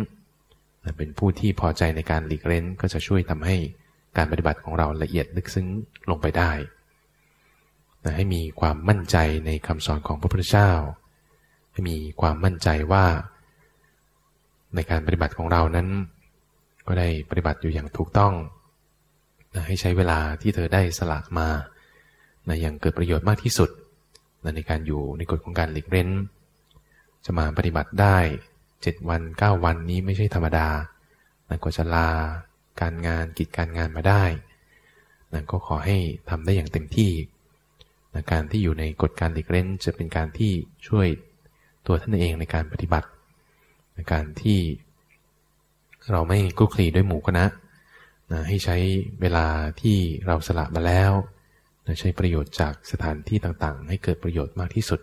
เป็นผู้ที่พอใจในการหลีกเล้นก็จะช่วยทำให้การปฏิบัติของเราละเอียดลึกซึ้งลงไปได้ ให้มีความมั่นใจในคำสอนของพระพุทธเจ้า ให้มีความมั่นใจว่า ในการปฏิบัติของเรานั้น ก็ได้ปฏิบัติอยู่อย่างถูกต้องให้ใช้เวลาที่เธอได้สละมานะอย่างเกิดประโยชน์มากที่สุดในการอยู่ในกฎของการหลีกเล้น จะมาปฏิบัติได้เจ็ดวันเก้าวันนี้ไม่ใช่ธรรมดานะกว่าจะลาการงานกิจการงานมาได้นะก็ขอให้ทำได้อย่างเต็มที่นะการที่อยู่ในกฎการหลีกเล่นจะเป็นการที่ช่วย ตัวท่านเองในการปฏิบัติ ในการที่เราไม่กุคลีด้วยหมู่คณะนะให้ใช้เวลาที่เราสละมาแล้วนะใช้ประโยชน์จากสถานที่ต่างๆ ให้เกิดประโยชน์มากที่สุด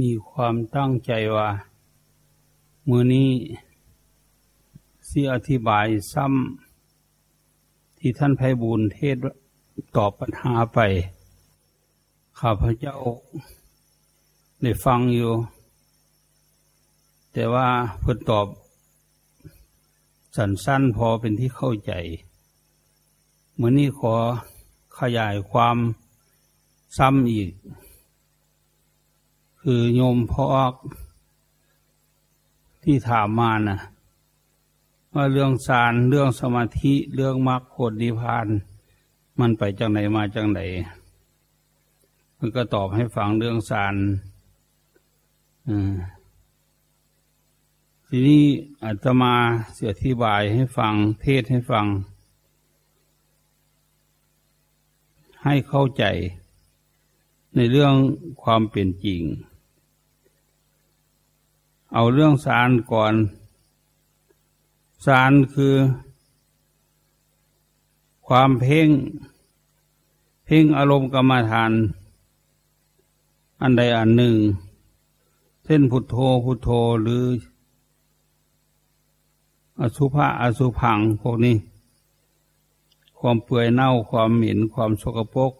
มีความตั้งใจว่า มือนี้สิอธิบายซ้ำที่ท่านไพบูลเทศตอบปัญหาไป ข้าพเจ้าได้ฟังอยู่ แต่ว่าเพื่อตอบสั้นๆพอเป็นที่เข้าใจเหมือนี้ขอขยายความซ้ำอีก คือโยมพ่อที่ถามมานะ่ะว่าเรื่องสารเรื่องสมาธิเรื่องมรรคผลนิพพาน มันไปจากไหนมาจากไหน มันก็ตอบให้ฟังเรื่องสารทีนี้อาจจะมาเสียอธิบายให้ฟังเทศให้ฟัง ให้เข้าใจในเรื่องความเป็นจริง เอาเรื่องสารก่อน สารคือ ความเพ่ง เพ่งอารมณ์กรรมฐาน อันใดอันหนึ่ง เช่นพุทโธพุทโธหรือ อสุภะอสุพังพวกนี้ ความเปื่อยเน่าความเหม็นความสกปรก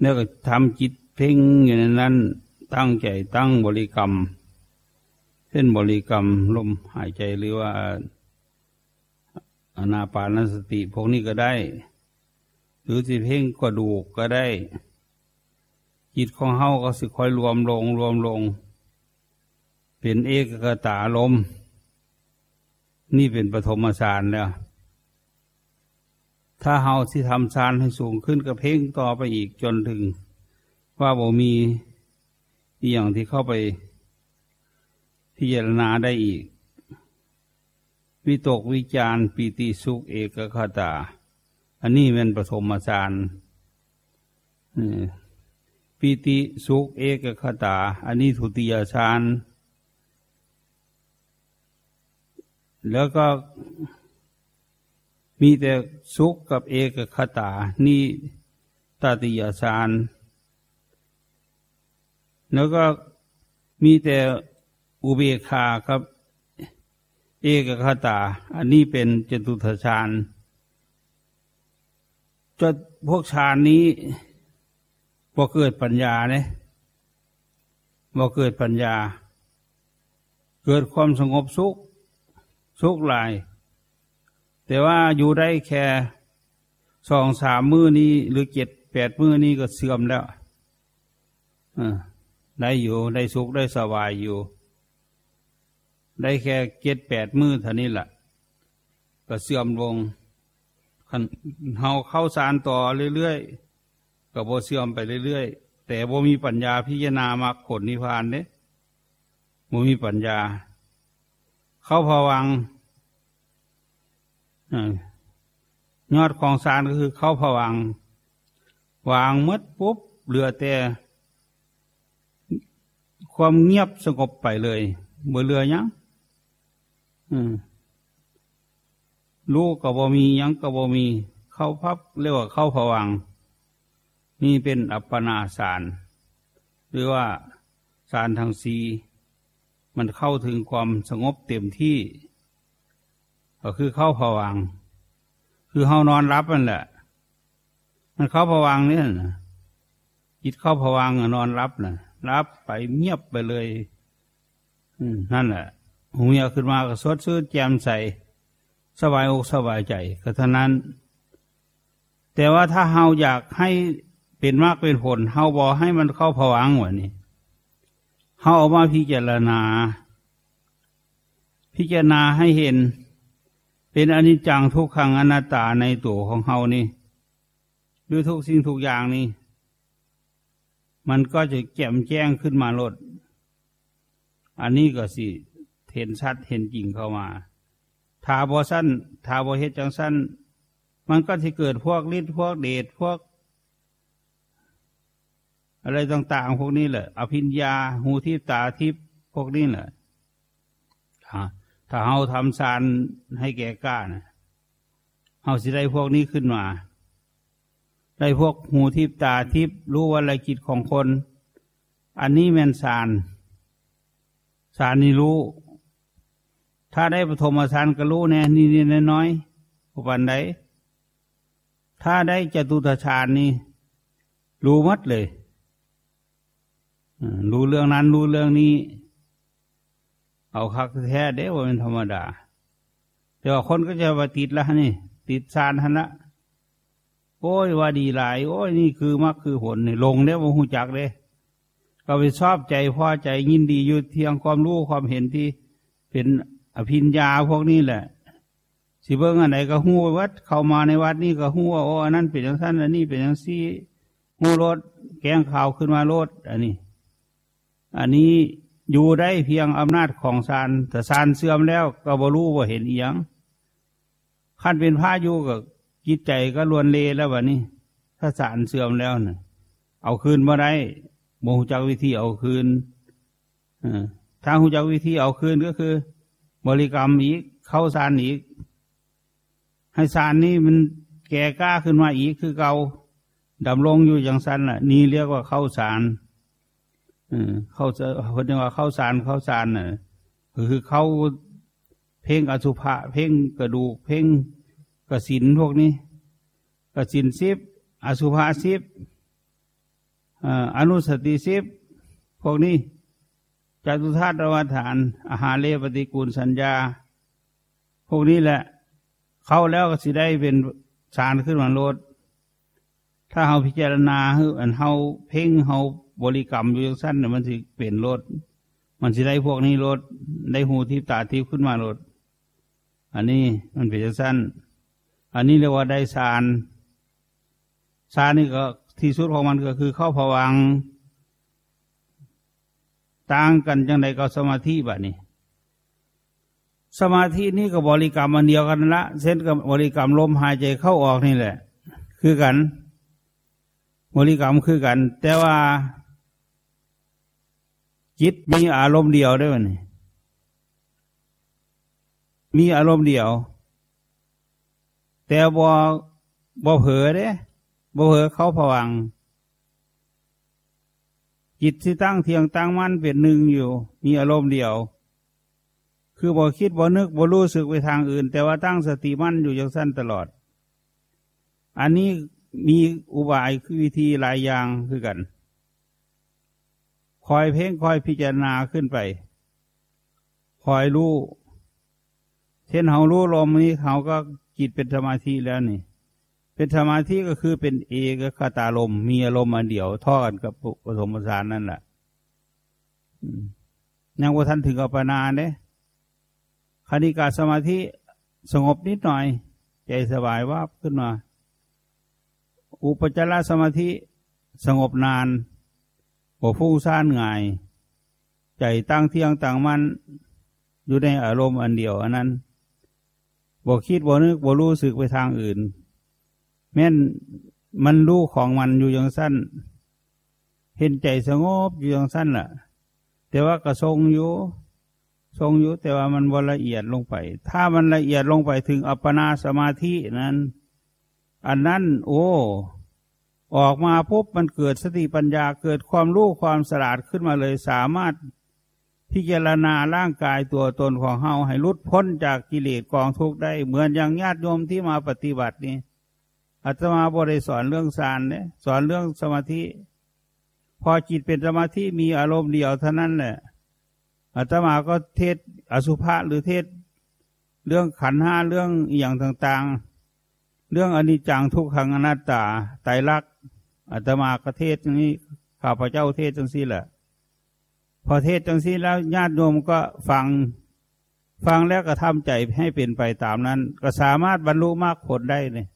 เนี่ยก็ทำจิตเพ่งอยู่ในนั้น ตั้งใจตั้งบริกรรม เช่นบริกรรมลมหายใจหรือว่าอนาปานสติพวกนี้ก็ได้ หรือสิเพ่งกระดูกก็ได้ จิตของเฮาก็สิค่อยรวมลง รวมลง เป็นเอกกตาลม นี่เป็นปฐมฌานแล้ว ถ้าเฮาสิทำฌานให้สูงขึ้นก็เพ่งต่อไปอีกจนถึง ว่าบ่มีอย่างที่เข้าไปพิจารณาได้อีก วิตกวิจารปีติสุขเอกคตา อันนี้เป็นปฐมฌาน ปีติสุขเอกคตา อันนี้ทุติยฌานแล้วก็มีแต่สุขกับเอกคตา นี่ตติยฌานแล้วก็มีแต่อุเบกขาครับ เอกคตา อันนี้เป็นจตุทชานจดพวกฌานนี้ พอเกิดปัญญาเนี่ยพอเกิดปัญญา เกิดความสงบสุข สุขหลาย แต่ว่าอยู่ได้แค่สองสามมือนี้ หรือเจ็ดแปดมือนี้ก็เสื่อมแล้วได้อยู่ได้สุขได้สบายอยู่ ได้แค่เจ็ดแปดมือเท่านี้แหละก็เสื่อมลงเฮาเข้าสารต่อเรื่อยๆ ก็บ่เสื่อมไปเรื่อยๆ แต่บ่มีปัญญาพิจารณามรรคผลนิพพานเนี่ยบ่มีปัญญา เข้าพวังยอดของสารก็คือเข้าผวัง วางมดปุ๊บเหลือแต่ ความเงียบสงบไปเลยเมื่อเรือยังลูกก็บ่มียังก็บ่มี เข้าพับเรียกว่าเข้าผวัง นี่เป็นอัปปนาสาร หรือว่าสารทางสีมันเข้าถึงความสงบเต็มที่ ก็คือเข้าผวัง คือเฮานอนรับนั่นแหละ มันเข้าผวังเนี่ยจิตเข้าผวังนอนรับนะรับไปเงียบไปเลยนั่นแหละหูยาขึ้นมาก็สดชื่นแจ่มใส สบายอกสบายใจก็เท่านั้น แต่ว่าถ้าเฮาอยากให้ เป็นมากเป็นผลเฮาบอให้มันเข้าผวังวะนี่เฮาเอามาพิจารณา พิจารณาให้เห็น เป็นอนิจจังทุกขังอนัตตาในตัวของเฮานี่ด้วยทุกสิ่งทุกอย่างนี่ มันก็จะแจ่มแจ้งขึ้นมาลด อันนี้ก็สิเห็นชัดเห็นจริงเข้ามาถ้าบอสั้นถ้าบอเฮ็ดจังสั้นมันก็จะเกิดพวกฤทธิ์พวกเดชพวก อะไรต่างๆ พวกนี้แหละ อภิญญา หูทิพตาทิพพวกนี้แหละถ้าเฮาทำสารให้แก่กล้านะเฮาสิได้พวกนี้ขึ้นมา ได้พวกหูทิพตาทิพรู้ว่าอะไรจิตของคน อันนี้แมนสารสารนี่รู้ ถ้าได้ปฐมสารก็รู้แน่นี่นี่น้อยอุปันใดถ้าได้จตุตฌานนี่รู้มัดเลย รู้เรื่องนั้นรู้เรื่องนี้ เอาคักแท้เด้ว่าเป็นธรรมดา แต่ว่าคนก็จะว่าติดละนี่ ติดฌานทันละโอ้ยว่าดีหลาย โอ้ยนี่คือมักคือผลนี่ลงเด้ว่าหูจักเลยก็ไปชอบใจพอใจยินดีอยู่เทียงความรู้ความเห็นที่เป็นอภิญญาพวกนี้แหละสิเบิ้งอันไหนก็หูวัด เข้ามาในวัดนี่ก็หูว่าโอ้อันนั้นเป็นอย่างนั้นอันนี้เป็นอย่างซี่หูรถแกงข่าวขึ้นมารถอันนี้ อันนี้อยู่ได้เพียงอำนาจของซานแต่ซานเสื่อมแล้วก็บรู้ว่าเห็นเอียงขั้นเป็นพระอยู่กับจิตใจก็ลวนเลแล้ววะนี่ถ้าสารเสื่อมแล้วเนะ่ยเอาคืนมาได้โมหูจักวิธีเอาคืนถ้าหูจักวิธีเอาคืนก็คือ บริกรรมอีกเข้าสารอีก ให้สารนี้มันแก่กล้าขึ้นมาอีกคือเกาดำลงอยู่อย่างสั้นน่ะนี่เรียกว่าเข้าสาร เข้าคนเรียกว่าเข้าสารเข้าสารน่ะคือเข้าเพ่งอสุภะเพ่งกระดูก เพ่งกระสินพวกนี้ กระสินสิบอสุภะสิบอนุสติสิบพวกนี้จตุธาตุรวฐาน อาหารเลปฏิกูลสัญญา พวกนี้แหละ เข้าแล้วก็สิได้เป็นสารขึ้นมาโลดถ้าเฮาพิจารณาเฮอันเฮาเพ่งเฮา บริกรรมอยู่อย่างสั้นเนี่ยมันสิเปลี่ยนโลดมันสิได้พวกนี้โลดได้หูทิพตาทิพขึ้นมาโลดอันนี้มันเป็นย่างสั้น อันนี้เรียกว่าได้สารสารนี่ก็ที่สุดของมันก็คือเข้าผวังต่างกันจังใดก็สมาธิแบบนี้ สมาธินี่ก็บริกรรมมันเดียวกันละเส้นกับบริกรรมลมหายใจเข้าออกนี่แหละ คือกัน บริกรรมคือกัน แต่ว่า จิตมีอารมณ์เดียวได้ไหมมีอารมณ์เดียว แต่บ่บ่เผลอเด้บ่เหอเขาผวัง จิตที่ตั้งเทียงตั้งมั่นเป็นหนึ่งอยู่ มีอารมณ์เดียว คือบ่คิดบ่นึกบ่รู้สึกไปทางอื่น แต่ว่าตั้งสติมั่นอยู่อย่างสั้นตลอด อันนี้มีอุบายคือวิธีหลายอย่างคือกัน คอยเพ่งคอยพิจารณาขึ้นไป คอยรู้เช่นเขารู้ลมนี้เขาก็จิตเป็นสมาธิแล้วนี่ เป็นสมาธิก็คือเป็นเอกคตาลมมีอารมณ์อันเดียวท่อกันกับผสมผสานนั่นแหละยังว่าท่านถึงอัปนาเด้คณิกาสมาธิสงบนิดหน่อย ใจสบายว่าขึ้นมา อุปจารสมาธิสงบนาน บ่ฟุ้งซ่านง่าย ใจตั้งเที่ยงตั้งมันอยู่ในอารมณ์อันเดียวอันนั้นบ่คิดบ่นึกบ่รู้สึกไปทางอื่น แม้นมันรู้ของมันอยู่อย่างสั้น เห็นใจสงบอยู่อย่างสั้นล่ะ แต่ว่าก็ทรงอยู่ทรงอยู่แต่ว่ามันวละเอียดลงไป ถ้ามันละเอียดลงไปถึงอัปปนาสมาธินั้น อันนั้น โอ้ ออกมาปุ๊บมันเกิดสติปัญญาเกิดความรู้ความสลาดขึ้นมาเลยสามารถพิจารณาร่างกายตัวตนของเฮาให้ลุดพ้นจากกิเลสกองทุกข์ได้ เหมือนอย่างญาติโยมที่มาปฏิบัตินี้อาตมาบริสอนเรื่องสารเนี่ยสอนเรื่องสมาธิ พอจิตเป็นสมาธิมีอารมณ์เดียวเท่านั้นแหละอาตมาก็เทศอสุภะหรือเทศ เรื่องขันห้าเรื่องอย่างต่างๆ เรื่องอนิจจังทุกขังอนัตตาไตรลักษณ อาตมาก็เทศนี้ข้าพเจ้าเทศจังซี่แหละพอเทศจังซี่แล้วญาติโยมก็ฟังฟังแล้วก็ทำใจให้เป็นไปตามนั้น ก็สามารถบรรลุมากผลได้เนี่ย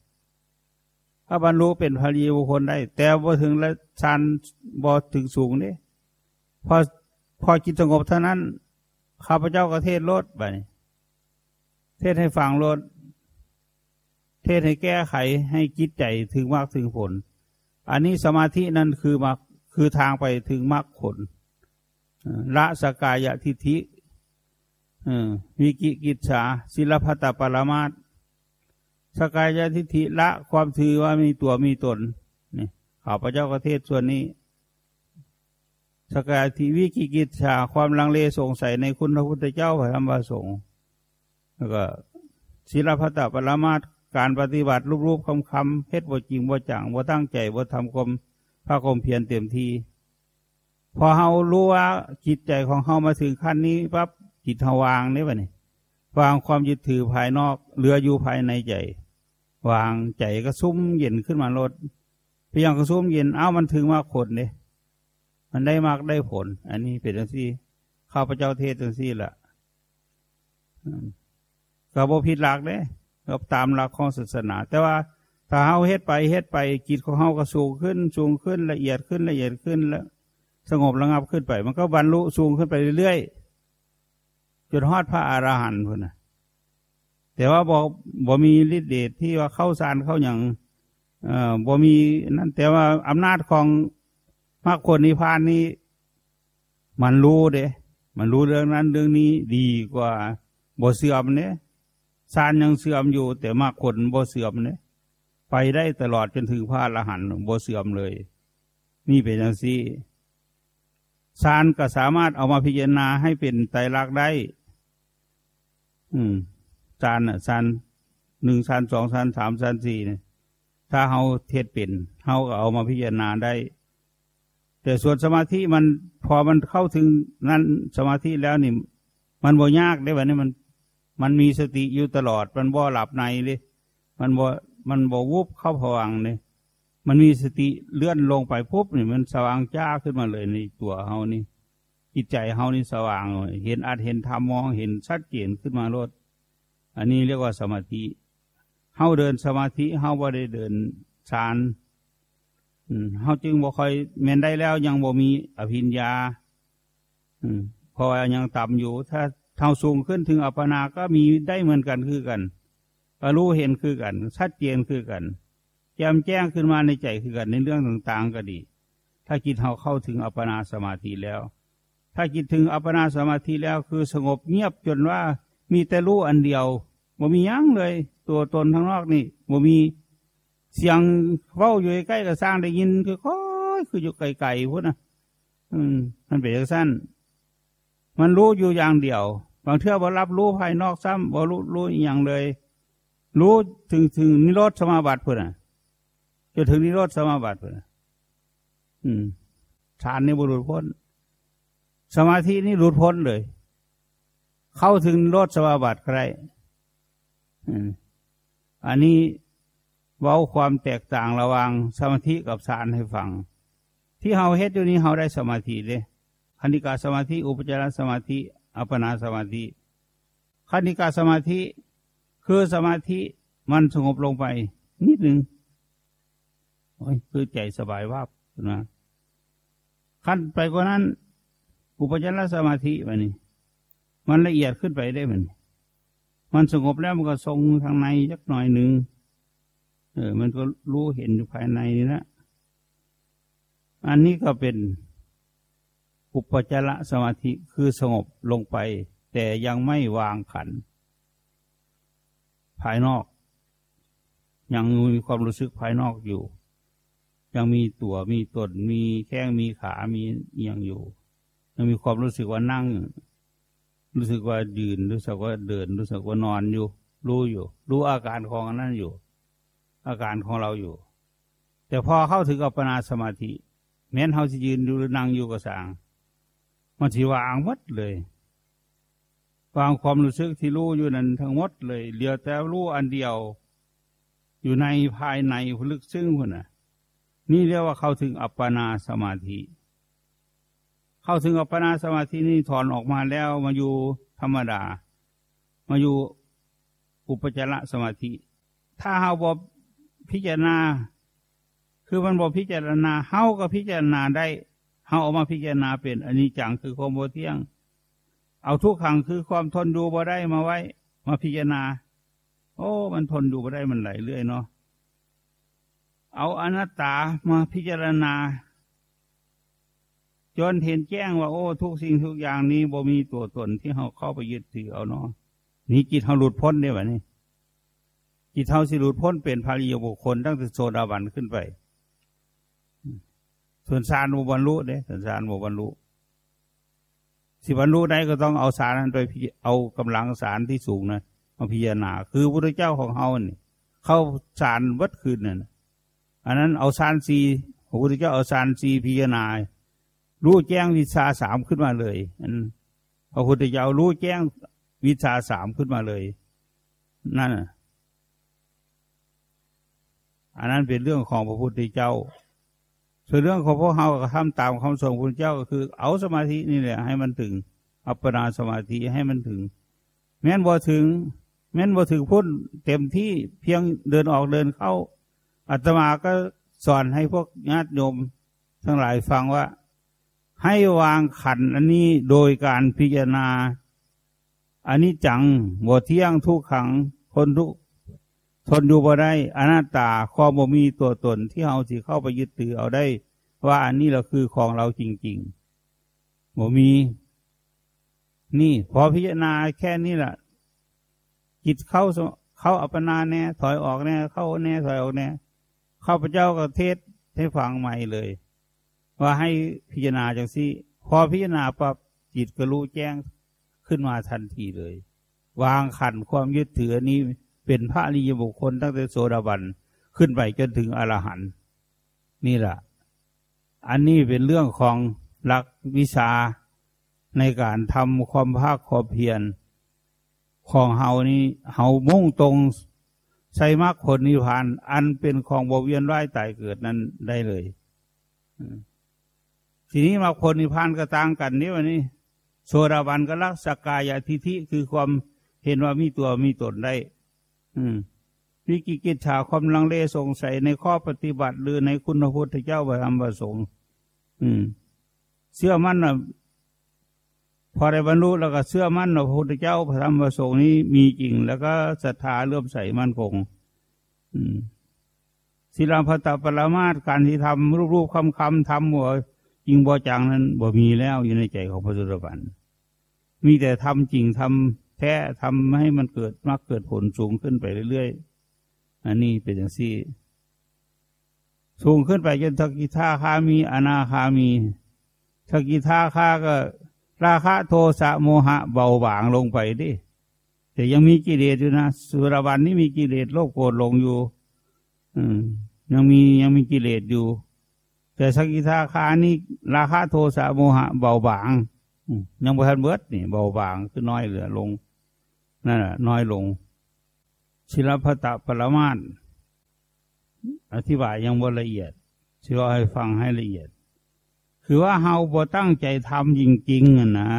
ถ้าบรรลุเป็นพระรีบุคคลได้ แต่พอถึงแล้วชันบอถึงสูงนี่พอพอจิตสงบเท่านั้นข้าพเจ้าก็เทศลดไปเทศให้ฟังลดเทศให้แก้ไขให้จิตใจถึงมากถึงผล อันนี้สมาธินั่นคือมาคือทางไปถึงมรรคผลละสกายทิฏฐิวิกิกิจฉาศิลปตปรมาตสกายทิฏฐิละความถือว่ามีตัวมีตนนี่ข้าพเจ้าประเทศส่วนนี้ สกายทีวิกิกิจชาความลังเลสงสัยในคุณพระพุทธเจ้าพระธรรมพระสงฆ์แล้วก็ศีลพัตตปรมาต การปฏิบัติรูปๆคำคำเพชรบ่จริงบ่จังบ่ตั้งใจบ่ทำกรมพระกรมเพียรเต็มทีพอเฮารู้ว่าจิตใจของเฮามาถึงขั้นนี้ปั๊บจิตเฮาวางนี่วะนี่วางความยึดถือภายนอกเหลืออยู่ภายในใจ วางใจก็ซุ้มเย็นขึ้นมาลดพยายามก็ซุ้มเย็นเอ้ามันถึงมากผลเนี่ยมันได้มากได้ผล อันนี้เป็นสิ่ข้าพเจ้าเทศจังสี่ละก็บ่ผิดหลักเด้ ก็ตามหลักของศาสนา แต่ว่าถ้าเฮาเฮ็ดไปเฮ็ดไปจิตของเฮาก็สูงขึ้นสูงขึ้นละเอียดขึ้นละเอียดขึ้นแล้วสงบระงับขึ้นไป มันก็บรรลุสูงขึ้นไปเรื่อยๆจนฮอดพระอรหันต์พุ่นนะแต่ว่าบ่บ่มีฤทธิ์เดชที่ว่าเข้าสารเข้าอย่างเอ่อบ่มีนั่นแต่ว่าอำนาจของมรรคผลนิพพานนี้ มันรู้เด้มันรู้เรื่องนั้นเรื่องนี้ดีกว่าบ่เสื่อมเนี่ย สารยังเสื่อมอยู่ แต่มรรคผลบ่เสื่อมเนี่ยไปได้ตลอดจนถึงพระอรหันต์บ่เสื่อมเลย นี่เป็นอย่างนี้สารก็สามารถเอามาพิจารณาให้เป็นไตรลักษณ์ได้ อืมสารน่ะสารหนึ่งสารสองสารสามสารสี่เนี่ยถ้าเฮาเทศเป็นเฮาก็เอามาพิจารณาได้ แต่ส่วนสมาธิมันพอมันเข้าถึงนั้นสมาธิแล้วนี่ มันบ่ยากได้แบบนี้มัน มันมีสติอยู่ตลอด มันบ่หลับในเลยมันบ่มันบ่วุบเข้าผวังเลยมันมีสติเลื่อนลงไปปุ๊บนี่มันสว่างจ้าขึ้นมาเลยในตัวเฮานี่จิตใจเฮานี่สว่างเห็นอาจเห็นธรรมมองเห็นชัดเจนขึ้นมาลดอันนี้เรียกว่าสมาธิเฮาเดินสมาธิเฮาบ่ได้เดินฌานเฮาจึงบ่ค่อยแม่นได้แล้วยังบ่มีอภิญญาเพราะยังต่ำอยู่ถ้า เท่าสูงขึ้นถึงอัปปนาก็มีได้เหมือนกันคือกันรู้เห็นคือกัน ชัดเจนคือกันแจ่มแจ้งขึ้นมาในใจคือกันในเรื่องต่างๆก็ดี ถ้าจิตเราเข้าถึงอัปปนาสมาธิแล้ว ถ้าจิตถึงอัปปนาสมาธิแล้วคือสงบเงียบจนว่ามีแต่รู้อันเดียวบ่มียั้งเลย ตัวตนทางนอกนี่บ่มีเสียงเว้าอยู่ใกล้กับสร้างได้ยินคือค่อยคืออยู่ไกลๆพุ่นนะอืม มันเป็นอย่างสั้นมันรู้อยู่อย่างเดียว บางเทื่อบ่รับรู้ภายนอกซ้ำบ่รู้รู้อย่างเลย รู้ถึงถึงนิโรธสมาบัติเพุ่นนะจะถึงนิโรธสมาบัติเลยอืมฌานนี่บุรุษพ้น สมาธินี่หลุดพ้นเลย เข้าถึงโรธสมาบัติใครอันนี้เว้าความแตกต่างระหว่างสมาธิกับฌานให้ฟัง ที่เฮาเฮ็ดอยู่นี้เฮาได้สมาธิเลยคณิกาสมาธิ อุปจารสมาธิ อัปปนาสมาธิคณิกาสมาธิ คือสมาธิมันสงบลงไป นิดหนึ่งคือใจสบายว่าบนะขั้นไปกว่านั้น อุปจารสมาธิมันนี่มันละเอียดขึ้นไปได้มัน มันสงบแล้วมันก็ทรงทางในสักหน่อยหนึ่งเออ มันก็รู้เห็นอยู่ภายในนี่นะ อันนี้ก็เป็น อุปจารสมาธิคือสงบลงไป แต่ยังไม่วางขัน ภายนอก ยังมีความรู้สึกภายนอกอยู่ ยังมีตัวมีตนมีแข้งมีขามีเอียงอยู่ ยังมีความรู้สึกว่านั่ง รู้สึกว่ายืนรู้สึกว่าเดิน รู้สึกว่านอนอยู่ รู้อยู่ รู้อาการของนั้นอยู่ อาการของเราอยู่ แต่พอเข้าถึงอัปปนาสมาธิแม้นเขาจะยืนอยู่หรือนั่งอยู่ก็สาง มันสิวางหมดเลยวางความรู้สึกที่รู้อยู่นั้นทั้งหมดเลยเหลือแต่รู้อันเดียว อยู่ในภายในลึกซึ้งคนน่ะ นี่เรียกว่าเข้าถึงอัปปนาสมาธิ เข้าถึงอัปปนาสมาธินี่ถอนออกมาแล้วมาอยู่ธรรมดา มาอยู่อุปจารสมาธิ ถ้าเฮาบอพิจารณา คือมันบอพิจารณาเฮาก็พิจารณาได้ เฮาออกมาพิจารณาเป็นอันนี้จังคือความโมเที่ยง เอาทุกขังคือความทนดูบ่ได้มาไว้ มาพิจารณา โอ้ มันทนดูบ่ได้มันไหลเรื่อยเนาะเอาอนัตตามาพิจารณา จนเห็นแจ้งว่า โอ้ ทุกสิ่งทุกอย่างนี้บ่มีตัวตนที่เขาเข้าไปยึดถือเอาเนาะนี่จิตเขาหลุดพ้นได้ไหมนี่จิตเขาสิหลุดพ้นเป็นภาริยบุคคลตั้งแต่โซดาบันขึ้นไป ส่วนสารโมบรรลุเด้ส่วนสารโมบรรลุสิบรรลุได้ก็ต้องเอาสารนั้นไปเอากำลังสารที่สูงนะมาพิจารณาคือพระเจ้าของเฮานี่เข้าสารวัดคืนนั่นอันนั้นเอาสารสีพระพุทธเจ้าเอาสารสีพิจารณารู้แจ้งวิชาสามขึ้นมาเลยอันพระพุทธเจ้ารู้แจ้งวิชาสามขึ้นมาเลย นั่นอันนั้นเป็นเรื่องของพระพุทธเจ้า ส่วนเรื่องของพวกเราทำตามคำสอนพระเจ้าก็คือ เอาสมาธินี่แหละให้มันถึง อัปปนาสมาธิให้มันถึง แม้นบ่ถึง แม้นบ่ถึงพ้นเต็มที่เพียงเดินออกเดินเข้าอาตมาก็สอนให้พวกญาติโยมทั้งหลายฟังว่า ให้วางขันอันนี้โดยการพิจารณาอันนี้จังบ่เที่ยงทุกขังคนทุก ทนอยู่บ่ได้อนัตตาข้อบ่มีตัวตนที่เราสิเข้าไปยึดถือเอาได้ ว่าอันนี้เราคือของเราจริงๆบ่มี นี่พอพิจารณาแค่นี้แหละจิตเข้าเข้าอัปปนาแน่ถอยออกแน่เข้าแน่ถอยออกแน่ข้าพเจ้าก็เทศให้ฟังใหม่เลย ว่าให้พิจารณาจังสิพอพิจารณาปับจิตก็รู้แจ้งขึ้นมาทันทีเลย วางขันความยึดถือนี้ เป็นพระอริยบุคคลตั้งแต่โสดาบันขึ้นไปจนถึงอรหันต์นี่แหละอันนี้เป็นเรื่องของหลักวิชาในการทำความภาคความเพียรของเฮานี้เฮามุ่งตรงใส่มรรคผลนิพพาน อันเป็นของบวเวียนร้ายตายเกิดนั้นได้เลยทีนี้มรรคผลนิพพานก็ต่างกันนี่วันนี้โสดาบันก็รักสกายทิฐิคือความเห็นว่ามีตัวมีตนได้ อืมวิกิกิจฉาความลังเลสงสัยในข้อปฏิบัติหรือในคุณพระพุทธเจ้าพระธรรมพระสงฆ์อืม เชื่อมั่นนะพอได้บรรลุแล้วก็เชื่อมั่นว่าพระพุทธเจ้าพระธรรมพระสงฆ์นี้มีจริง แล้วก็ศรัทธาเลื่อมใสมั่นคง อืมศิลาพัตปรมาตการที่ทำรูปๆคำคำทำหัวจริงบ่จังนั้นบ่มีแล้วอยู่ในใจของพระสุรบันมีแต่ทำจริงทำ แท้ทำให้มันเกิดมากเกิดผลสูงขึ้นไปเรื่อยๆ อันนี้เป็นอย่างซี่สูงขึ้นไปจนทกิท่าคามีอนาคามีทกิท่าคาก็ ราคะโทสะโมหะเบาบางลงไปดิแต่ยังมีกิเลสอยู่นะสุรบันนี่มีกิเลสโลภโกรธลงอยู่ อืม ยังมียังมีกิเลสอยู่ แต่สกิทาคานี่ราคะโทสะโมหะเบาบาง ยังบ่ทันเบิดนี่เบาบางคือน้อยเหลือลงนั่นแหละน้อยลงชิลพัตะปรมาณอธิบายยังบ่ละเอียดชิว่าให้ฟังให้ละเอียด คือว่าเฮาบ่ตั้งใจทำจริงๆนะ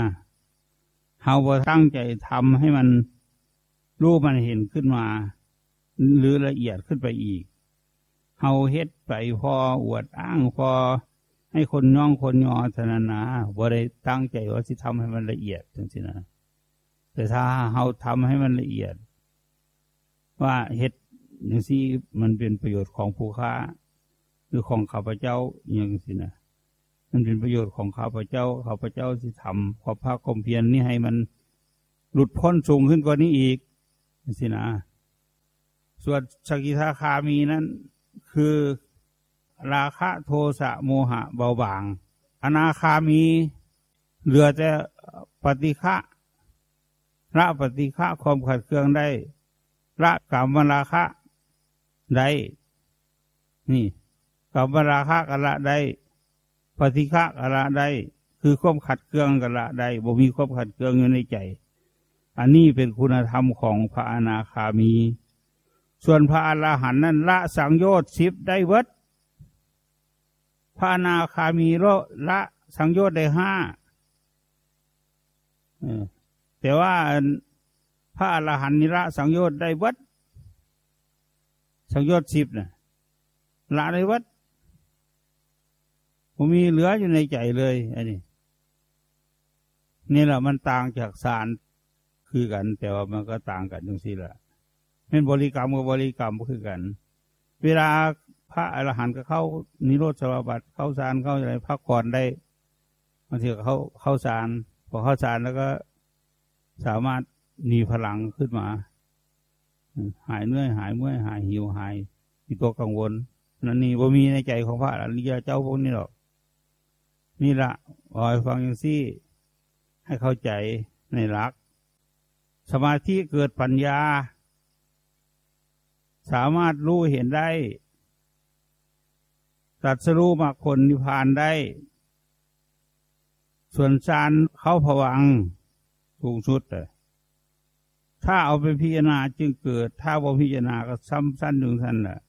เฮาบ่ตั้งใจทำให้มันรู้มันเห็นขึ้นมา หรือละเอียดขึ้นไปอีกเฮาเฮ็ดไปพออวดอ้างพอ ให้คนย่องคนยอเท่านั้นนะบ่ได้ตั้งใจว่าสิทำให้มันละเอียดจังสินะแต่ถ้าเราทำให้มันละเอียด ว่าเฮ็ดอย่างที่มันเป็นประโยชน์ของผู้ค้า หรือของข้าพเจ้าอย่างสินะมันเป็นประโยชน์ของข้าพเจ้าข้าพเจ้าที่ทำความภาคความเพียรนนี่ให้มันหลุดพ้นสูงขึ้นกว่านี้อีกสินะ ส่วนสกิทาคามีนั้น คือ ราคะโทสะโมหะเบาบาง อนาคามีเหลือแต่ปฏิฆะละปฏิฆะความขัดเคืองได้ ละกรรมราคะได้ นี่กรรมราคะกะละได้ ปฏิฆะกะละได้ คือความขัดเคืองกะละได้บ่มีความขัดเคืองอยู่ในใจ อันนี้เป็นคุณธรรมของพระอนาคามี ส่วนพระอรหันต์นั้นละสังโยชน์สิบได้เวิด พระนาคามีโรละสังโยชน์ได้ห้าแต่ว่าพระอรหันต์นิระสังโยชน์ได้วัด สังโยชน์สิบนะละได้วัดผมมีเหลืออยู่ในใจเลยอันนี้นี่แหละมันต่างจากสารคือกัน แต่ว่ามันก็ต่างกันตรงสี่ละเป็นบริกรรมกับบริกรรมก็คือกัน เวลา พระอรหันต์ก็เข้านิโรธสมาบัติเข้าฌานเข้าอะไรพักผ่อนได้บางทีเขาเข้าฌานพอเข้าฌานแล้วก็สามารถมีพลังขึ้นมา หายเหนื่อยหายเมื่อยหายหิวหายมีตัวกังวลนั่นนี่บ่มีในใจของพระอริยเจ้าพวกนี้หรอกนี่ละออยฟังอย่างซี่ ให้เข้าใจในหลัก สมาธิเกิดปัญญา สามารถรู้เห็นได้ ตัดสรู้มรรคผลนิพพานได้ ส่วนฌานเขาผวังสูงสุดเลยถ้าเอาไปพิจารณาจึงเกิด ถ้าบ่พิจารณาก็ซ้ำสั้นถึงสั้นแหละ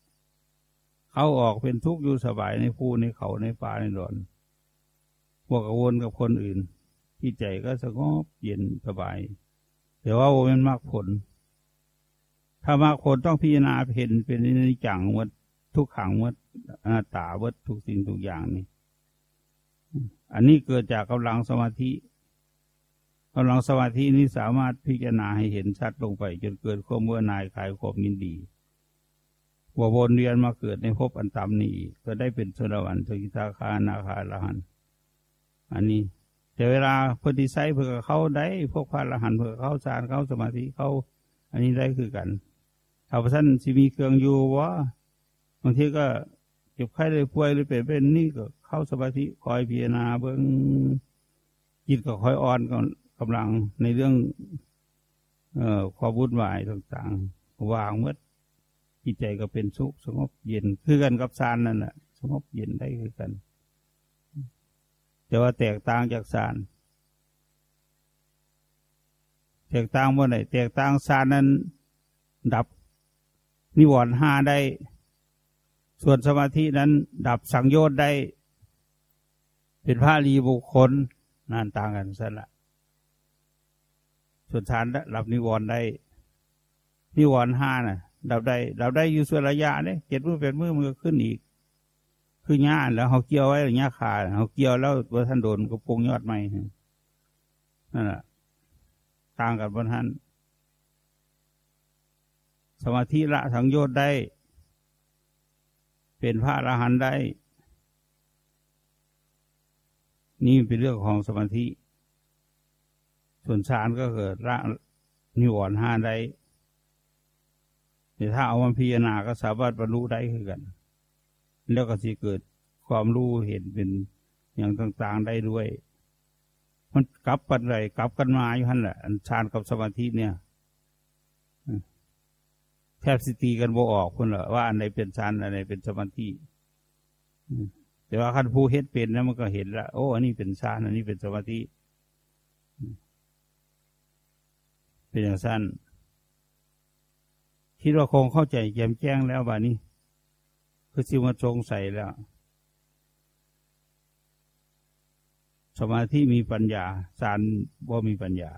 เขาออกเป็นทุกข์อยู่สบายในภูในเขาในป่าในดอนพวกกังวลกับคนอื่น ที่ใจก็สงบเย็นสบาย แต่ว่าโมันมากผล ถ้ามากผลต้องพิจารณาเห็นเป็นนิจังวัดทุกขังวัด อนาตาวัดทุกสิ่งทุกอย่างนี่ อันนี้เกิดจากกำลังสมาธิกำลังสมาธินี้สามารถพิจารณาให้เห็นชัดลงไป จนเกิดความเมื่อนายคลายความยินดีว่าวนเรียนมาเกิดในภพอันต่ำนี้ก็ได้เป็นสรวันสกิทาคานาคาละหัน อันนี้ แต่เวลาพอดีไซเพื่อเขาได้พวกพระละหันเพื่อเขาฌานเขาสมาธิเขาอันนี้ได้คือกันถ้าพระท่านสิมีเครื่องอยู่ว่าบางทีก็ เจ็บไข้เลยป่วยหรือเป็นเป็นนี่ก็เข้าสมาธิคอยพิจารณาเบื้องจิตก็คอยอ่อนก่อนกำลังในเรื่อง เอ่อความวุ่นวายต่างๆ วางเมื่อจิตใจก็เป็นสุขสงบเย็นคือกันกับฌานนั่นแหละสงบเย็นได้คือกัน แต่ว่าแตกต่างจากฌานแตกต่างว่าไหนแตกต่างฌานนั้น ดับนิวรณ์ห้าได้ ส่วนสมาธินั้น ดับสังโยชน์ได้ เป็นพระรีบุคคลนั่นต่างกันสันละส่วนฌานดับนิวรณ์ได้ นิวรณ์ห้าน่ะ ดับได้ ดับได้อยู่ส่วนระยะเนี่ยเจ็ดมือเป็นมือมือขึ้นอีก คือหญ้าแล้วเขาเกี่ยวไว้หญ้าขาเขาเกี่ยวแล้วตัวท่านโดนก็ปงยอดใหม่นั่นแหละต่างกับบนท่านสมาธิละสังโยชน์ได้ เป็นพระอรหันต์ได้ นี่เป็นเรื่องของสมาธิ ส่วนฌานก็เกิดละนิวรณ์ห้าได้แต่ถ้าเอามาพิจารณาก็สามารถบรรลุได้คือกัน แล้วก็สิเกิดความรู้เห็นเป็นอย่างต่างๆได้ด้วย มันกลับกันไรกลับกันมาอยู่หันแหละฌานกับสมาธิเนี่ย แทบสิตีกันโบออกคนละว่าอันไหนเป็นฌานอันไหนเป็นสมาธิแต่ว่าคันผู้เห็นเป็นนะมันก็เห็นละโอ้อันนี้เป็นฌานอันนี้เป็นสมาธิเป็นอย่างสั้นคิดว่าคงเข้าใจแจ่มแจ้งแล้วบานี้คือสิมาจงใส่แล้ว สมาธิมีปัญญาสารบ่มีปัญญา